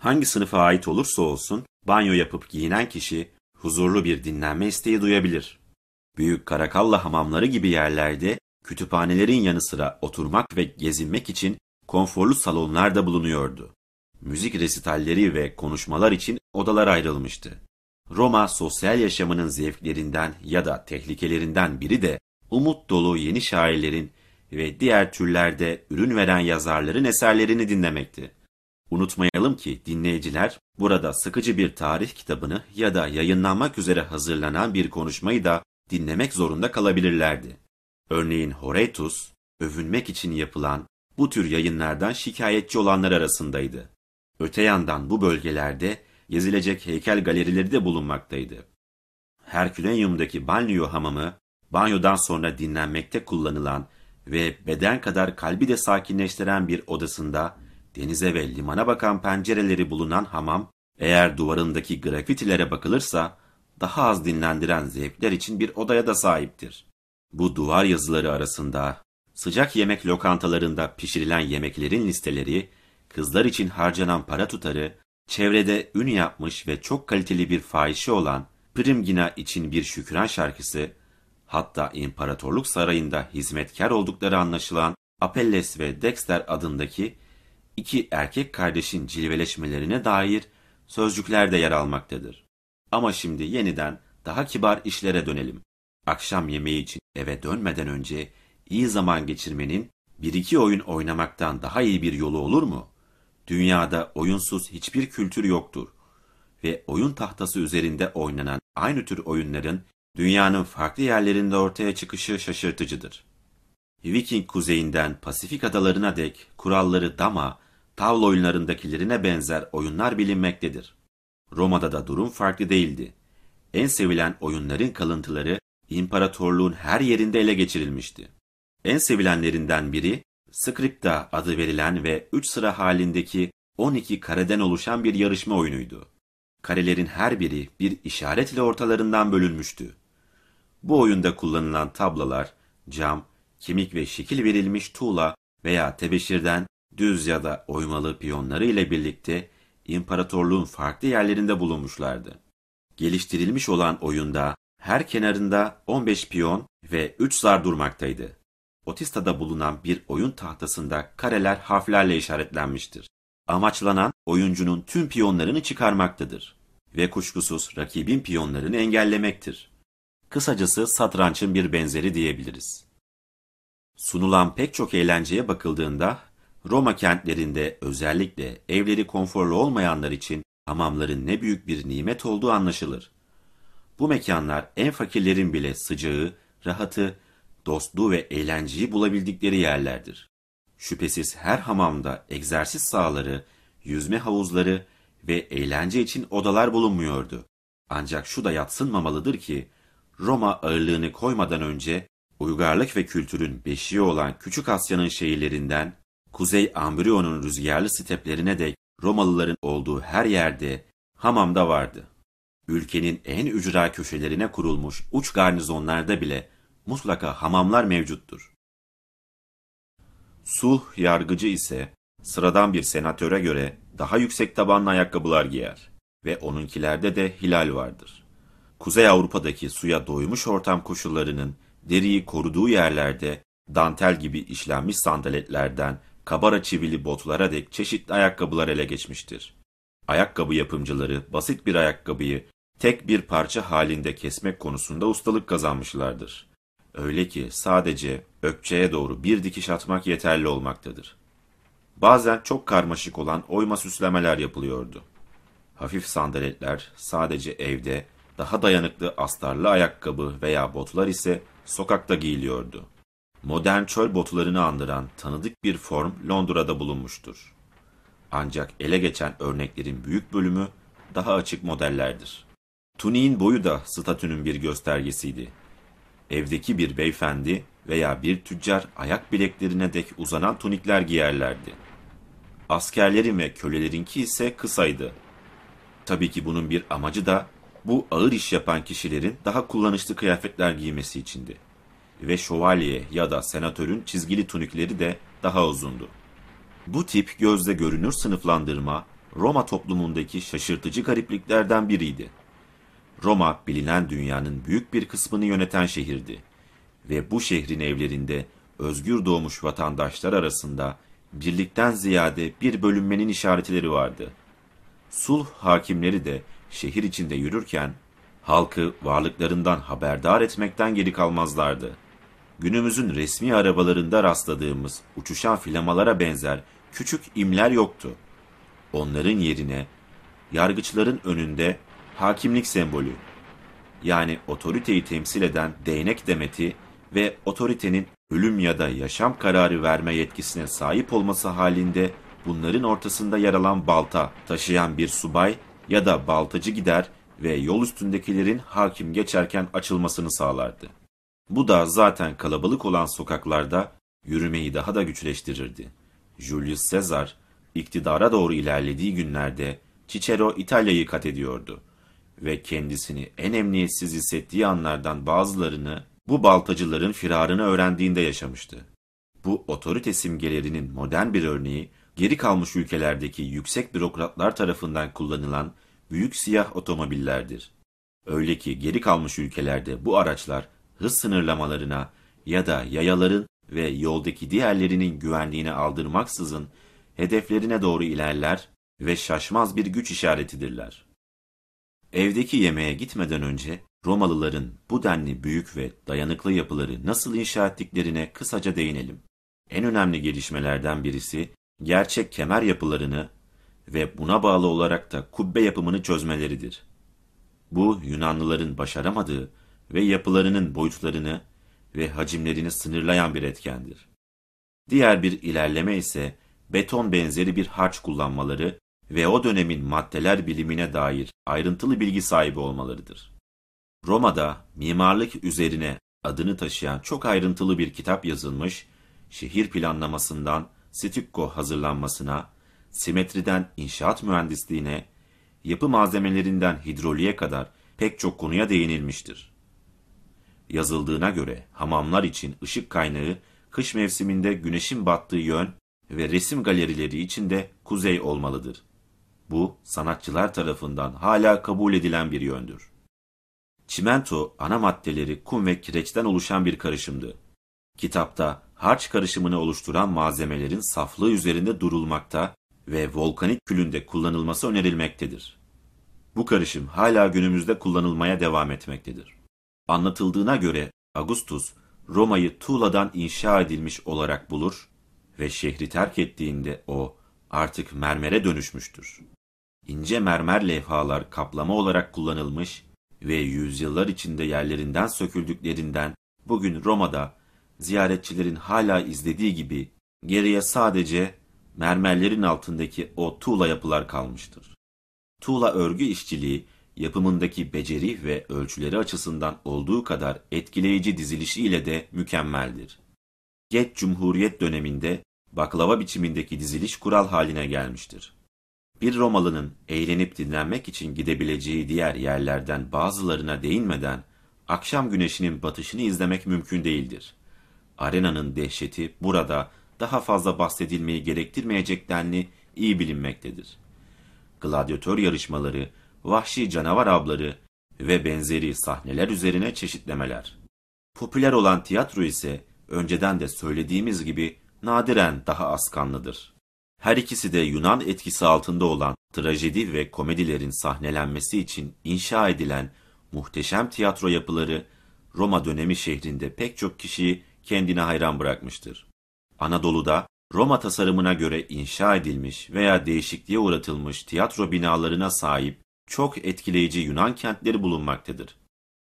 Hangi sınıfa ait olursa olsun banyo yapıp giyinen kişi huzurlu bir dinlenme isteği duyabilir. Büyük karakalla hamamları gibi yerlerde kütüphanelerin yanı sıra oturmak ve gezinmek için konforlu salonlar da bulunuyordu. Müzik resitalleri ve konuşmalar için odalar ayrılmıştı. Roma sosyal yaşamının zevklerinden ya da tehlikelerinden biri de umut dolu yeni şairlerin ve diğer türlerde ürün veren yazarların eserlerini dinlemekti. Unutmayalım ki dinleyiciler burada sıkıcı bir tarih kitabını ya da yayınlanmak üzere hazırlanan bir konuşmayı da dinlemek zorunda kalabilirlerdi. Örneğin Horetus, övünmek için yapılan bu tür yayınlardan şikayetçi olanlar arasındaydı. Öte yandan bu bölgelerde gezilecek heykel galerileri de bulunmaktaydı. Herkülenyum'daki banyo hamamı, banyodan sonra dinlenmekte kullanılan ve beden kadar kalbi de sakinleştiren bir odasında denize ve limana bakan pencereleri bulunan hamam, eğer duvarındaki grafitilere bakılırsa daha az dinlendiren zevkler için bir odaya da sahiptir. Bu duvar yazıları arasında sıcak yemek lokantalarında pişirilen yemeklerin listeleri, kızlar için harcanan para tutarı, çevrede ün yapmış ve çok kaliteli bir fahişe olan Primgina için bir şükran şarkısı, hatta İmparatorluk Sarayı'nda hizmetkar oldukları anlaşılan Apelles ve Dexter adındaki iki erkek kardeşin cilveleşmelerine dair sözcükler de yer almaktadır. Ama şimdi yeniden daha kibar işlere dönelim. Akşam yemeği için eve dönmeden önce iyi zaman geçirmenin bir iki oyun oynamaktan daha iyi bir yolu olur mu? Dünyada oyunsuz hiçbir kültür yoktur ve oyun tahtası üzerinde oynanan aynı tür oyunların dünyanın farklı yerlerinde ortaya çıkışı şaşırtıcıdır. Viking kuzeyinden Pasifik adalarına dek kuralları dama, tavla oyunlarındakilerine benzer oyunlar bilinmektedir. Roma'da da durum farklı değildi. En sevilen oyunların kalıntıları imparatorluğun her yerinde ele geçirilmişti. En sevilenlerinden biri Scripta adı verilen ve 3 sıra halindeki 12 kareden oluşan bir yarışma oyunuydu. Karelerin her biri bir işaretle ortalarından bölünmüştü. Bu oyunda kullanılan tablalar, cam, kemik ve şekil verilmiş tuğla veya tebeşirden düz ya da oymalı piyonları ile birlikte imparatorluğun farklı yerlerinde bulunmuşlardı. Geliştirilmiş olan oyunda her kenarında 15 piyon ve 3 zar durmaktaydı. Otista'da bulunan bir oyun tahtasında kareler harflerle işaretlenmiştir. Amaçlanan oyuncunun tüm piyonlarını çıkarmaktadır ve kuşkusuz rakibin piyonlarını engellemektir. Kısacası satrançın bir benzeri diyebiliriz. Sunulan pek çok eğlenceye bakıldığında Roma kentlerinde özellikle evleri konforlu olmayanlar için hamamların ne büyük bir nimet olduğu anlaşılır. Bu mekanlar en fakirlerin bile sıcağı, rahatı, dostluğu ve eğlenceyi bulabildikleri yerlerdir. Şüphesiz her hamamda egzersiz sahaları, yüzme havuzları ve eğlence için odalar bulunmuyordu. Ancak şu da yatsınmamalıdır ki, Roma ağırlığını koymadan önce uygarlık ve kültürün beşiği olan Küçük Asya'nın şehirlerinden Kuzey Ambrion'un rüzgarlı steplerine dek Romalıların olduğu her yerde hamamda vardı. Ülkenin en ücra köşelerine kurulmuş uç garnizonlarda bile mutlaka hamamlar mevcuttur. Sulh yargıcı ise sıradan bir senatöre göre daha yüksek tabanlı ayakkabılar giyer ve onunkilerde de hilal vardır. Kuzey Avrupa'daki suya doymuş ortam koşullarının deriyi koruduğu yerlerde dantel gibi işlenmiş sandaletlerden kabara çivili botlara dek çeşitli ayakkabılar ele geçmiştir. Ayakkabı yapımcıları basit bir ayakkabıyı tek bir parça halinde kesmek konusunda ustalık kazanmışlardır. Öyle ki sadece ökçeye doğru bir dikiş atmak yeterli olmaktadır. Bazen çok karmaşık olan oyma süslemeler yapılıyordu. Hafif sandaletler sadece evde, daha dayanıklı astarlı ayakkabı veya botlar ise sokakta giyiliyordu. Modern çöl botlarını andıran tanıdık bir form Londra'da bulunmuştur. Ancak ele geçen örneklerin büyük bölümü daha açık modellerdir. Tuniğin boyu da statünün bir göstergesiydi. Evdeki bir beyefendi veya bir tüccar ayak bileklerine dek uzanan tunikler giyerlerdi. Askerlerin ve kölelerinki ise kısaydı. Tabii ki bunun bir amacı da bu ağır iş yapan kişilerin daha kullanışlı kıyafetler giymesi içindi. Ve şövalye ya da senatörün çizgili tunikleri de daha uzundu. Bu tip gözle görünür sınıflandırma Roma toplumundaki şaşırtıcı garipliklerden biriydi. Roma bilinen dünyanın büyük bir kısmını yöneten şehirdi ve bu şehrin evlerinde özgür doğmuş vatandaşlar arasında birlikten ziyade bir bölünmenin işaretleri vardı. Sulh hakimleri de şehir içinde yürürken halkı varlıklarından haberdar etmekten geri kalmazlardı. Günümüzün resmi arabalarında rastladığımız uçuşan flamalara benzer küçük imler yoktu. Onların yerine yargıçların önünde hakimlik sembolü yani otoriteyi temsil eden değnek demeti ve otoritenin ölüm ya da yaşam kararı verme yetkisine sahip olması halinde bunların ortasında yer alan balta taşıyan bir subay ya da baltacı gider ve yol üstündekilerin hakim geçerken açılmasını sağlardı. Bu da zaten kalabalık olan sokaklarda yürümeyi daha da güçleştirirdi. Julius Caesar iktidara doğru ilerlediği günlerde Cicero İtalya'yı kat ediyordu ve kendisini en emniyetsiz hissettiği anlardan bazılarını bu baltacıların firarını öğrendiğinde yaşamıştı. Bu otorite simgelerinin modern bir örneği geri kalmış ülkelerdeki yüksek bürokratlar tarafından kullanılan büyük siyah otomobillerdir. Öyle ki geri kalmış ülkelerde bu araçlar hız sınırlamalarına ya da yayaların ve yoldaki diğerlerinin güvenliğine aldırmaksızın hedeflerine doğru ilerler ve şaşmaz bir güç işaretidirler. Evdeki yemeğe gitmeden önce Romalıların bu denli büyük ve dayanıklı yapıları nasıl inşa ettiklerine kısaca değinelim. En önemli gelişmelerden birisi gerçek kemer yapılarını ve buna bağlı olarak da kubbe yapımını çözmeleridir. Bu Yunanlıların başaramadığı ve yapılarının boyutlarını ve hacimlerini sınırlayan bir etkendir. Diğer bir ilerleme ise beton benzeri bir harç kullanmaları ve o dönemin maddeler bilimine dair ayrıntılı bilgi sahibi olmalarıdır. Roma'da mimarlık üzerine adını taşıyan çok ayrıntılı bir kitap yazılmış, şehir planlamasından stükko hazırlanmasına, simetriden inşaat mühendisliğine, yapı malzemelerinden hidroliğe kadar pek çok konuya değinilmiştir. Yazıldığına göre hamamlar için ışık kaynağı kış mevsiminde güneşin battığı yön ve resim galerileri için de kuzey olmalıdır. Bu sanatçılar tarafından hala kabul edilen bir yöndür. Çimento ana maddeleri kum ve kireçten oluşan bir karışımdı. Kitapta harç karışımını oluşturan malzemelerin saflığı üzerinde durulmakta ve volkanik külünde kullanılması önerilmektedir. Bu karışım hala günümüzde kullanılmaya devam etmektedir. Anlatıldığına göre Augustus Roma'yı tuğladan inşa edilmiş olarak bulur ve şehri terk ettiğinde o artık mermere dönüşmüştür. İnce mermer levhalar kaplama olarak kullanılmış ve yüzyıllar içinde yerlerinden söküldüklerinden bugün Roma'da ziyaretçilerin hala izlediği gibi geriye sadece mermerlerin altındaki o tuğla yapılar kalmıştır. Tuğla örgü işçiliği yapımındaki beceri ve ölçüleri açısından olduğu kadar etkileyici dizilişiyle de mükemmeldir. Geç Cumhuriyet döneminde baklava biçimindeki diziliş kural haline gelmiştir. Bir Romalı'nın eğlenip dinlenmek için gidebileceği diğer yerlerden bazılarına değinmeden akşam güneşinin batışını izlemek mümkün değildir. Arenanın dehşeti burada daha fazla bahsedilmeyi gerektirmeyecek denli iyi bilinmektedir. Gladyatör yarışmaları, vahşi canavar avları ve benzeri sahneler üzerine çeşitlemeler. Popüler olan tiyatro ise önceden de söylediğimiz gibi nadiren daha az kanlıdır. Her ikisi de Yunan etkisi altında olan trajedi ve komedilerin sahnelenmesi için inşa edilen muhteşem tiyatro yapıları Roma dönemi şehrinde pek çok kişiyi kendine hayran bırakmıştır. Anadolu'da Roma tasarımına göre inşa edilmiş veya değişikliğe uğratılmış tiyatro binalarına sahip çok etkileyici Yunan kentleri bulunmaktadır.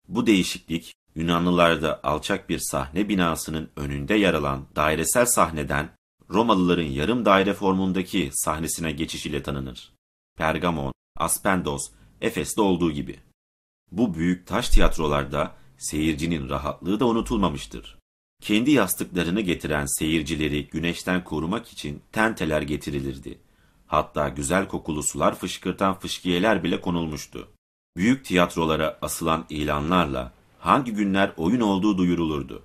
Bu değişiklik Yunanlılarda alçak bir sahne binasının önünde yer alan dairesel sahneden Romalıların yarım daire formundaki sahnesine geçiş ile tanınır. Pergamon, Aspendos, Efes'te olduğu gibi. Bu büyük taş tiyatrolarda seyircinin rahatlığı da unutulmamıştır. Kendi yastıklarını getiren seyircileri güneşten korumak için tenteler getirilirdi. Hatta güzel kokulu sular fışkırtan fışkiyeler bile konulmuştu. Büyük tiyatrolara asılan ilanlarla hangi günler oyun olduğu duyurulurdu.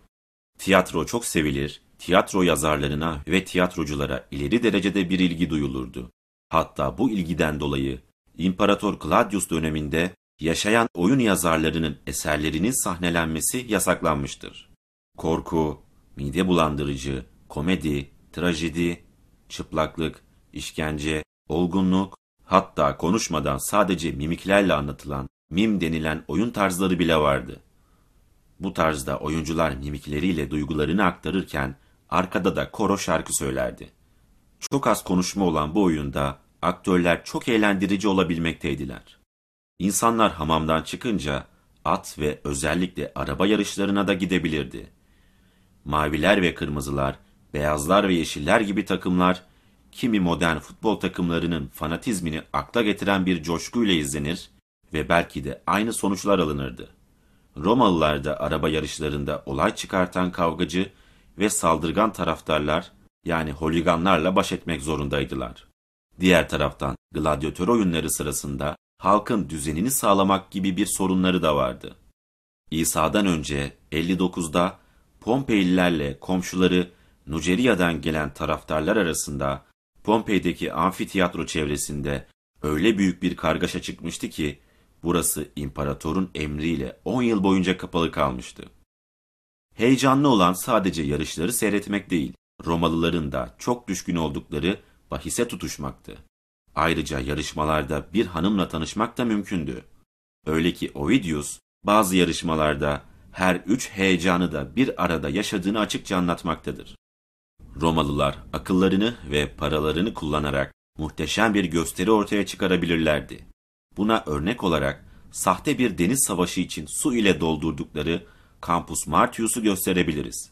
Tiyatro çok sevilir, tiyatro yazarlarına ve tiyatroculara ileri derecede bir ilgi duyulurdu. Hatta bu ilgiden dolayı İmparator Claudius döneminde yaşayan oyun yazarlarının eserlerinin sahnelenmesi yasaklanmıştır. Korku, mide bulandırıcı, komedi, trajedi, çıplaklık, işkence, olgunluk, hatta konuşmadan sadece mimiklerle anlatılan mim denilen oyun tarzları bile vardı. Bu tarzda oyuncular mimikleriyle duygularını aktarırken arkada da koro şarkı söylerdi. Çok az konuşma olan bu oyunda aktörler çok eğlendirici olabilmekteydiler. İnsanlar hamamdan çıkınca at ve özellikle araba yarışlarına da gidebilirdi. maviler ve kırmızılar, beyazlar ve yeşiller gibi takımlar, kimi modern futbol takımlarının fanatizmini akla getiren bir coşkuyla izlenir ve belki de aynı sonuçlar alınırdı. Romalılar da araba yarışlarında olay çıkartan kavgacı ve saldırgan taraftarlar yani holiganlarla baş etmek zorundaydılar. Diğer taraftan gladyatör oyunları sırasında halkın düzenini sağlamak gibi bir sorunları da vardı. İsa'dan önce 59'da Pompeylilerle komşuları Nuceriya'dan gelen taraftarlar arasında Pompei'deki amfiteyatro çevresinde öyle büyük bir kargaşa çıkmıştı ki burası imparatorun emriyle 10 yıl boyunca kapalı kalmıştı. Heyecanlı olan sadece yarışları seyretmek değil, Romalıların da çok düşkün oldukları bahise tutuşmaktı. Ayrıca yarışmalarda bir hanımla tanışmak da mümkündü. Öyle ki Ovidius bazı yarışmalarda her üç heyecanı da bir arada yaşadığını açıkça anlatmaktadır. Romalılar akıllarını ve paralarını kullanarak muhteşem bir gösteri ortaya çıkarabilirlerdi. Buna örnek olarak sahte bir deniz savaşı için su ile doldurdukları Campus Martius'u gösterebiliriz.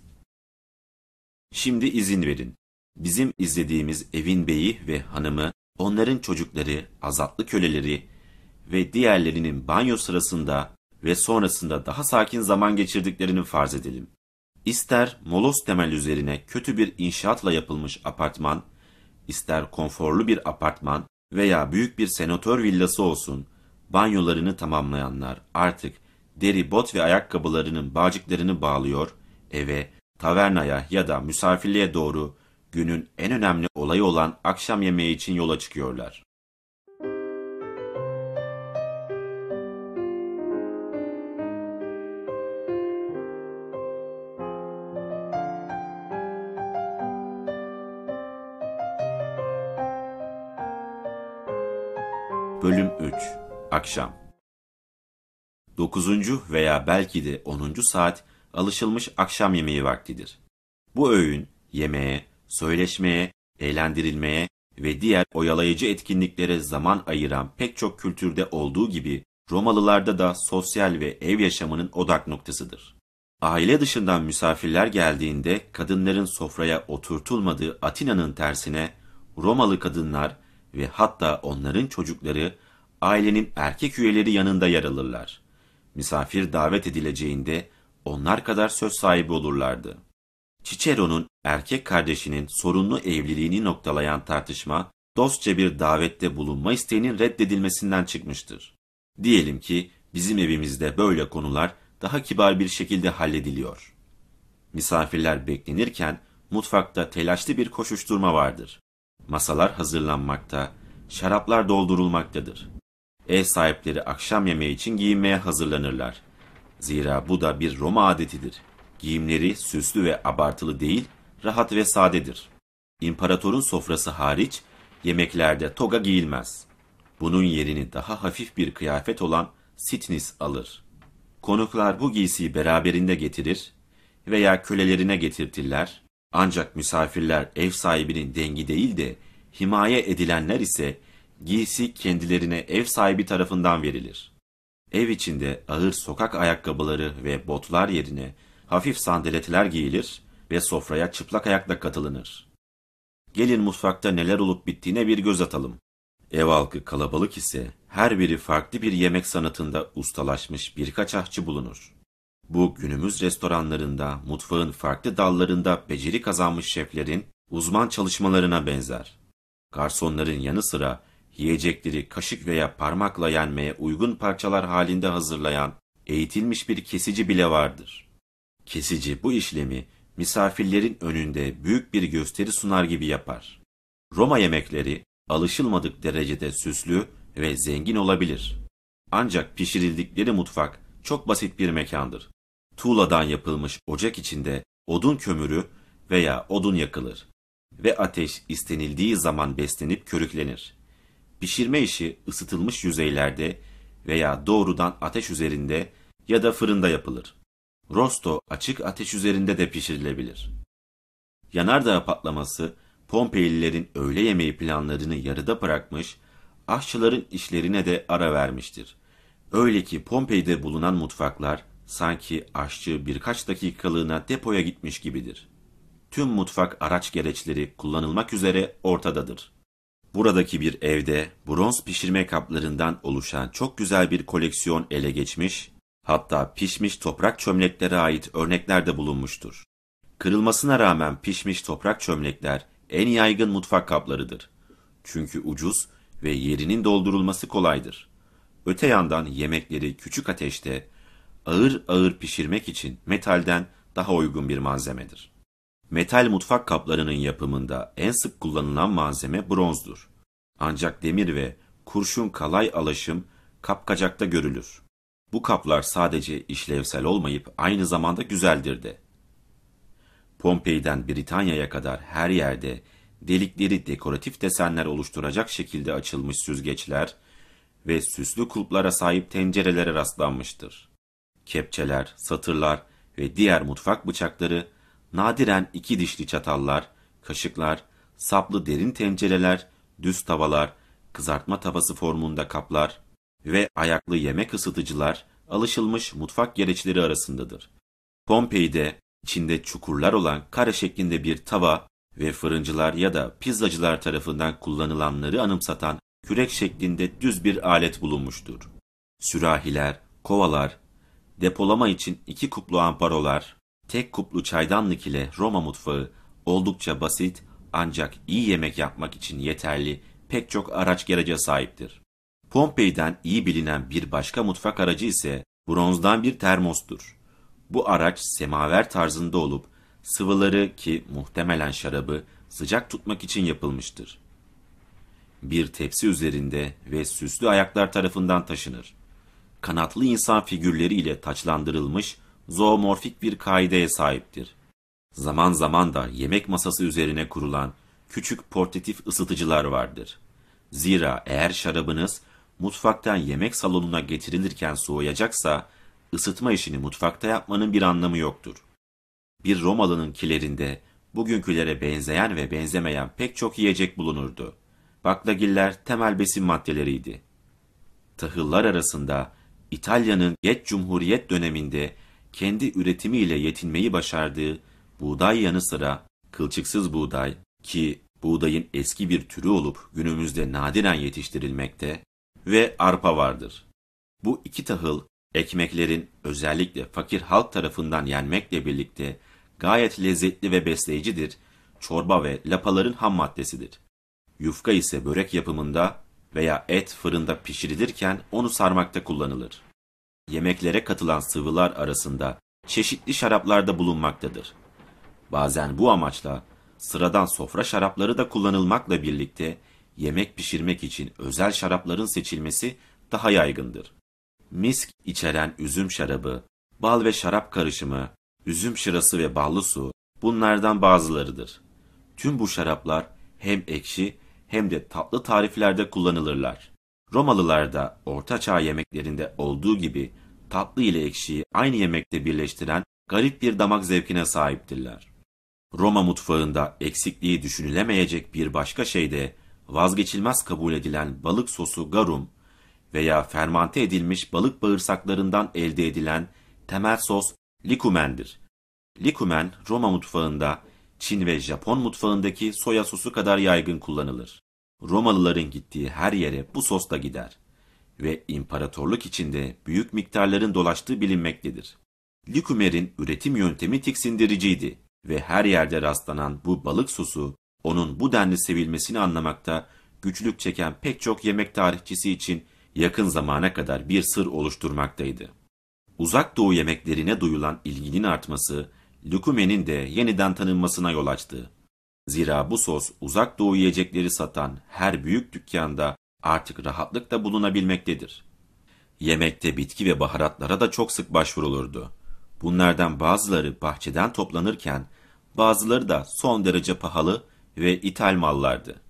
Şimdi izin verin. Bizim izlediğimiz evin beyi ve hanımı, onların çocukları, azatlı köleleri ve diğerlerinin banyo sırasında ve sonrasında daha sakin zaman geçirdiklerini farz edelim. İster molos temel üzerine kötü bir inşaatla yapılmış apartman, ister konforlu bir apartman veya büyük bir senatör villası olsun, banyolarını tamamlayanlar artık deri bot ve ayakkabılarının bağcıklarını bağlıyor, eve, tavernaya ya da misafirliğe doğru günün en önemli olayı olan akşam yemeği için yola çıkıyorlar. Bölüm 3 Akşam 9. veya belki de 10. saat alışılmış akşam yemeği vaktidir. Bu öğün yemeğe, söyleşmeye, eğlendirilmeye ve diğer oyalayıcı etkinliklere zaman ayıran pek çok kültürde olduğu gibi Romalılarda da sosyal ve ev yaşamının odak noktasıdır. Aile dışından misafirler geldiğinde kadınların sofraya oturtulmadığı Atina'nın tersine Romalı kadınlar ve hatta onların çocukları ailenin erkek üyeleri yanında yer alırlar. Misafir davet edileceğinde onlar kadar söz sahibi olurlardı. Cicero'nun erkek kardeşinin sorunlu evliliğini noktalayan tartışma, dostça bir davette bulunma isteğinin reddedilmesinden çıkmıştır. Diyelim ki bizim evimizde böyle konular daha kibar bir şekilde hallediliyor. Misafirler beklenirken mutfakta telaşlı bir koşuşturma vardır. Masalar hazırlanmakta, şaraplar doldurulmaktadır. Ev sahipleri akşam yemeği için giyinmeye hazırlanırlar. Zira bu da bir Roma adetidir. Giyimleri süslü ve abartılı değil, rahat ve sadedir. İmparatorun sofrası hariç yemeklerde toga giyilmez. Bunun yerini daha hafif bir kıyafet olan sitnis alır. Konuklar bu giysiyi beraberinde getirir veya kölelerine getirtirler. Ancak misafirler ev sahibinin dengi değil de himaye edilenler ise giysi kendilerine ev sahibi tarafından verilir. Ev içinde ağır sokak ayakkabıları ve botlar yerine hafif sandaletler giyilir ve sofraya çıplak ayakla katılınır. Gelin mutfakta neler olup bittiğine bir göz atalım. Ev halkı kalabalık ise her biri farklı bir yemek sanatında ustalaşmış birkaç aşçı bulunur. Bu günümüz restoranlarında, mutfağın farklı dallarında beceri kazanmış şeflerin uzman çalışmalarına benzer. Garsonların yanı sıra yiyecekleri kaşık veya parmakla yenmeye uygun parçalar halinde hazırlayan eğitilmiş bir kesici bile vardır. Kesici bu işlemi misafirlerin önünde büyük bir gösteri sunar gibi yapar. Roma yemekleri alışılmadık derecede süslü ve zengin olabilir. Ancak pişirildikleri mutfak çok basit bir mekandır. Tuğladan yapılmış ocak içinde odun kömürü veya odun yakılır ve ateş istenildiği zaman beslenip körüklenir. Pişirme işi ısıtılmış yüzeylerde veya doğrudan ateş üzerinde ya da fırında yapılır. Rosto açık ateş üzerinde de pişirilebilir. Yanardağ patlaması Pompeylilerin öğle yemeği planlarını yarıda bırakmış, aşçıların işlerine de ara vermiştir. Öyle ki Pompei'de bulunan mutfaklar sanki aşçı birkaç dakikalığına depoya gitmiş gibidir. Tüm mutfak araç gereçleri kullanılmak üzere ortadadır. Buradaki bir evde bronz pişirme kaplarından oluşan çok güzel bir koleksiyon ele geçmiş, hatta pişmiş toprak çömleklere ait örnekler de bulunmuştur. Kırılmasına rağmen pişmiş toprak çömlekler en yaygın mutfak kaplarıdır. Çünkü ucuz ve yerinin doldurulması kolaydır. Öte yandan yemekleri küçük ateşte ağır ağır pişirmek için metalden daha uygun bir malzemedir. Metal mutfak kaplarının yapımında en sık kullanılan malzeme bronzdur. Ancak demir ve kurşun kalay alaşım kapkacakta görülür. Bu kaplar sadece işlevsel olmayıp aynı zamanda güzeldir de. Pompei'den Britanya'ya kadar her yerde delikleri dekoratif desenler oluşturacak şekilde açılmış süzgeçler ve süslü kulplara sahip tencerelere rastlanmıştır. Kepçeler, satırlar ve diğer mutfak bıçakları, nadiren iki dişli çatallar, kaşıklar, saplı derin tencereler, düz tavalar, kızartma tavası formunda kaplar ve ayaklı yemek ısıtıcılar alışılmış mutfak gereçleri arasındadır. Pompei'de içinde çukurlar olan kare şeklinde bir tava ve fırıncılar ya da pizzacılar tarafından kullanılanları anımsatan kürek şeklinde düz bir alet bulunmuştur. Sürahiler, kovalar, depolama için iki kuplu amparolar, tek kuplu çaydanlık ile Roma mutfağı oldukça basit ancak iyi yemek yapmak için yeterli pek çok araç gerece sahiptir. Pompei'den iyi bilinen bir başka mutfak aracı ise bronzdan bir termostur. Bu araç semaver tarzında olup sıvıları ki muhtemelen şarabı sıcak tutmak için yapılmıştır. Bir tepsi üzerinde ve süslü ayaklar tarafından taşınır. Kanatlı insan figürleri ile taçlandırılmış zoomorfik bir kaideye sahiptir. Zaman zaman da yemek masası üzerine kurulan küçük portatif ısıtıcılar vardır. Zira eğer şarabınız mutfaktan yemek salonuna getirilirken soğuyacaksa, ısıtma işini mutfakta yapmanın bir anlamı yoktur. Bir Romalı'nın kilerinde bugünkülere benzeyen ve benzemeyen pek çok yiyecek bulunurdu. Baklagiller temel besin maddeleriydi. Tahıllar arasında İtalya'nın geç cumhuriyet döneminde kendi üretimiyle yetinmeyi başardığı buğday yanı sıra kılçıksız buğday ki buğdayın eski bir türü olup günümüzde nadiren yetiştirilmekte ve arpa vardır. Bu iki tahıl ekmeklerin özellikle fakir halk tarafından yenmekle birlikte gayet lezzetli ve besleyicidir, çorba ve lapaların ham maddesidir. Yufka ise börek yapımında veya et fırında pişirilirken onu sarmakta kullanılır. Yemeklere katılan sıvılar arasında çeşitli şaraplar da bulunmaktadır. Bazen bu amaçla sıradan sofra şarapları da kullanılmakla birlikte yemek pişirmek için özel şarapların seçilmesi daha yaygındır. Misk içeren üzüm şarabı, bal ve şarap karışımı, üzüm şırası ve ballı su bunlardan bazılarıdır. Tüm bu şaraplar hem ekşi hem de tatlı tariflerde kullanılırlar. Romalılar da Orta Çağ yemeklerinde olduğu gibi tatlı ile ekşiyi aynı yemekte birleştiren garip bir damak zevkine sahiptirler. Roma mutfağında eksikliği düşünülemeyecek bir başka şey de vazgeçilmez kabul edilen balık sosu garum veya fermante edilmiş balık bağırsaklarından elde edilen temel sos likumendir. Likumen Roma mutfağında Çin ve Japon mutfağındaki soya sosu kadar yaygın kullanılır. Romalıların gittiği her yere bu sos da gider ve imparatorluk içinde büyük miktarların dolaştığı bilinmektedir. Likumer'in üretim yöntemi tiksindiriciydi ve her yerde rastlanan bu balık sosu onun bu denli sevilmesini anlamakta güçlük çeken pek çok yemek tarihçisi için yakın zamana kadar bir sır oluşturmaktaydı. Uzak doğu yemeklerine duyulan ilginin artması, lükumenin de yeniden tanınmasına yol açtı. Zira bu sos uzak doğu yiyecekleri satan her büyük dükkanda artık rahatlıkla bulunabilmektedir. Yemekte bitki ve baharatlara da çok sık başvurulurdu. Bunlardan bazıları bahçeden toplanırken bazıları da son derece pahalı ve ithal mallardı.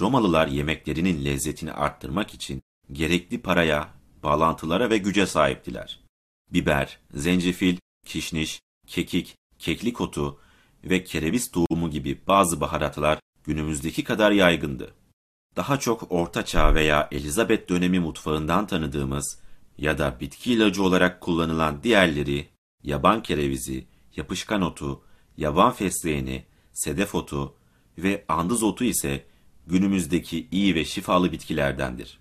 Romalılar yemeklerinin lezzetini arttırmak için gerekli paraya, bağlantılara ve güce sahiptiler. Biber, zencefil, kişniş, kekik, keklik otu ve kereviz tohumu gibi bazı baharatlar günümüzdeki kadar yaygındı. Daha çok Orta Çağ veya Elizabeth dönemi mutfağından tanıdığımız ya da bitki ilacı olarak kullanılan diğerleri yaban kerevizi, yapışkan otu, yaban fesleğeni, sedef otu ve andız otu ise günümüzdeki iyi ve şifalı bitkilerdendir.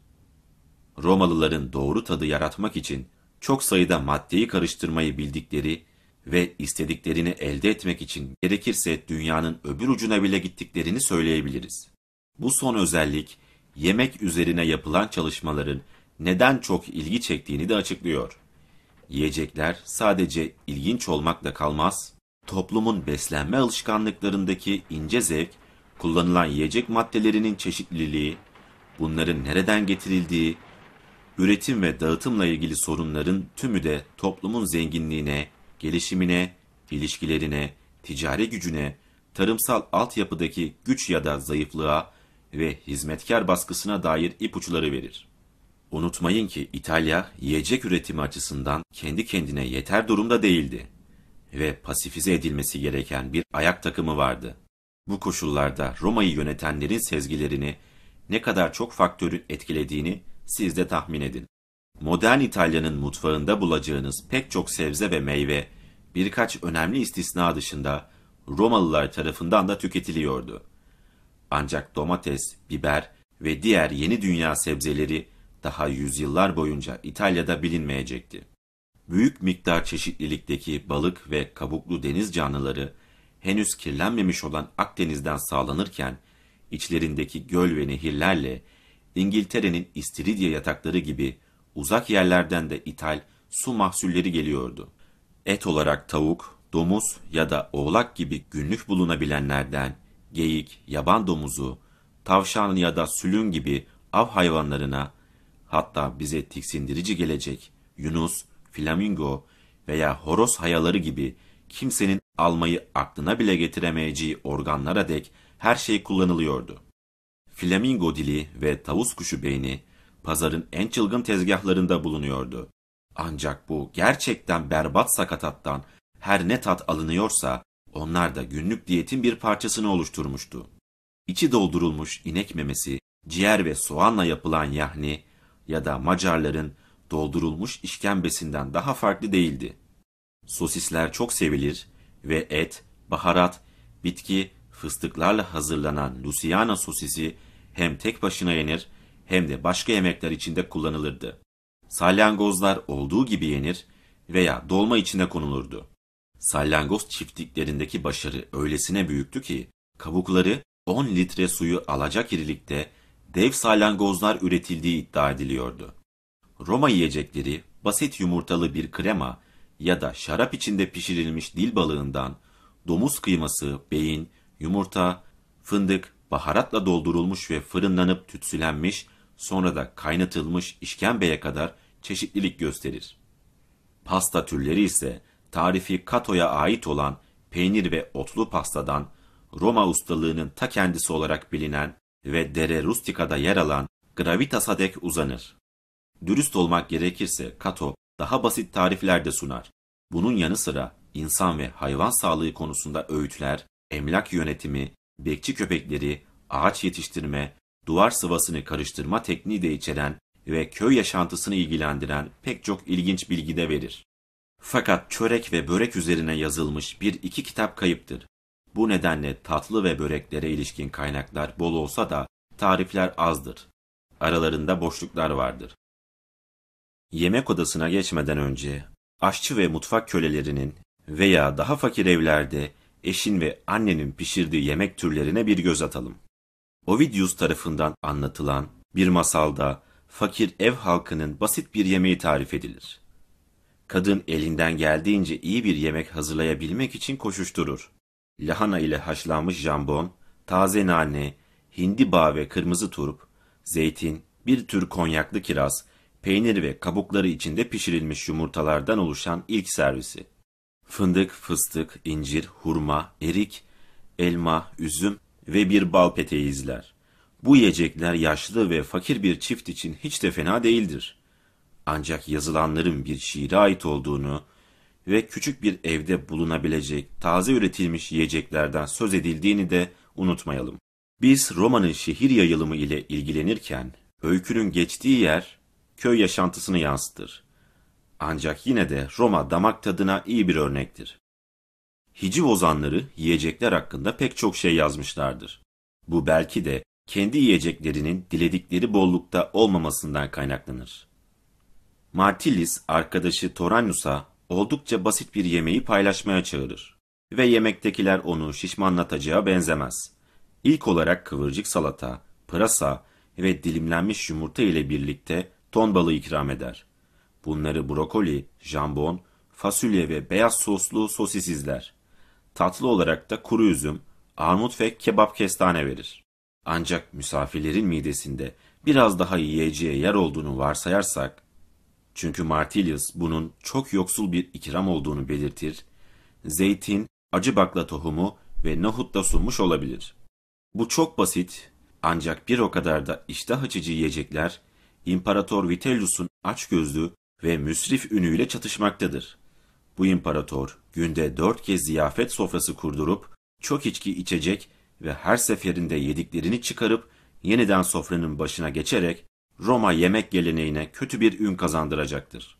Romalıların doğru tadı yaratmak için çok sayıda maddeyi karıştırmayı bildikleri ve istediklerini elde etmek için gerekirse dünyanın öbür ucuna bile gittiklerini söyleyebiliriz. Bu son özellik yemek üzerine yapılan çalışmaların neden çok ilgi çektiğini de açıklıyor. Yiyecekler sadece ilginç olmakla kalmaz, toplumun beslenme alışkanlıklarındaki ince zevk, kullanılan yiyecek maddelerinin çeşitliliği, bunların nereden getirildiği, üretim ve dağıtımla ilgili sorunların tümü de toplumun zenginliğine, gelişimine, ilişkilerine, ticari gücüne, tarımsal altyapıdaki güç ya da zayıflığa ve hizmetkar baskısına dair ipuçları verir. Unutmayın ki İtalya yiyecek üretimi açısından kendi kendine yeter durumda değildi ve pasifize edilmesi gereken bir ayak takımı vardı. Bu koşullarda Roma'yı yönetenlerin sezgilerini ne kadar çok faktörün etkilediğini siz de tahmin edin. Modern İtalya'nın mutfağında bulacağınız pek çok sebze ve meyve birkaç önemli istisna dışında Romalılar tarafından da tüketiliyordu. Ancak domates, biber ve diğer yeni dünya sebzeleri daha yüzyıllar boyunca İtalya'da bilinmeyecekti. Büyük miktar çeşitlilikteki balık ve kabuklu deniz canlıları henüz kirlenmemiş olan Akdeniz'den sağlanırken içlerindeki göl ve nehirlerle İngiltere'nin istiridye yatakları gibi uzak yerlerden de ithal su mahsulleri geliyordu. Et olarak tavuk, domuz ya da oğlak gibi günlük bulunabilenlerden geyik, yaban domuzu, tavşan ya da sülün gibi av hayvanlarına hatta bize tiksindirici gelecek yunus, flamingo veya horoz hayaları gibi kimsenin almayı aklına bile getiremeyeceği organlara dek her şey kullanılıyordu. Flamingo dili ve tavus kuşu beyni pazarın en çılgın tezgahlarında bulunuyordu. Ancak bu gerçekten berbat sakatattan her ne tat alınıyorsa onlar da günlük diyetin bir parçasını oluşturmuştu. İçi doldurulmuş inek memesi, ciğer ve soğanla yapılan yahni ya da Macarların doldurulmuş işkembesinden daha farklı değildi. Sosisler çok sevilir ve et, baharat, bitki, fıstıklarla hazırlanan Luciana sosisi hem tek başına yenir hem de başka yemekler içinde kullanılırdı. Salyangozlar olduğu gibi yenir veya dolma içine konulurdu. Salyangoz çiftliklerindeki başarı öylesine büyüktü ki kabukları 10 litre suyu alacak irilikte dev salyangozlar üretildiği iddia ediliyordu. Roma yiyecekleri basit yumurtalı bir krema ya da şarap içinde pişirilmiş dil balığından domuz kıyması, beyin, yumurta, fındık, baharatla doldurulmuş ve fırınlanıp tütsülenmiş, sonra da kaynatılmış işkembeye kadar çeşitlilik gösterir. Pasta türleri ise tarifi Kato'ya ait olan peynir ve otlu pastadan Roma ustalığının ta kendisi olarak bilinen ve Dere Rustica'da yer alan Gravitas'a dek uzanır. Dürüst olmak gerekirse Kato daha basit tarifler de sunar. Bunun yanı sıra insan ve hayvan sağlığı konusunda öğütler, emlak yönetimi, bekçi köpekleri, ağaç yetiştirme, duvar sıvasını karıştırma tekniği de içeren ve köy yaşantısını ilgilendiren pek çok ilginç bilgi de verir. Fakat çörek ve börek üzerine yazılmış bir iki kitap kayıptır. Bu nedenle tatlı ve böreklere ilişkin kaynaklar bol olsa da tarifler azdır. Aralarında boşluklar vardır. Yemek odasına geçmeden önce aşçı ve mutfak kölelerinin veya daha fakir evlerde eşin ve annenin pişirdiği yemek türlerine bir göz atalım. Ovidius tarafından anlatılan bir masalda fakir ev halkının basit bir yemeği tarif edilir. Kadın elinden geldiğince iyi bir yemek hazırlayabilmek için koşuşturur. Lahana ile haşlanmış jambon, taze nane, hindi bağı ve kırmızı turp, zeytin, bir tür konyaklı kiraz, peynir ve kabukları içinde pişirilmiş yumurtalardan oluşan ilk servisi. Fındık, fıstık, incir, hurma, erik, elma, üzüm ve bir bal peteği izler. Bu yiyecekler yaşlı ve fakir bir çift için hiç de fena değildir. Ancak yazılanların bir şiire ait olduğunu ve küçük bir evde bulunabilecek taze üretilmiş yiyeceklerden söz edildiğini de unutmayalım. Biz Roma'nın şehir yayılımı ile ilgilenirken öykünün geçtiği yer köy yaşantısını yansıtır. Ancak yine de Roma damak tadına iyi bir örnektir. Hiciv ozanları yiyecekler hakkında pek çok şey yazmışlardır. Bu belki de kendi yiyeceklerinin diledikleri bollukta olmamasından kaynaklanır. Martilis arkadaşı Toranius'a oldukça basit bir yemeği paylaşmaya çağırır ve yemektekiler onu şişmanlatacağı benzemez. İlk olarak kıvırcık salata, pırasa ve dilimlenmiş yumurta ile birlikte ton balığı ikram eder. Bunları brokoli, jambon, fasulye ve beyaz soslu sosis izler. Tatlı olarak da kuru üzüm, armut ve kebap kestane verir. Ancak misafirlerin midesinde biraz daha yiyeceği yer olduğunu varsayarsak, çünkü Martilius bunun çok yoksul bir ikram olduğunu belirtir, zeytin, acı bakla tohumu ve nohut da sunmuş olabilir. Bu çok basit ancak bir o kadar da iştah açıcı yiyecekler, İmparator Vitellius'un açgözlü ve müsrif ünüyle çatışmaktadır. Bu imparator günde dört kez ziyafet sofrası kurdurup çok içki içecek ve her seferinde yediklerini çıkarıp yeniden sofranın başına geçerek Roma yemek geleneğine kötü bir ün kazandıracaktır.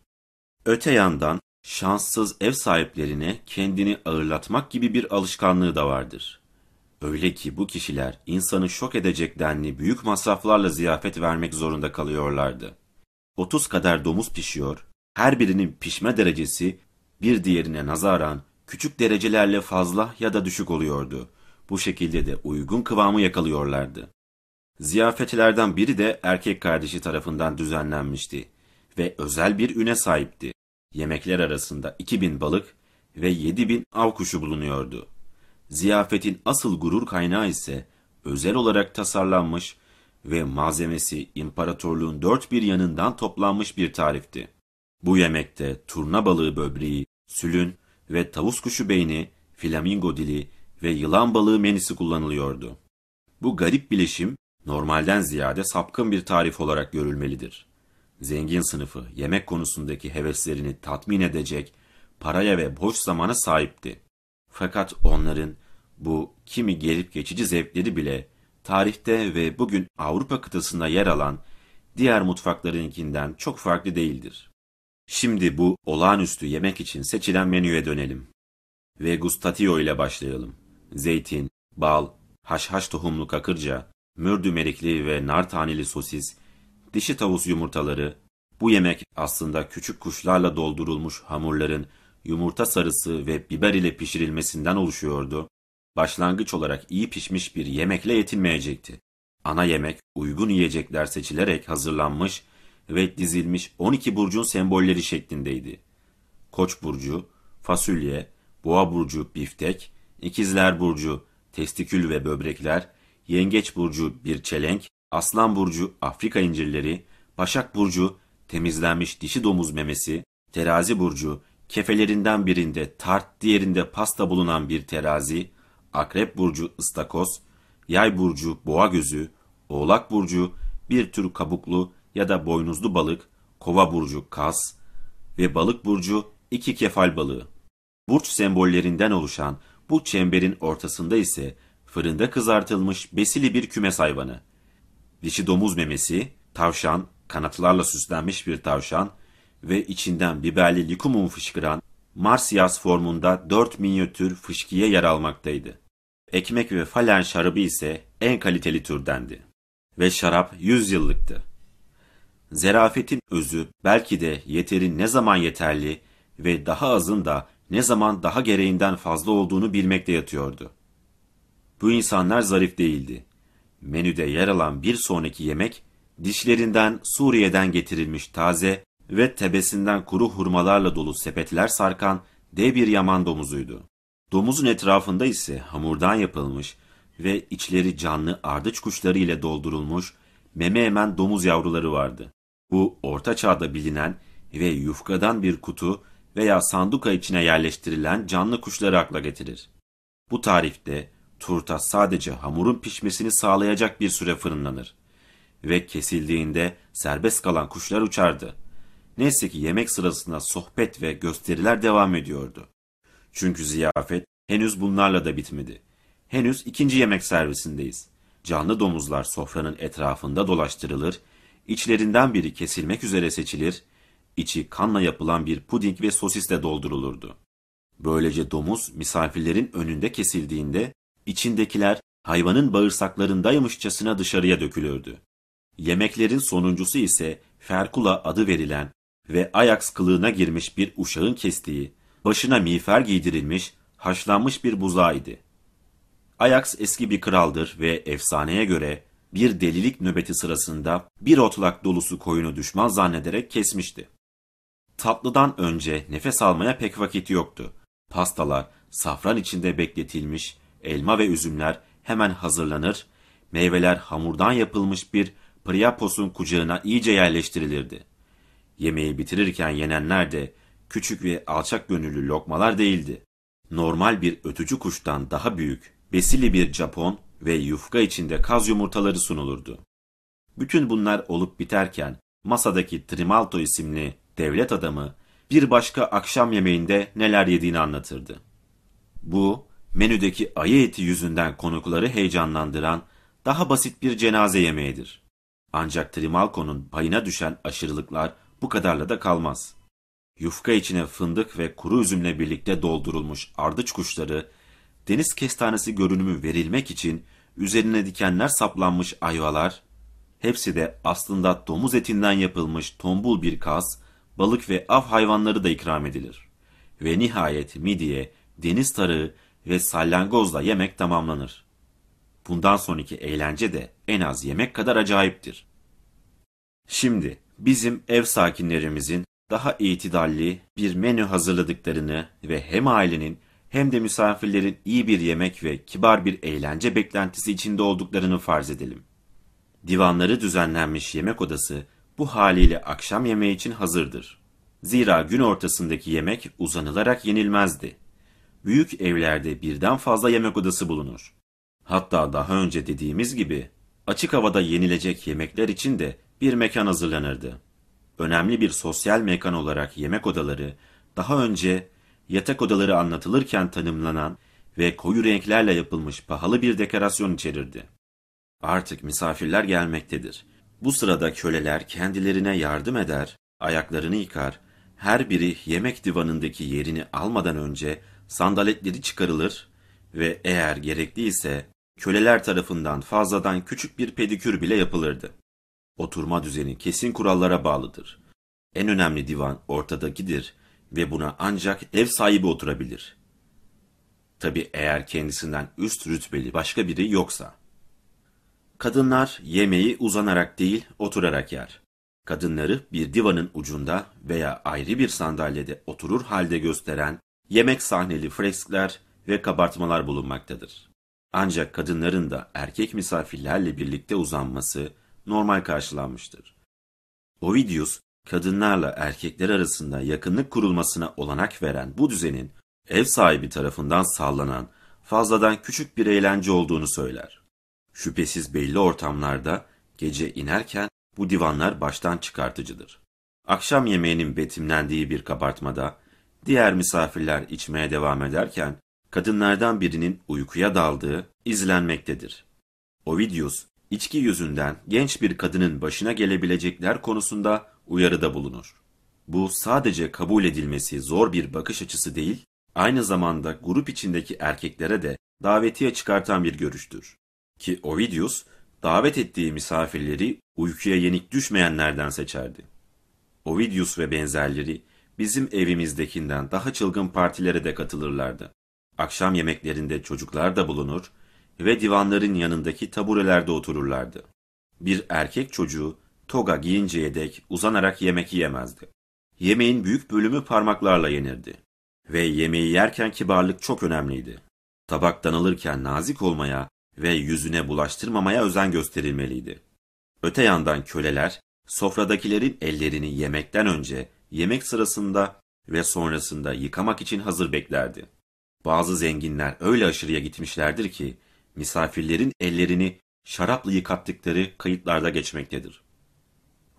Öte yandan şanssız ev sahiplerine kendini ağırlatmak gibi bir alışkanlığı da vardır. Öyle ki bu kişiler insanı şok edecek denli büyük masraflarla ziyafet vermek zorunda kalıyorlardı. 30 kadar domuz pişiyor, her birinin pişme derecesi bir diğerine nazaran küçük derecelerle fazla ya da düşük oluyordu. Bu şekilde de uygun kıvamı yakalıyorlardı. Ziyafetlerden biri de erkek kardeşi tarafından düzenlenmişti ve özel bir üne sahipti. Yemekler arasında 2000 balık ve 7000 av kuşu bulunuyordu. Ziyafetin asıl gurur kaynağı ise özel olarak tasarlanmış ve malzemesi imparatorluğun dört bir yanından toplanmış bir tarifti. Bu yemekte turna balığı böbreği, sülün ve tavus kuşu beyni, flamingo dili ve yılan balığı menüsü kullanılıyordu. Bu garip bileşim normalden ziyade sapkın bir tarif olarak görülmelidir. Zengin sınıfı yemek konusundaki heveslerini tatmin edecek paraya ve boş zamana sahipti. Fakat onların bu kimi gelip geçici zevkleri bile tarihte ve bugün Avrupa kıtasında yer alan diğer mutfaklarınkinden çok farklı değildir. Şimdi bu olağanüstü yemek için seçilen menüye dönelim. Ve gustatio ile başlayalım. Zeytin, bal, haşhaş tohumlu kakırca, mürdü merikli ve nar taneli sosis, dişi tavus yumurtaları, bu yemek aslında küçük kuşlarla doldurulmuş hamurların yumurta sarısı ve biber ile pişirilmesinden oluşuyordu. Başlangıç olarak iyi pişmiş bir yemekle yetinmeyecekti. Ana yemek uygun yiyecekler seçilerek hazırlanmış ve dizilmiş 12 burcun sembolleri şeklindeydi. Koç burcu, fasulye, boğa burcu biftek, ikizler burcu testikül ve böbrekler, yengeç burcu bir çelenk, aslan burcu Afrika incirleri, başak burcu temizlenmiş dişi domuz memesi, terazi burcu kefelerinden birinde tart diğerinde pasta bulunan bir terazi, akrep burcu ıstakoz, yay burcu boğa gözü, oğlak burcu bir tür kabuklu ya da boynuzlu balık, kova burcu kas ve balık burcu iki kefal balığı. Burç sembollerinden oluşan bu çemberin ortasında ise fırında kızartılmış besili bir kümes hayvanı. Dişi domuz memesi, tavşan, kanatlarla süslenmiş bir tavşan ve içinden biberli likumum fışkıran Marsyas formunda dört minyatür fışkiye yer almaktaydı. Ekmek ve falen şarabı ise en kaliteli türdendi. Ve şarap yüz yıllıktı. Zerafetin özü belki de yeterin ne zaman yeterli ve daha azın da ne zaman daha gereğinden fazla olduğunu bilmekte yatıyordu. Bu insanlar zarif değildi. Menüde yer alan bir sonraki yemek, dişlerinden Suriye'den getirilmiş taze ve tebesinden kuru hurmalarla dolu sepetler sarkan dev bir yaman domuzuydu. Domuzun etrafında ise hamurdan yapılmış ve içleri canlı ardıç kuşları ile doldurulmuş meme emen domuz yavruları vardı. Bu orta çağda bilinen ve yufkadan bir kutu veya sanduka içine yerleştirilen canlı kuşları akla getirir. Bu tarifte turta sadece hamurun pişmesini sağlayacak bir süre fırınlanır ve kesildiğinde serbest kalan kuşlar uçardı. Neyse ki yemek sırasında sohbet ve gösteriler devam ediyordu. Çünkü ziyafet henüz bunlarla da bitmedi. Henüz ikinci yemek servisindeyiz. Canlı domuzlar sofranın etrafında dolaştırılır, içlerinden biri kesilmek üzere seçilir, içi kanla yapılan bir puding ve sosisle doldurulurdu. Böylece domuz misafirlerin önünde kesildiğinde içindekiler hayvanın bağırsaklarındaymışçasına dışarıya dökülürdü. Yemeklerin sonuncusu ise ferkula adı verilen ve Ajax kılığına girmiş bir uşağın kestiği, başına miğfer giydirilmiş, haşlanmış bir buzağıydı. Ajax eski bir kraldır ve efsaneye göre bir delilik nöbeti sırasında bir otlak dolusu koyunu düşman zannederek kesmişti. Tatlıdan önce nefes almaya pek vakit yoktu. Pastalar, safran içinde bekletilmiş, elma ve üzümler hemen hazırlanır, meyveler hamurdan yapılmış bir priaposun kucağına iyice yerleştirilirdi. Yemeği bitirirken yenenler de küçük ve alçak gönüllü lokmalar değildi. Normal bir ötücü kuştan daha büyük, besili bir Japon ve yufka içinde kaz yumurtaları sunulurdu. Bütün bunlar olup biterken masadaki Trimalto isimli devlet adamı bir başka akşam yemeğinde neler yediğini anlatırdı. Bu, menüdeki ayı eti yüzünden konukları heyecanlandıran daha basit bir cenaze yemeğidir. Ancak Trimalco'nun payına düşen aşırılıklar bu kadarla da kalmaz. Yufka içine fındık ve kuru üzümle birlikte doldurulmuş ardıç kuşları, deniz kestanesi görünümü verilmek için üzerine dikenler saplanmış ayvalar, hepsi de aslında domuz etinden yapılmış tombul bir kaz, balık ve av hayvanları da ikram edilir. Ve nihayet midye, deniz tarığı ve salyangozla yemek tamamlanır. Bundan sonraki eğlence de en az yemek kadar acayiptir. Şimdi bizim ev sakinlerimizin daha itidalli bir menü hazırladıklarını ve hem ailenin hem de misafirlerin iyi bir yemek ve kibar bir eğlence beklentisi içinde olduklarını farz edelim. Divanları düzenlenmiş yemek odası bu haliyle akşam yemeği için hazırdır. Zira gün ortasındaki yemek uzanılarak yenilmezdi. Büyük evlerde birden fazla yemek odası bulunur. Hatta daha önce dediğimiz gibi açık havada yenilecek yemekler için de bir mekan hazırlanırdı. Önemli bir sosyal mekan olarak yemek odaları daha önce yatak odaları anlatılırken tanımlanan ve koyu renklerle yapılmış pahalı bir dekorasyon içerirdi. Artık misafirler gelmektedir. Bu sırada köleler kendilerine yardım eder, ayaklarını yıkar, her biri yemek divanındaki yerini almadan önce sandaletleri çıkarılır ve eğer gerekliyse köleler tarafından fazladan küçük bir pedikür bile yapılırdı. Oturma düzeni kesin kurallara bağlıdır. En önemli divan ortadakidir ve buna ancak ev sahibi oturabilir. Tabi eğer kendisinden üst rütbeli başka biri yoksa. Kadınlar yemeği uzanarak değil oturarak yer. Kadınları bir divanın ucunda veya ayrı bir sandalyede oturur halde gösteren yemek sahneli freskler ve kabartmalar bulunmaktadır. Ancak kadınların da erkek misafirlerle birlikte uzanması normal karşılanmıştır. Ovidius, kadınlarla erkekler arasında yakınlık kurulmasına olanak veren bu düzenin ev sahibi tarafından sağlanan fazladan küçük bir eğlence olduğunu söyler. Şüphesiz belli ortamlarda gece inerken bu divanlar baştan çıkartıcıdır. Akşam yemeğinin betimlendiği bir kabartmada diğer misafirler içmeye devam ederken kadınlardan birinin uykuya daldığı izlenmektedir. Ovidius, içki yüzünden genç bir kadının başına gelebilecekler konusunda uyarıda bulunur. Bu sadece kabul edilmesi zor bir bakış açısı değil, aynı zamanda grup içindeki erkeklere de davetiye çıkartan bir görüştür. Ki Ovidius, davet ettiği misafirleri uykuya yenik düşmeyenlerden seçerdi. Ovidius ve benzerleri bizim evimizdekinden daha çılgın partilere de katılırlardı. Akşam yemeklerinde çocuklar da bulunur ve divanların yanındaki taburelerde otururlardı. Bir erkek çocuğu toga giyinceye dek uzanarak yemek yiyemezdi. Yemeğin büyük bölümü parmaklarla yenirdi. Ve yemeği yerken kibarlık çok önemliydi. Tabaktan alırken nazik olmaya ve yüzüne bulaştırmamaya özen gösterilmeliydi. Öte yandan köleler, sofradakilerin ellerini yemekten önce, yemek sırasında ve sonrasında yıkamak için hazır beklerdi. Bazı zenginler öyle aşırıya gitmişlerdir ki, misafirlerin ellerini şarapla yıkattıkları kayıtlarda geçmektedir.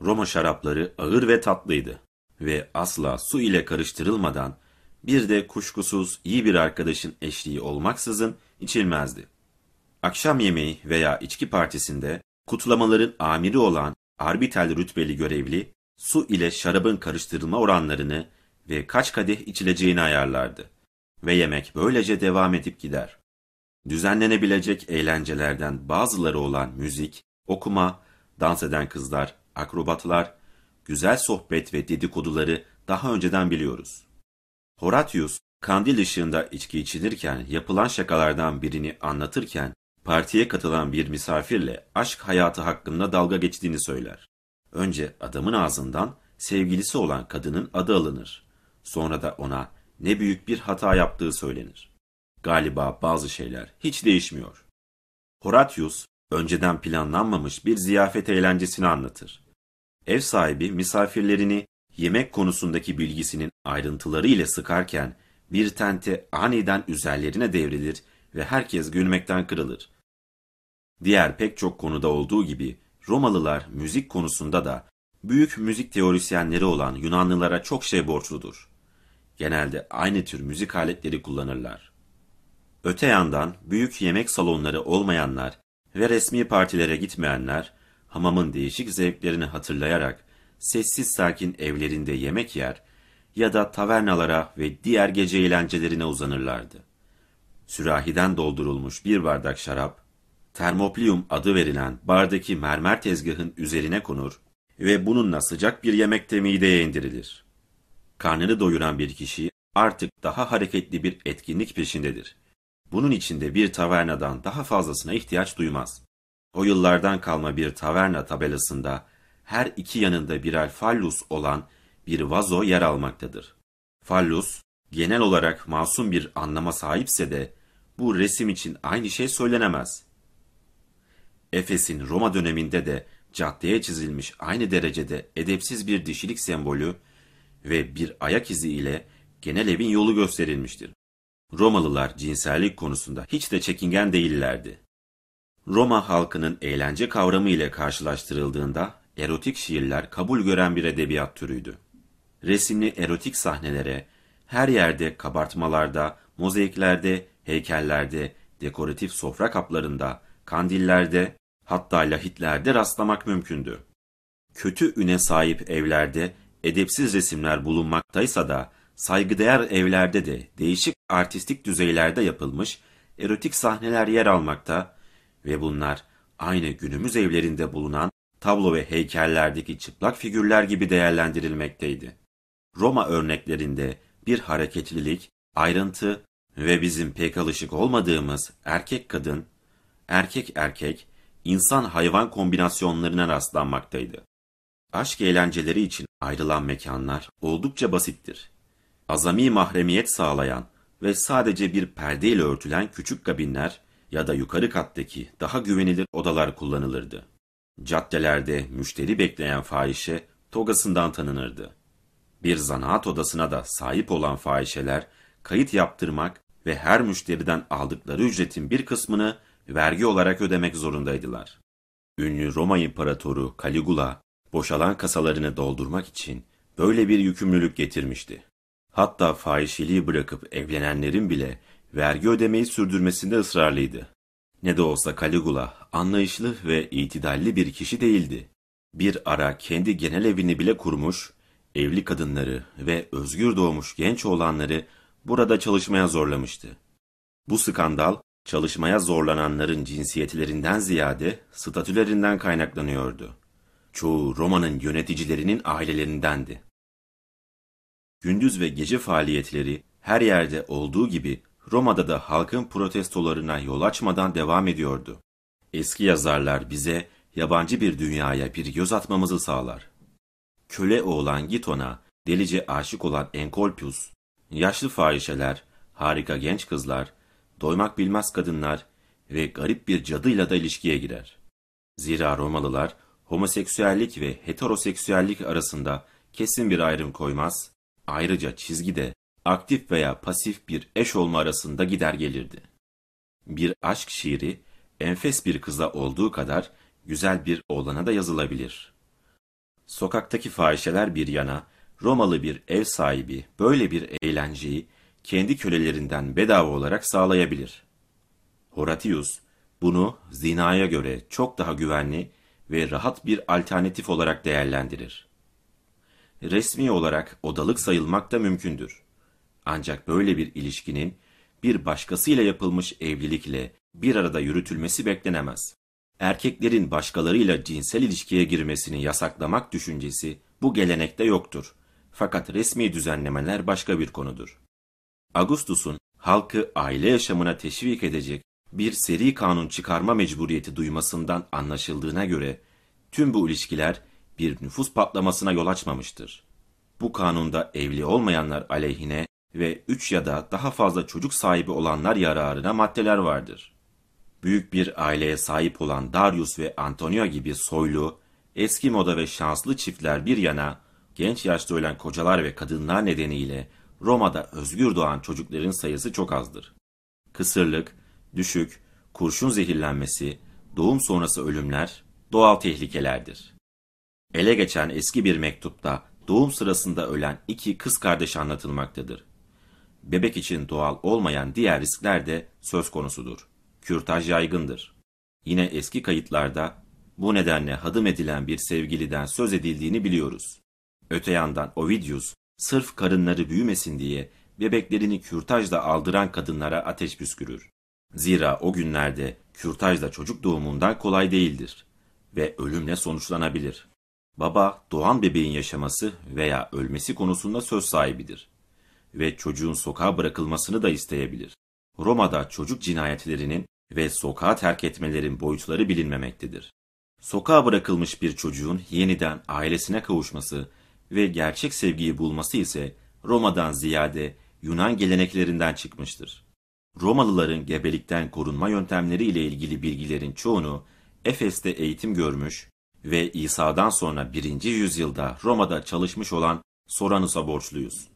Roma şarapları ağır ve tatlıydı ve asla su ile karıştırılmadan bir de kuşkusuz iyi bir arkadaşın eşliği olmaksızın içilmezdi. Akşam yemeği veya içki partisinde kutlamaların amiri olan arbitel rütbeli görevli su ile şarabın karıştırılma oranlarını ve kaç kadeh içileceğini ayarlardı. Ve yemek böylece devam edip gider. Düzenlenebilecek eğlencelerden bazıları olan müzik, okuma, dans eden kızlar, akrobatlar, güzel sohbet ve dedikoduları daha önceden biliyoruz. Horatius, kandil ışığında içki içilirken yapılan şakalardan birini anlatırken, partiye katılan bir misafirle aşk hayatı hakkında dalga geçtiğini söyler. Önce adamın ağzından sevgilisi olan kadının adı alınır. Sonra da ona ne büyük bir hata yaptığı söylenir. Galiba bazı şeyler hiç değişmiyor. Horatius, önceden planlanmamış bir ziyafet eğlencesini anlatır. Ev sahibi misafirlerini yemek konusundaki bilgisinin ayrıntıları ile sıkarken bir tente aniden üzerlerine devrilir ve herkes gülmekten kırılır. Diğer pek çok konuda olduğu gibi Romalılar müzik konusunda da büyük müzik teorisyenleri olan Yunanlılara çok şey borçludur. Genelde aynı tür müzik aletleri kullanırlar. Öte yandan büyük yemek salonları olmayanlar ve resmi partilere gitmeyenler hamamın değişik zevklerini hatırlayarak sessiz sakin evlerinde yemek yer ya da tavernalara ve diğer gece eğlencelerine uzanırlardı. Sürahiden doldurulmuş bir bardak şarap, termoplium adı verilen bardaki mermer tezgahın üzerine konur ve bununla sıcak bir yemekte mideye indirilir. Karnını doyuran bir kişi artık daha hareketli bir etkinlik peşindedir. Bunun içinde bir tavernadan daha fazlasına ihtiyaç duymaz. O yıllardan kalma bir taverna tabelasında her iki yanında birer fallus olan bir vazo yer almaktadır. Fallus, genel olarak masum bir anlama sahipse de bu resim için aynı şey söylenemez. Efes'in Roma döneminde de caddeye çizilmiş aynı derecede edepsiz bir dişilik sembolü ve bir ayak izi ile genel evin yolu gösterilmiştir. Romalılar cinsellik konusunda hiç de çekingen değillerdi. Roma halkının eğlence kavramı ile karşılaştırıldığında erotik şiirler kabul gören bir edebiyat türüydü. Resimli erotik sahnelere her yerde kabartmalarda, mozaiklerde, heykellerde, dekoratif sofra kaplarında, kandillerde, hatta lahitlerde rastlamak mümkündü. Kötü üne sahip evlerde edepsiz resimler bulunmaktaysa da saygıdeğer evlerde de değişik artistik düzeylerde yapılmış erotik sahneler yer almakta ve bunlar aynı günümüz evlerinde bulunan tablo ve heykellerdeki çıplak figürler gibi değerlendirilmekteydi. Roma örneklerinde bir hareketlilik, ayrıntı ve bizim pek alışık olmadığımız erkek kadın, erkek erkek, insan hayvan kombinasyonlarına rastlanmaktaydı. Aşk eğlenceleri için ayrılan mekanlar oldukça basittir. Azami mahremiyet sağlayan ve sadece bir perdeyle örtülen küçük kabinler ya da yukarı kattaki daha güvenilir odalar kullanılırdı. Caddelerde müşteri bekleyen fahişe togasından tanınırdı. Bir zanaat odasına da sahip olan fahişeler kayıt yaptırmak ve her müşteriden aldıkları ücretin bir kısmını vergi olarak ödemek zorundaydılar. Ünlü Roma İmparatoru Caligula boşalan kasalarını doldurmak için böyle bir yükümlülük getirmişti. Hatta fahişeliği bırakıp evlenenlerin bile vergi ödemeyi sürdürmesinde ısrarlıydı. Ne de olsa Caligula anlayışlı ve itidalli bir kişi değildi. Bir ara kendi genel evini bile kurmuş, evli kadınları ve özgür doğmuş genç oğlanları burada çalışmaya zorlamıştı. Bu skandal çalışmaya zorlananların cinsiyetlerinden ziyade statülerinden kaynaklanıyordu. Çoğu Roma'nın yöneticilerinin ailelerindendi. Gündüz ve gece faaliyetleri her yerde olduğu gibi Roma'da da halkın protestolarına yol açmadan devam ediyordu. Eski yazarlar bize yabancı bir dünyaya bir göz atmamızı sağlar. Köle oğlan Giton'a delice aşık olan Enkolpius, yaşlı fahişeler, harika genç kızlar, doymak bilmez kadınlar ve garip bir cadıyla da ilişkiye girer. Zira Romalılar homoseksüellik ve heteroseksüellik arasında kesin bir ayrım koymaz, ayrıca çizgide aktif veya pasif bir eş olma arasında gider gelirdi. Bir aşk şiiri enfes bir kıza olduğu kadar güzel bir oğlana da yazılabilir. Sokaktaki fahişeler bir yana, Romalı bir ev sahibi böyle bir eğlenceyi kendi kölelerinden bedava olarak sağlayabilir. Horatius bunu zinaya göre çok daha güvenli ve rahat bir alternatif olarak değerlendirir. resmi olarak odalık sayılmak da mümkündür. Ancak böyle bir ilişkinin bir başkasıyla yapılmış evlilikle bir arada yürütülmesi beklenemez. Erkeklerin başkalarıyla cinsel ilişkiye girmesini yasaklamak düşüncesi bu gelenekte yoktur. Fakat resmi düzenlemeler başka bir konudur. Augustus'un halkı aile yaşamına teşvik edecek bir seri kanun çıkarma mecburiyeti duymasından anlaşıldığına göre tüm bu ilişkiler bir nüfus patlamasına yol açmamıştır. Bu kanunda evli olmayanlar aleyhine ve üç ya da daha fazla çocuk sahibi olanlar yararına maddeler vardır. Büyük bir aileye sahip olan Darius ve Antonio gibi soylu, eski moda ve şanslı çiftler bir yana, genç yaşta ölen kocalar ve kadınlar nedeniyle Roma'da özgür doğan çocukların sayısı çok azdır. Kısırlık, düşük, kurşun zehirlenmesi, doğum sonrası ölümler doğal tehlikelerdir. Ele geçen eski bir mektupta doğum sırasında ölen iki kız kardeş anlatılmaktadır. Bebek için doğal olmayan diğer riskler de söz konusudur. Kürtaj yaygındır. Yine eski kayıtlarda bu nedenle hadım edilen bir sevgiliden söz edildiğini biliyoruz. Öte yandan Ovidius, sırf karınları büyümesin diye bebeklerini kürtajla aldıran kadınlara ateş püskürür. Zira o günlerde kürtaj da çocuk doğumundan kolay değildir ve ölümle sonuçlanabilir. Baba doğan bebeğin yaşaması veya ölmesi konusunda söz sahibidir ve çocuğun sokağa bırakılmasını da isteyebilir. Roma'da çocuk cinayetlerinin ve sokağa terk etmelerin boyutları bilinmemektedir. Sokağa bırakılmış bir çocuğun yeniden ailesine kavuşması ve gerçek sevgiyi bulması ise Roma'dan ziyade Yunan geleneklerinden çıkmıştır. Romalıların gebelikten korunma yöntemleri ile ilgili bilgilerin çoğunu Efes'te eğitim görmüş ve İsa'dan sonra 1. yüzyılda Roma'da çalışmış olan Soranus'a borçluyuz.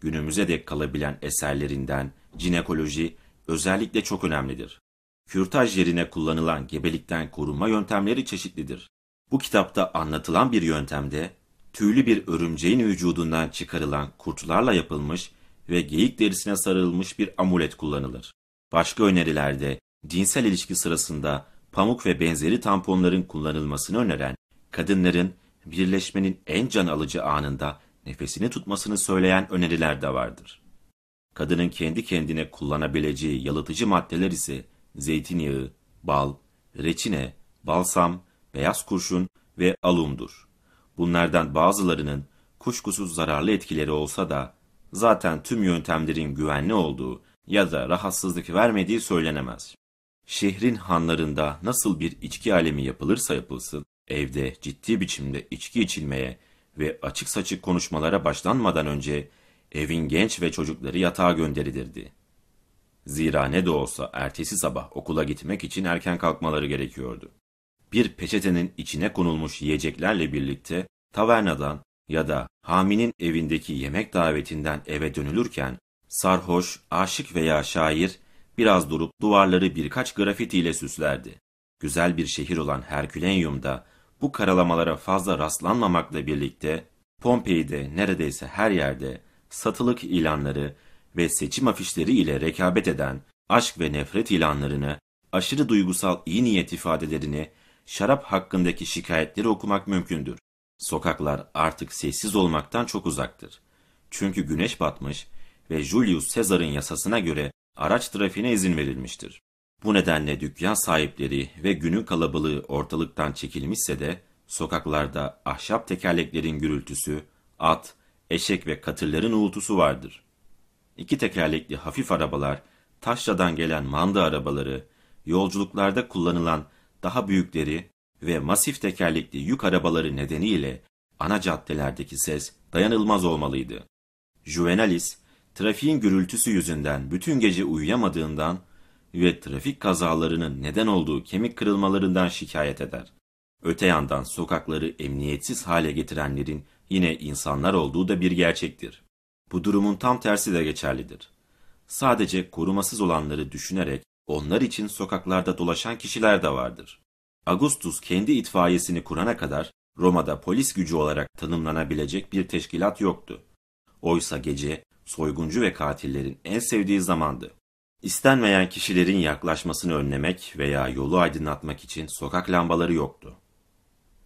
Günümüze dek kalabilen eserlerinden jinekoloji özellikle çok önemlidir. Kürtaj yerine kullanılan gebelikten korunma yöntemleri çeşitlidir. Bu kitapta anlatılan bir yöntemde tüylü bir örümceğin vücudundan çıkarılan kurtlarla yapılmış ve geyik derisine sarılmış bir amulet kullanılır. Başka önerilerde cinsel ilişki sırasında pamuk ve benzeri tamponların kullanılmasını öneren, kadınların birleşmenin en can alıcı anında nefesini tutmasını söyleyen öneriler de vardır. Kadının kendi kendine kullanabileceği yalıtıcı maddeler ise zeytinyağı, bal, reçine, balsam, beyaz kurşun ve alumdur. Bunlardan bazılarının kuşkusuz zararlı etkileri olsa da zaten tüm yöntemlerin güvenli olduğu ya da rahatsızlık vermediği söylenemez. Şehrin hanlarında nasıl bir içki alemi yapılırsa yapılsın, evde ciddi biçimde içki içilmeye ve açık saçık konuşmalara başlanmadan önce evin genç ve çocukları yatağa gönderilirdi. Zira ne de olsa ertesi sabah okula gitmek için erken kalkmaları gerekiyordu. Bir peçetenin içine konulmuş yiyeceklerle birlikte tavernadan ya da haminin evindeki yemek davetinden eve dönülürken sarhoş, aşık veya şair biraz durup duvarları birkaç grafitiyle süslerdi. Güzel bir şehir olan Herkülenyum'da bu karalamalara fazla rastlanmamakla birlikte Pompei'de neredeyse her yerde satılık ilanları ve seçim afişleri ile rekabet eden aşk ve nefret ilanlarını, aşırı duygusal iyi niyet ifadelerini, şarap hakkındaki şikayetleri okumak mümkündür. Sokaklar artık sessiz olmaktan çok uzaktır. Çünkü güneş batmış ve Julius Caesar'ın yasasına göre araç trafiğine izin verilmiştir. Bu nedenle dükkan sahipleri ve günün kalabalığı ortalıktan çekilmişse de sokaklarda ahşap tekerleklerin gürültüsü, at, eşek ve katırların uğultusu vardır. İki tekerlekli hafif arabalar, taşradan gelen manda arabaları, yolculuklarda kullanılan daha büyükleri ve masif tekerlekli yük arabaları nedeniyle ana caddelerdeki ses dayanılmaz olmalıydı. Juvenalis, trafiğin gürültüsü yüzünden bütün gece uyuyamadığından ve trafik kazalarının neden olduğu kemik kırılmalarından şikayet eder. Öte yandan sokakları emniyetsiz hale getirenlerin yine insanlar olduğu da bir gerçektir. Bu durumun tam tersi de geçerlidir. Sadece korumasız olanları düşünerek onlar için sokaklarda dolaşan kişiler de vardır. Augustus kendi itfaiyesini kurana kadar Roma'da polis gücü olarak tanımlanabilecek bir teşkilat yoktu. Oysa gece soyguncu ve katillerin en sevdiği zamandı. İstenmeyen kişilerin yaklaşmasını önlemek veya yolu aydınlatmak için sokak lambaları yoktu.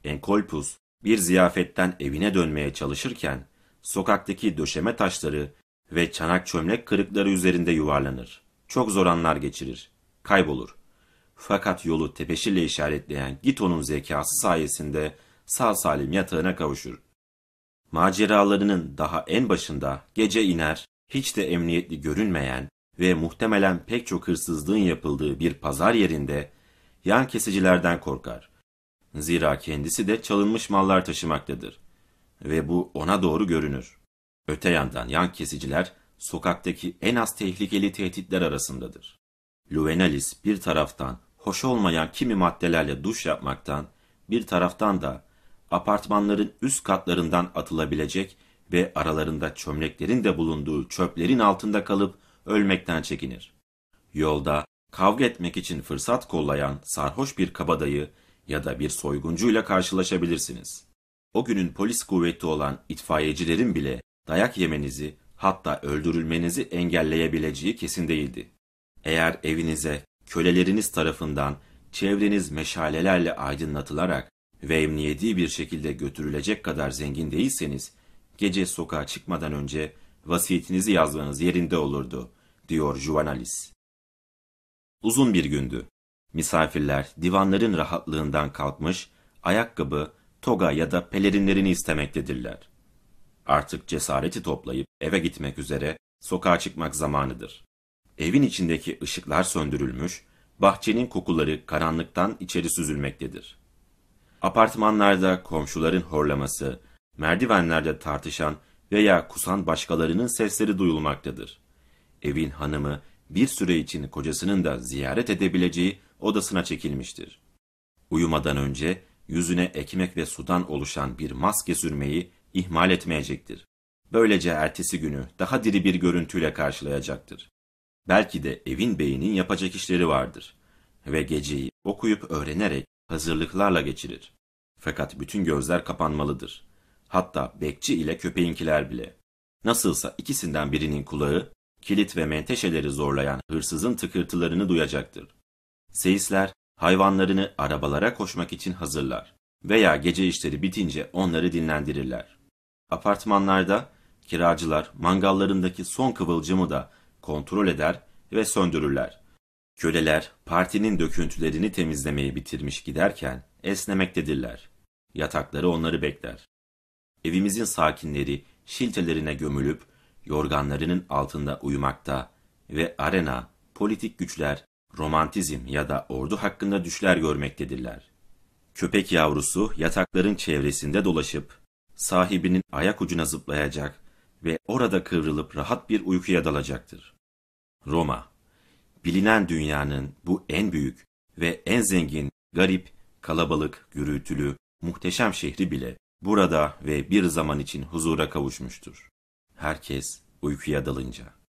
Enkolpus, bir ziyafetten evine dönmeye çalışırken sokaktaki döşeme taşları ve çanak çömlek kırıkları üzerinde yuvarlanır. Çok zor anlar geçirir. Kaybolur. Fakat yolu tepeşirle işaretleyen Gito'nun zekası sayesinde sağ salim yatağına kavuşur. Maceralarının daha en başında gece iner, hiç de emniyetli görünmeyen ve muhtemelen pek çok hırsızlığın yapıldığı bir pazar yerinde yan kesicilerden korkar. Zira kendisi de çalınmış mallar taşımaktadır. Ve bu ona doğru görünür. Öte yandan yan kesiciler sokaktaki en az tehlikeli tehditler arasındadır. Luvenalis bir taraftan hoş olmayan kimi maddelerle duş yapmaktan, bir taraftan da apartmanların üst katlarından atılabilecek ve aralarında çömleklerin de bulunduğu çöplerin altında kalıp ölmekten çekinir. Yolda kavga etmek için fırsat kollayan sarhoş bir kabadayı ya da bir soyguncuyla karşılaşabilirsiniz. O günün polis kuvveti olan itfaiyecilerin bile dayak yemenizi hatta öldürülmenizi engelleyebileceği kesin değildi. Eğer evinize köleleriniz tarafından çevreniz meşalelerle aydınlatılarak ve emniyeti bir şekilde götürülecek kadar zengin değilseniz, gece sokağa çıkmadan önce vasiyetinizi yazmanız yerinde olurdu, diyor Juvenalis. Uzun bir gündü. Misafirler divanların rahatlığından kalkmış, ayakkabı, toga ya da pelerinlerini istemektedirler. Artık cesareti toplayıp eve gitmek üzere sokağa çıkmak zamanıdır. Evin içindeki ışıklar söndürülmüş, bahçenin kokuları karanlıktan içeri süzülmektedir. Apartmanlarda komşuların horlaması, merdivenlerde tartışan veya kusan başkalarının sesleri duyulmaktadır. Evin hanımı bir süre için kocasının da ziyaret edebileceği odasına çekilmiştir. Uyumadan önce yüzüne ekmek ve sudan oluşan bir maske sürmeyi ihmal etmeyecektir. Böylece ertesi günü daha diri bir görüntüyle karşılayacaktır. Belki de evin beyinin yapacak işleri vardır ve geceyi okuyup öğrenerek hazırlıklarla geçirir. Fakat bütün gözler kapanmalıdır. Hatta bekçi ile köpeğinkiler bile. Nasılsa ikisinden birinin kulağı, kilit ve menteşeleri zorlayan hırsızın tıkırtılarını duyacaktır. Seyisler, hayvanlarını arabalara koşmak için hazırlar veya gece işleri bitince onları dinlendirirler. Apartmanlarda kiracılar mangallarındaki son kıvılcımı da kontrol eder ve söndürürler. Köleler partinin döküntülerini temizlemeyi bitirmiş giderken esnemektedirler. Yatakları onları bekler. Evimizin sakinleri şiltelerine gömülüp yorganlarının altında uyumakta ve arena, politik güçler, romantizm ya da ordu hakkında düşler görmektedirler. Köpek yavrusu yatakların çevresinde dolaşıp sahibinin ayak ucuna zıplayacak ve orada kıvrılıp rahat bir uykuya dalacaktır. Roma, bilinen dünyanın bu en büyük ve en zengin, garip, kalabalık, gürültülü, muhteşem şehri bile burada ve bir zaman için huzura kavuşmuştur. Herkes uykuya dalınca.